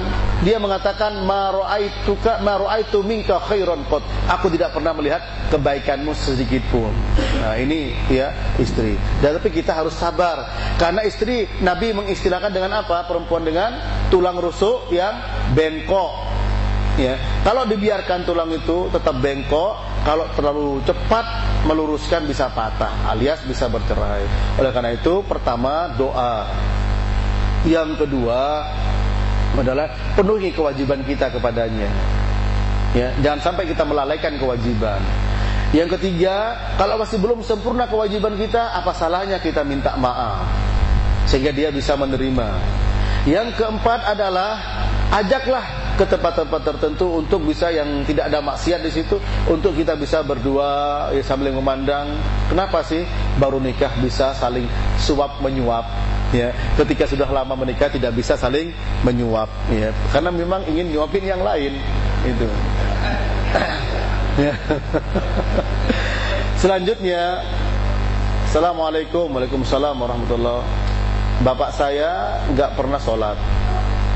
dia mengatakan ma ra'aituka ma minka aku tidak pernah melihat kebaikanmu sedikit pun. Nah ini ya istri. Dan tapi kita harus sabar. Karena istri Nabi mengistilahkan dengan apa? Perempuan dengan tulang rusuk yang ben bengkok. Ya. Kalau dibiarkan tulang itu tetap bengkok kalau terlalu cepat meluruskan bisa patah alias bisa bercerai. Oleh karena itu pertama doa. Yang kedua adalah penuhi kewajiban kita kepadanya. Ya jangan sampai kita melalaikan kewajiban. Yang ketiga kalau masih belum sempurna kewajiban kita apa salahnya kita minta maaf? Sehingga dia bisa menerima yang keempat adalah ajaklah ke tempat-tempat tertentu untuk bisa yang tidak ada maksiat di situ untuk kita bisa berdua ya, sambil memandang. Kenapa sih baru nikah bisa saling suap menyuap ya? Ketika sudah lama menikah tidak bisa saling menyuap ya. Karena memang ingin nyuapin yang lain itu. Ya. (laughs) selanjutnya Assalamualaikum Waalaikumsalam warahmatullahi Bapak saya nggak pernah sholat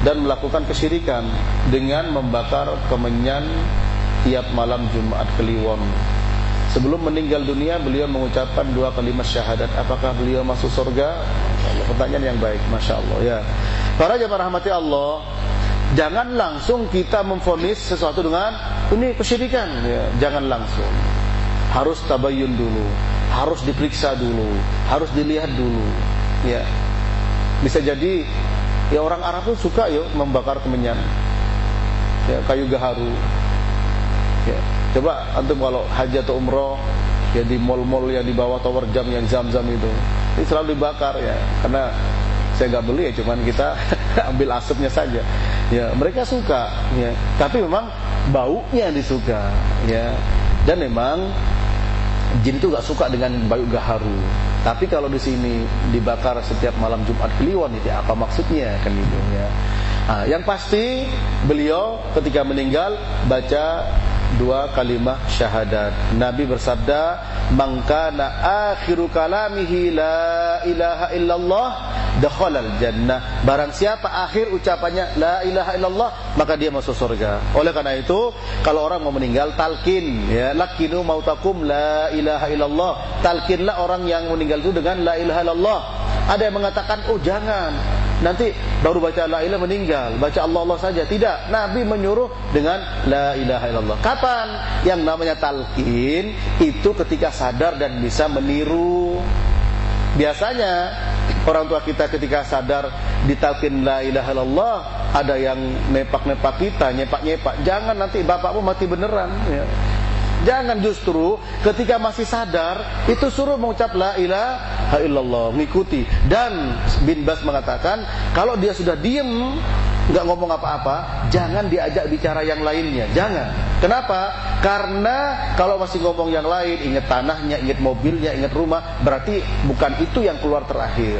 dan melakukan kesyirikan dengan membakar kemenyan tiap malam Jumat Kliwon. Sebelum meninggal dunia beliau mengucapkan dua kalimat syahadat. Apakah beliau masuk surga? Pertanyaan yang baik, masya Allah ya. Para jemaah rahmati Allah, jangan langsung kita memfonis sesuatu dengan ini kesyirikan. Ya, jangan langsung. Harus tabayun dulu, harus diperiksa dulu, harus dilihat dulu. Ya, bisa jadi ya orang Arab tuh suka ya membakar kemenyan. Ya, kayu gaharu. Ya, coba antum kalau haji atau umroh ya di mall-mall yang di bawah tower jam yang zam-zam itu. Ini selalu dibakar ya karena saya nggak beli ya cuman kita (laughs) ambil asapnya saja ya mereka suka ya tapi memang baunya disuka ya dan memang jin itu nggak suka dengan bau gaharu Tapi kalau di sini dibakar setiap malam Jumat Kliwon itu apa maksudnya kan gitu ya. Nah, yang pasti beliau ketika meninggal baca dua kalimat syahadat. Nabi bersabda, "Man akhiru kalamihi la ilaha illallah, dakhalal jannah." Barang siapa akhir ucapannya la ilaha illallah, maka dia masuk surga. Oleh karena itu, kalau orang mau meninggal talkin ya, lakinu mautakum la ilaha illallah. Talkinlah orang yang meninggal itu dengan la ilaha illallah. Ada yang mengatakan, "Oh, jangan nanti baru baca la ilaha meninggal, baca Allah Allah saja. Tidak, Nabi menyuruh dengan la ilaha illallah. Kapan? Yang namanya talqin itu ketika sadar dan bisa meniru. Biasanya orang tua kita ketika sadar ditalkin la ilaha illallah ada yang nepak-nepak kita, nyepak-nyepak. Jangan nanti bapakmu mati beneran ya. Jangan justru ketika masih sadar itu suruh mengucap la ilaha illallah, mengikuti. Dan bin Bas mengatakan kalau dia sudah diem nggak ngomong apa-apa, jangan diajak bicara yang lainnya. Jangan. Kenapa? Karena kalau masih ngomong yang lain, ingat tanahnya, ingat mobilnya, ingat rumah, berarti bukan itu yang keluar terakhir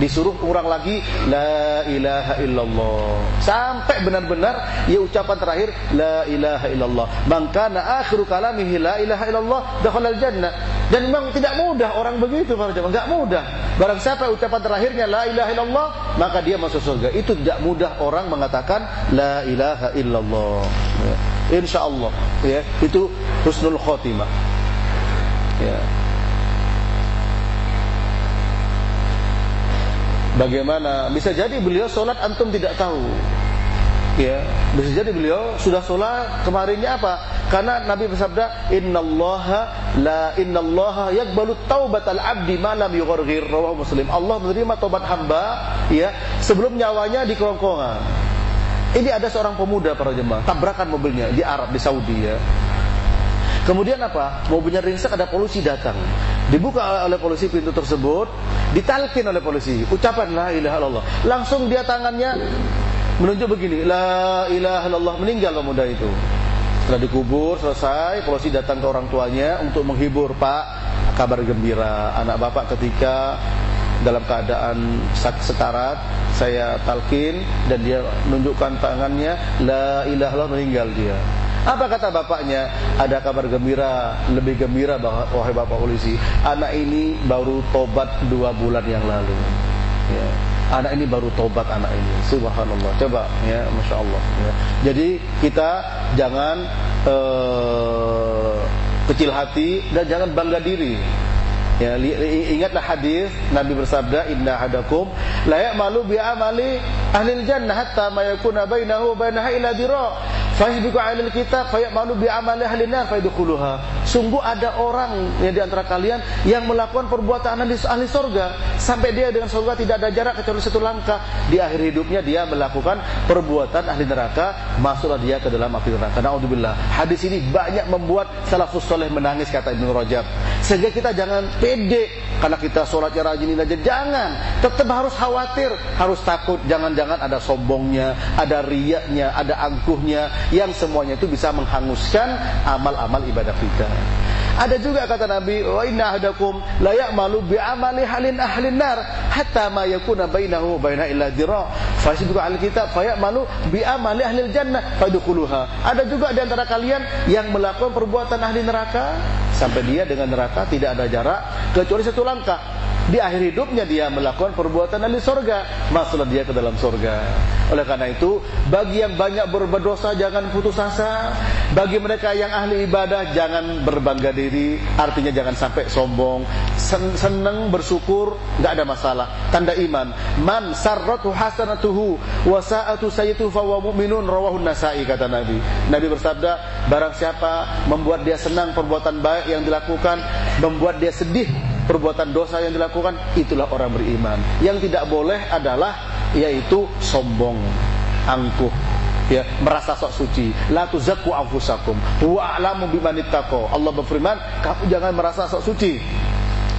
disuruh kurang lagi la ilaha illallah. Sampai benar-benar ya ucapan terakhir la ilaha illallah. Maka na akhiru kalamihi la ilaha illallah dakhalal jannah. Dan memang tidak mudah orang begitu para jemaah. Enggak mudah. Barang siapa ucapan terakhirnya la ilaha illallah maka dia masuk surga. Itu tidak mudah orang mengatakan la ilaha illallah. Ya. insyaallah ya. Itu husnul khotimah. Ya Bagaimana? Bisa jadi beliau sholat antum tidak tahu. Ya, bisa jadi beliau sudah sholat kemarinnya apa? Karena Nabi bersabda, Innallaha la innallaha yakbalu taubatal abdi malam yugharghir rawah Muslim. Allah menerima taubat hamba ya sebelum nyawanya di kerongkongan. Ini ada seorang pemuda para jemaah tabrakan mobilnya di Arab di Saudi ya. Kemudian apa? Mobilnya ringsek ada polisi datang. Dibuka oleh polisi pintu tersebut, ditalkin oleh polisi. Ucapan la ilaha illallah. Langsung dia tangannya menunjuk begini, la ilaha illallah. Meninggal pemuda itu. Setelah dikubur selesai, polisi datang ke orang tuanya untuk menghibur, "Pak, kabar gembira. Anak Bapak ketika dalam keadaan sekarat saya talkin dan dia menunjukkan tangannya la ilaha illallah meninggal dia apa kata bapaknya? Ada kabar gembira, lebih gembira wahai bapak polisi, anak ini baru tobat dua bulan yang lalu. Ya. Anak ini baru tobat anak ini. Subhanallah. Coba ya, masya Allah. Ya. Jadi kita jangan uh, kecil hati dan jangan bangga diri. Ya, ingatlah hadis Nabi bersabda inna hadakum la ya'malu bi amali ahli jannah hatta ma yakuna bainahu bainaha ila dira Fahbiqu 'alal kitab fayamalu bi amali ahli nar fayadkhuluha. Sungguh ada orang yang di antara kalian yang melakukan perbuatan ahli, ahli surga sampai dia dengan surga tidak ada jarak kecuali satu langkah. Di akhir hidupnya dia melakukan perbuatan ahli neraka, masuklah dia ke dalam api neraka. Nauzubillah. Hadis ini banyak membuat salafus soleh menangis kata Ibnu Rajab. Sehingga kita jangan pede karena kita sholatnya rajin aja. Jangan. Tetap harus khawatir, harus takut. Jangan-jangan ada sombongnya, ada riaknya, ada angkuhnya, yang semuanya itu bisa menghanguskan amal-amal ibadah kita. Ada juga kata Nabi, "Wa inna ahadakum la ya'malu bi amali halin ahlin nar hatta ma yakuna bainahu baina illa dira." Fasidu al-kitab fa ya'malu bi amali ahlil jannah fadkhuluha. Ada juga di antara kalian yang melakukan perbuatan ahli neraka sampai dia dengan neraka tidak ada jarak kecuali satu langkah di akhir hidupnya dia melakukan perbuatan ahli surga, masuklah dia ke dalam surga. Oleh karena itu, bagi yang banyak berdosa jangan putus asa. Bagi mereka yang ahli ibadah jangan berbangga diri, artinya jangan sampai sombong. Sen senang bersyukur, enggak ada masalah. Tanda iman. Man sarratu hasanatuhu wa sa'atu sayyitu fa wa mu'minun rawahu Nasa'i kata Nabi. Nabi bersabda, barang siapa membuat dia senang perbuatan baik yang dilakukan, membuat dia sedih perbuatan dosa yang dilakukan itulah orang beriman. Yang tidak boleh adalah yaitu sombong, angkuh, ya, merasa sok suci. La tuzakku anfusakum wa a'lamu bimanittaqo. Allah berfirman, kamu jangan merasa sok suci.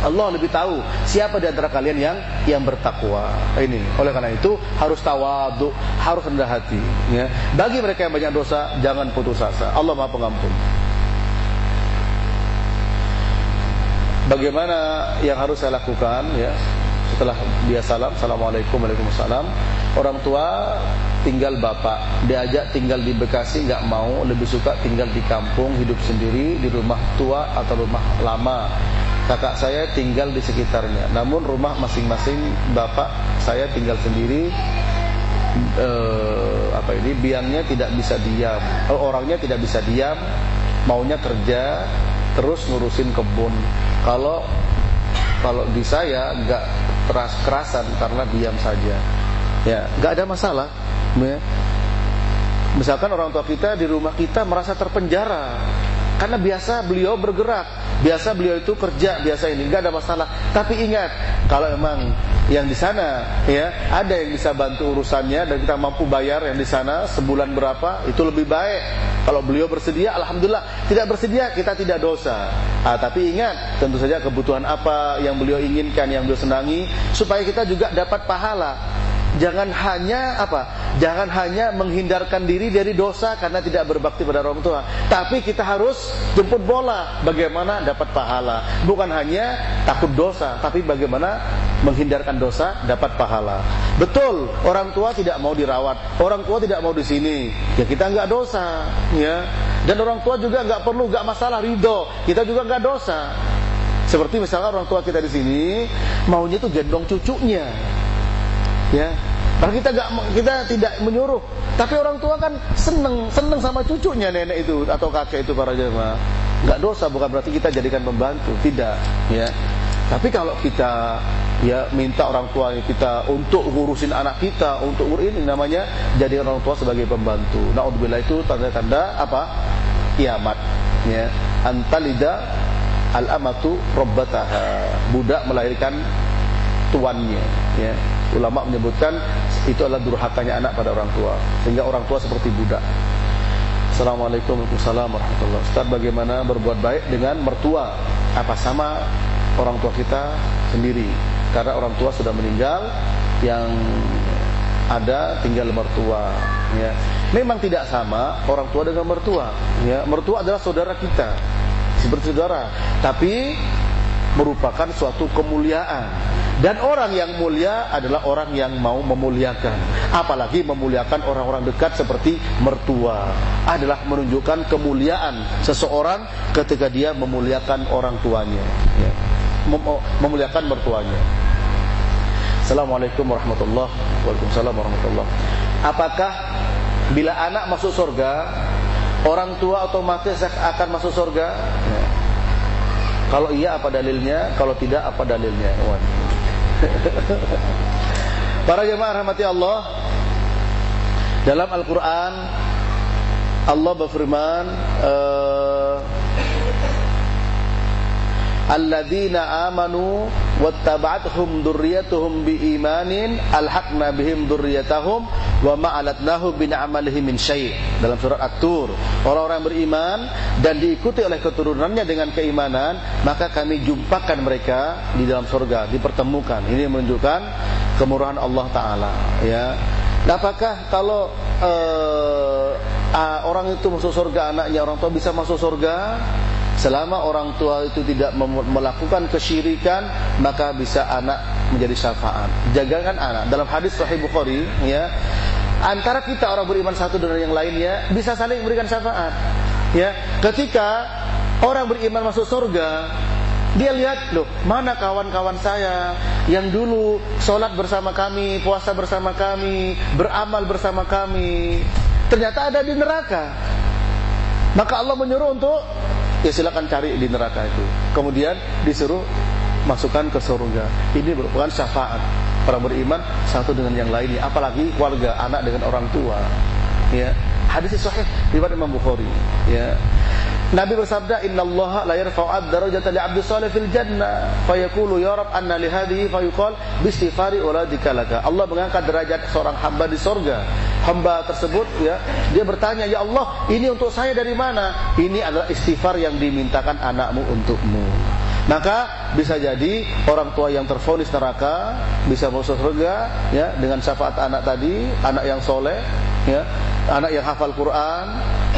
Allah lebih tahu siapa di antara kalian yang yang bertakwa. Ini. Oleh karena itu harus tawadu, harus rendah hati, ya. Bagi mereka yang banyak dosa, jangan putus asa. Allah Maha Pengampun. bagaimana yang harus saya lakukan ya setelah dia salam assalamualaikum waalaikumsalam. Orang tua tinggal bapak. Diajak tinggal di Bekasi nggak mau. Lebih suka tinggal di kampung hidup sendiri di rumah tua atau rumah lama. Kakak saya tinggal di sekitarnya. Namun rumah masing-masing bapak saya tinggal sendiri. Eh, apa ini? Biangnya tidak bisa diam. Eh, orangnya tidak bisa diam. Maunya kerja terus ngurusin kebun. Kalau kalau di saya nggak kerasan karena diam saja ya nggak ada masalah ya. misalkan orang tua kita di rumah kita merasa terpenjara karena biasa beliau bergerak. Biasa beliau itu kerja biasa ini. Nggak ada masalah. Tapi ingat kalau emang yang di sana ya ada yang bisa bantu urusannya dan kita mampu bayar yang di sana sebulan berapa itu lebih baik. Kalau beliau bersedia alhamdulillah. Tidak bersedia kita tidak dosa. Ah, tapi ingat tentu saja kebutuhan apa yang beliau inginkan yang beliau senangi supaya kita juga dapat pahala jangan hanya apa? Jangan hanya menghindarkan diri dari dosa karena tidak berbakti pada orang tua, tapi kita harus jemput bola bagaimana dapat pahala. Bukan hanya takut dosa, tapi bagaimana menghindarkan dosa dapat pahala. Betul, orang tua tidak mau dirawat, orang tua tidak mau di sini, ya kita nggak dosa, ya. Dan orang tua juga nggak perlu, nggak masalah ridho, kita juga nggak dosa. Seperti misalnya orang tua kita di sini maunya tuh gendong cucunya, ya. Karena kita gak, kita tidak menyuruh. Tapi orang tua kan seneng seneng sama cucunya nenek itu atau kakek itu para jemaah. Nggak dosa bukan berarti kita jadikan pembantu. Tidak ya. Tapi kalau kita ya minta orang tua kita untuk ngurusin anak kita untuk urus ini namanya jadi orang tua sebagai pembantu. Naudzubillah itu tanda-tanda apa? Kiamat ya. Antalida al amatu rabbataha. Budak melahirkan tuannya ya ulama menyebutkan itu adalah durhakanya anak pada orang tua sehingga orang tua seperti budak. Assalamualaikum warahmatullahi wabarakatuh. Ustaz bagaimana berbuat baik dengan mertua? Apa sama orang tua kita sendiri? Karena orang tua sudah meninggal yang ada tinggal mertua ya. Memang tidak sama orang tua dengan mertua ya. Mertua adalah saudara kita seperti saudara tapi merupakan suatu kemuliaan. Dan orang yang mulia adalah orang yang mau memuliakan. Apalagi memuliakan orang-orang dekat seperti mertua. Adalah menunjukkan kemuliaan seseorang ketika dia memuliakan orang tuanya. Ya. Mem memuliakan mertuanya. Assalamualaikum warahmatullahi wabarakatuh. Warahmatullahi Apakah bila anak masuk surga orang tua otomatis akan masuk surga? Ya. Kalau iya apa dalilnya? Kalau tidak apa dalilnya? (laughs) Para jemaah rahmati Allah, dalam Al-Qur'an Allah berfirman, uh, alladzina amanu wattaba'athum dzurriyyatuhum biimanin alhaqna bihim dzurriyyatahum wa ma alatnahu bin amalihim min syai' dalam surat At-Tur. Orang-orang beriman dan diikuti oleh keturunannya dengan keimanan maka kami jumpakan mereka di dalam surga dipertemukan. Ini menunjukkan kemurahan Allah taala ya. Nah, apakah kalau uh, uh, orang itu masuk surga anaknya orang tua bisa masuk surga? Selama orang tua itu tidak melakukan kesyirikan, maka bisa anak menjadi syafaat. Jagakan anak. Dalam hadis Sahih Bukhari, ya, antara kita orang beriman satu dengan yang lainnya bisa saling memberikan syafaat. Ya, ketika orang beriman masuk surga, dia lihat loh mana kawan-kawan saya yang dulu sholat bersama kami, puasa bersama kami, beramal bersama kami, ternyata ada di neraka. Maka Allah menyuruh untuk ya silakan cari di neraka itu. Kemudian disuruh masukkan ke surga. Ini merupakan syafaat para beriman satu dengan yang lainnya, apalagi keluarga, anak dengan orang tua. Ya, hadis sahih riwayat Imam Bukhari. Ya. Nabi bersabda, "Inna Allah la yarfa'u 'abda li 'abdi salih fil jannah, fayaqulu ya Rabb anna li hadhihi fayuqal bi istighfari waladika laka." Allah mengangkat derajat seorang hamba di sorga. Hamba tersebut ya, dia bertanya, "Ya Allah, ini untuk saya dari mana?" Ini adalah istighfar yang dimintakan anakmu untukmu. Maka bisa jadi orang tua yang terfonis neraka bisa masuk surga ya dengan syafaat anak tadi, anak yang soleh ya, anak yang hafal Quran.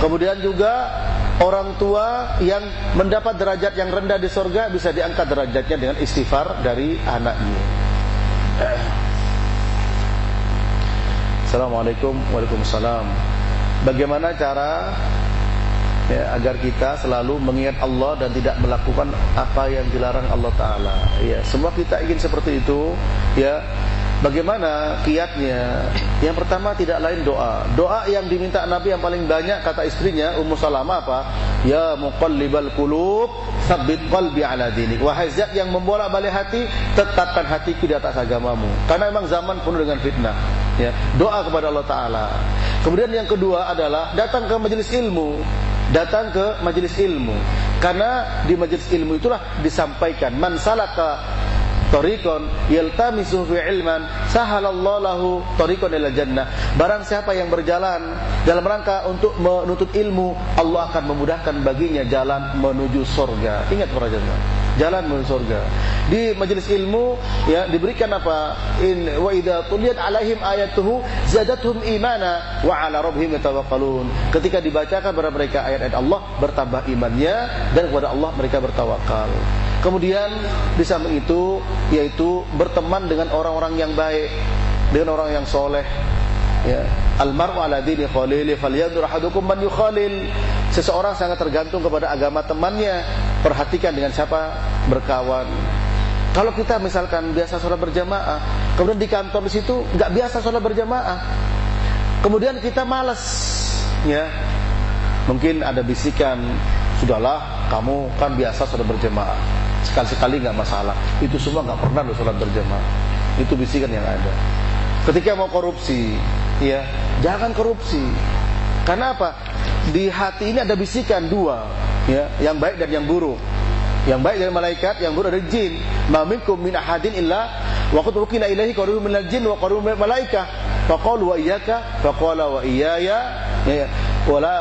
Kemudian juga orang tua yang mendapat derajat yang rendah di sorga bisa diangkat derajatnya dengan istighfar dari anaknya. Assalamualaikum Waalaikumsalam Bagaimana cara ya, Agar kita selalu mengingat Allah Dan tidak melakukan apa yang dilarang Allah Ta'ala ya, Semua kita ingin seperti itu Ya Bagaimana kiatnya? Yang pertama tidak lain doa. Doa yang diminta Nabi yang paling banyak kata istrinya Ummu Salamah apa? Ya muqallibal qulub, tsabbit qalbi ala dinik. Wahai zat yang membolak-balik hati, tetapkan hatiku di atas agamamu. Karena memang zaman penuh dengan fitnah. Ya, doa kepada Allah taala. Kemudian yang kedua adalah datang ke majelis ilmu. Datang ke majelis ilmu. Karena di majelis ilmu itulah disampaikan man salaka tariqan yaltamisu fi ilman sahalallahu lahu tariqan ila jannah. Barang siapa yang berjalan dalam rangka untuk menuntut ilmu Allah akan memudahkan baginya jalan menuju surga. Ingat para jemaah jalan menuju surga. Di majelis ilmu ya diberikan apa? In wa idza tuliyat alaihim ayatuhu zadatuhum imana wa ala rabbihim yatawakkalun. Ketika dibacakan kepada mereka ayat-ayat Allah bertambah imannya dan kepada Allah mereka bertawakal. Kemudian di samping itu yaitu berteman dengan orang-orang yang baik, dengan orang yang soleh. Ya, almaru ala dini khalili falyanzur ahadukum man yukhalil. Seseorang sangat tergantung kepada agama temannya. Perhatikan dengan siapa berkawan. Kalau kita misalkan biasa sholat berjamaah, kemudian di kantor di situ nggak biasa sholat berjamaah, kemudian kita malas, ya, mungkin ada bisikan, sudahlah, kamu kan biasa sholat berjamaah sekali-sekali nggak masalah. Itu semua nggak pernah lo sholat berjamaah. Itu bisikan yang ada. Ketika mau korupsi, ya jangan korupsi. Karena apa? Di hati ini ada bisikan dua, ya, yang baik dan yang buruk. Yang baik dari malaikat, yang buruk dari jin. Ma minkum min ahadin illa wa qad ukila ilaihi qaribun minal jin wa minal malaikah. Faqalu wa iyyaka faqala wa iyaya ya, wala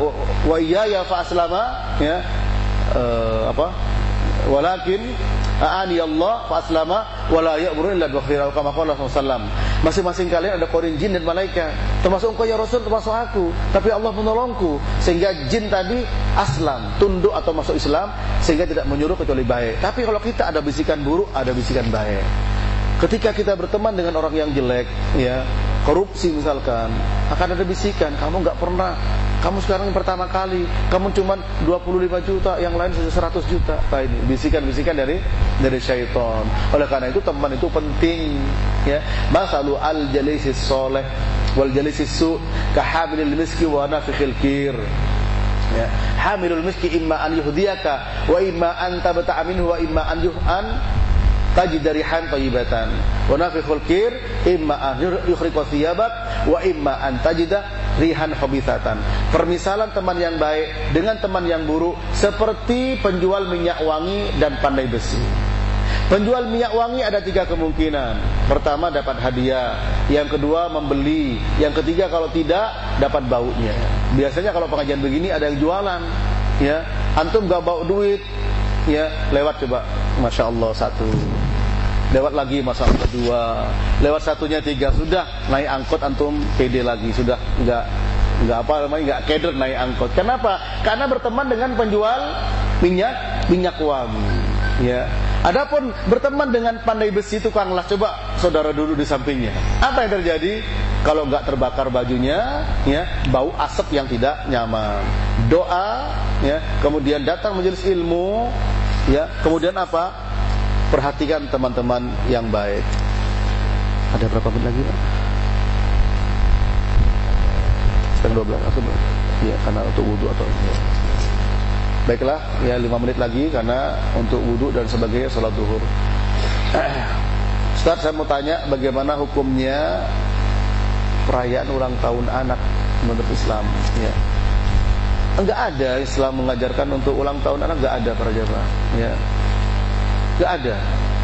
uh, wa iyaya fa aslama ya uh, apa walakin aani Allah fa aslama wala ya'muru illa bi khairin kama qala sallallahu Masing-masing kalian ada korin jin dan malaikat. Termasuk engkau ya Rasul, termasuk aku. Tapi Allah menolongku sehingga jin tadi aslam, tunduk atau masuk Islam sehingga tidak menyuruh kecuali baik. Tapi kalau kita ada bisikan buruk, ada bisikan baik. Ketika kita berteman dengan orang yang jelek, ya, korupsi misalkan, akan ada bisikan, kamu nggak pernah kamu sekarang pertama kali, kamu cuma 25 juta, yang lain sudah 100 juta. Nah ini bisikan-bisikan dari dari syaitan. Oleh karena itu teman itu penting ya. Masalu al jalisis soleh wal jalisis su kahamilil miski wa nafikhil kir. Ya. Hamilul miski imma an yuhdiyaka wa imma an tabta'a minhu wa imma an yuhan tajid rihan thayyibatan wa nafikhul kir imma an yukhriqa thiyabak wa imma an tajida rihan hobisatan. Permisalan teman yang baik dengan teman yang buruk seperti penjual minyak wangi dan pandai besi. Penjual minyak wangi ada tiga kemungkinan. Pertama dapat hadiah, yang kedua membeli, yang ketiga kalau tidak dapat baunya. Biasanya kalau pengajian begini ada yang jualan, ya. Antum gak bawa duit, ya lewat coba, masya Allah satu lewat lagi masa kedua. Lewat satunya tiga sudah naik angkot antum pede lagi sudah enggak enggak apa namanya enggak keder naik angkot. Kenapa? Karena berteman dengan penjual minyak minyak wangi. Ya. Adapun berteman dengan pandai besi tukang las coba saudara dulu di sampingnya. Apa yang terjadi? Kalau enggak terbakar bajunya ya bau asap yang tidak nyaman. Doa ya kemudian datang majelis ilmu ya kemudian apa perhatikan teman-teman yang baik. Ada berapa menit lagi, Pak? Setengah 12 atau Ya, karena untuk wudhu atau ya. Baiklah, ya 5 menit lagi karena untuk wudhu dan sebagainya salat duhur. Ustaz, saya mau tanya bagaimana hukumnya perayaan ulang tahun anak menurut Islam? Ya. Enggak ada Islam mengajarkan untuk ulang tahun anak enggak ada para jemaah. Ya. Gak ada.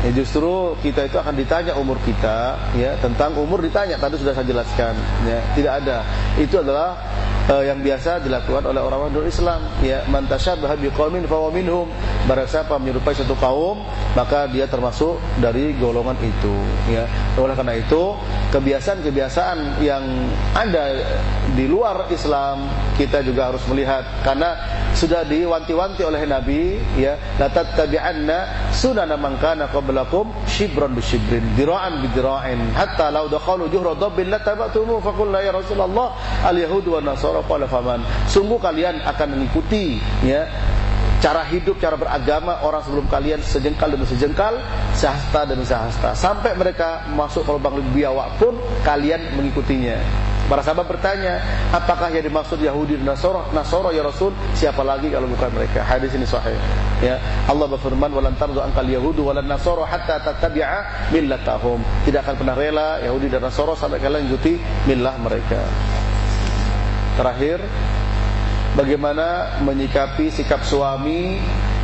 Ya justru kita itu akan ditanya umur kita ya tentang umur ditanya. Tadi sudah saya jelaskan ya. Tidak ada. Itu adalah uh, yang biasa dilakukan oleh orang-orang dari Islam ya. Man tasyabbaha biqaumin fa minhum. Barang menyerupai satu kaum maka dia termasuk dari golongan itu ya. Oleh karena itu kebiasaan-kebiasaan yang ada di luar Islam kita juga harus melihat. Karena sudah diwanti-wanti oleh Nabi ya la tattabi'anna sunana man kana qablakum shibran bi shibrin dira'an bi dira'in hatta law dakhalu juhra dabbin la tabatumu faqulna ya Rasulullah al yahud wa nasara qala faman sungguh kalian akan mengikuti ya cara hidup, cara beragama orang sebelum kalian sejengkal demi sejengkal, sehasta demi sehasta. Sampai mereka masuk ke lubang biawak pun kalian mengikutinya. Para sahabat bertanya, apakah yang dimaksud Yahudi dan Nasoro? Nasoro ya Rasul, siapa lagi kalau bukan mereka? Hadis ini sahih. Ya, Allah berfirman, "Walan tardu angkal Yahudu walan Nasoro hatta tattabi'a millatahum." Tidak akan pernah rela Yahudi dan Nasoro sampai kalian ikuti millah mereka. Terakhir, bagaimana menyikapi sikap suami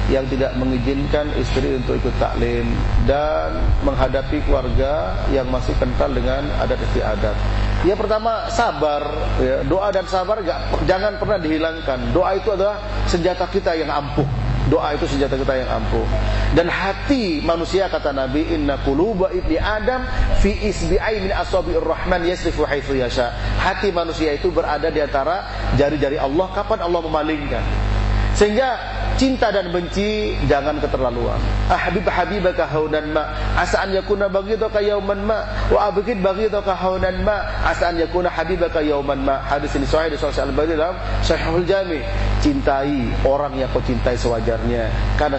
yang tidak mengizinkan istri untuk ikut taklim dan menghadapi keluarga yang masih kental dengan adat istiadat. Ya pertama sabar, ya, doa dan sabar gak, jangan pernah dihilangkan. Doa itu adalah senjata kita yang ampuh. Doa itu senjata kita yang ampuh. Dan hati manusia kata Nabi, inna quluba ibni Adam fi isbi'ai min asabi'ir rahman yasrifu haitsu yasha. Hati manusia itu berada di antara jari-jari Allah kapan Allah memalingkan. Sehingga cinta dan benci jangan keterlaluan. Ahbib habibaka haunan ma asa an yakuna baghidaka yauman ma wa abghid baghidaka haunan ma asa an yakuna habibaka yauman ma. Hadis ini sahih dari Sahih Al-Albani dalam Sahihul Jami. Cintai orang yang kau cintai sewajarnya karena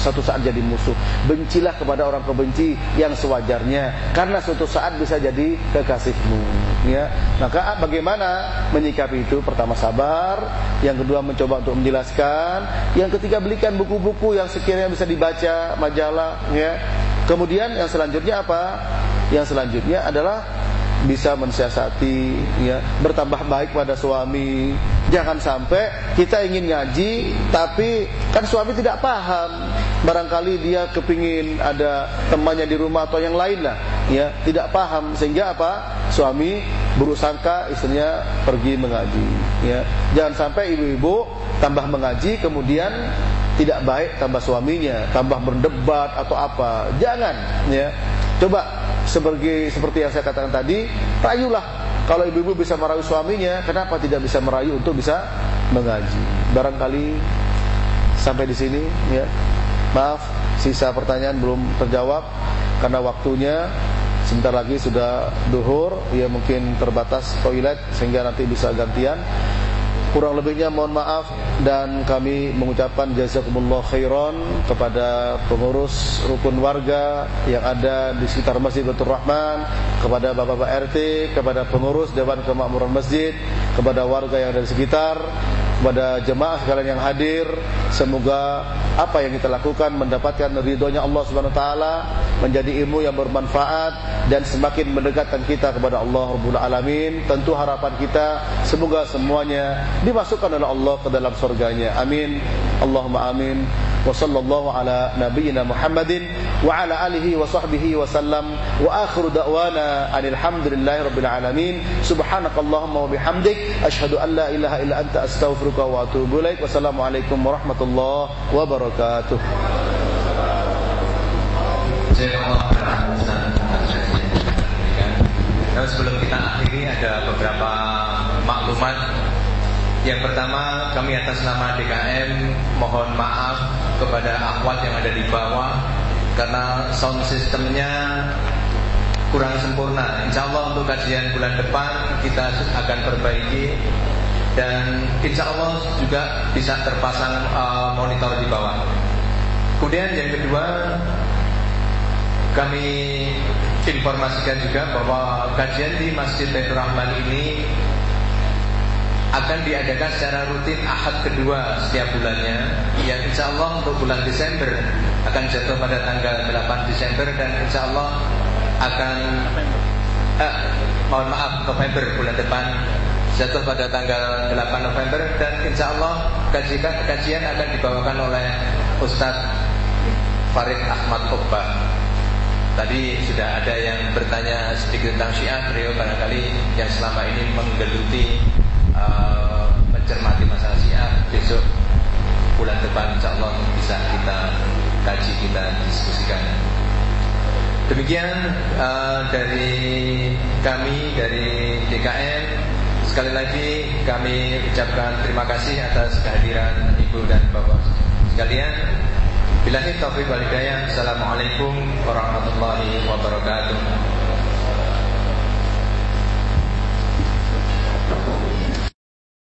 suatu saat jadi musuh. Bencilah kepada orang kau benci yang sewajarnya karena suatu saat bisa jadi kekasihmu. Ya. Maka bagaimana menyikapi itu? Pertama sabar, yang kedua mencoba untuk menjelaskan, yang ketiga belikan buku-buku yang sekiranya bisa dibaca, majalah ya. Kemudian yang selanjutnya apa? Yang selanjutnya adalah bisa mensiasati ya, bertambah baik pada suami. Jangan sampai kita ingin ngaji tapi kan suami tidak paham. Barangkali dia kepingin ada temannya di rumah atau yang lain lah, ya, tidak paham sehingga apa? Suami berusaha istrinya pergi mengaji, ya. Jangan sampai ibu-ibu tambah mengaji kemudian tidak baik tambah suaminya, tambah berdebat atau apa. Jangan ya. Coba seperti seperti yang saya katakan tadi, rayulah. Kalau ibu-ibu bisa merayu suaminya, kenapa tidak bisa merayu untuk bisa mengaji? Barangkali sampai di sini ya. Maaf, sisa pertanyaan belum terjawab karena waktunya sebentar lagi sudah duhur, ya mungkin terbatas toilet sehingga nanti bisa gantian. Kurang lebihnya mohon maaf dan kami mengucapkan jazakumullah khairan kepada pengurus rukun warga yang ada di sekitar Masjid Batur Rahman, kepada Bapak-bapak RT, kepada pengurus Dewan Kemakmuran Masjid, kepada warga yang ada di sekitar, kepada jemaah sekalian yang hadir. Semoga apa yang kita lakukan mendapatkan ridhonya Allah Subhanahu wa taala menjadi ilmu yang bermanfaat dan semakin mendekatkan kita kepada Allah Rabbul Alamin. Tentu harapan kita semoga semuanya dimasukkan oleh Allah ke dalam surganya. Amin. Allahumma amin. Wa sallallahu ala nabiyyina Muhammadin wa ala alihi wa sahbihi wa sallam. Wa akhiru da'wana alhamdulillahi rabbil alamin. Subhanakallahumma wa bihamdik. Asyhadu an la ilaha illa anta astaghfiruka astaghfiruka wa atubu ilaik. Wassalamualaikum warahmatullahi wabarakatuh. Nah, sebelum kita akhiri ada beberapa maklumat. Yang pertama, kami atas nama DKM mohon maaf kepada akhwat yang ada di bawah karena sound sistemnya kurang sempurna. Insya Allah untuk kajian bulan depan kita akan perbaiki dan insya Allah juga bisa terpasang uh, monitor di bawah. Kemudian yang kedua kami informasikan juga bahwa kajian di Masjid Baitur Rahman ini akan diadakan secara rutin ahad kedua setiap bulannya yang insya Allah untuk bulan Desember akan jatuh pada tanggal 8 Desember dan insya Allah akan eh, mohon maaf November bulan depan jatuh pada tanggal 8 November dan insya Allah kajian, kajian akan dibawakan oleh Ustadz Farid Ahmad Uqbah. Tadi sudah ada yang bertanya sedikit tentang Syiah, beliau barangkali yang selama ini menggeluti uh, mencermati masalah Syiah besok bulan depan insya Allah bisa kita kaji kita diskusikan. Demikian uh, dari kami dari DKM sekali lagi kami ucapkan terima kasih atas kehadiran Ibu dan Bapak sekalian. Bila taufik wal hidayah. Assalamualaikum warahmatullahi wabarakatuh.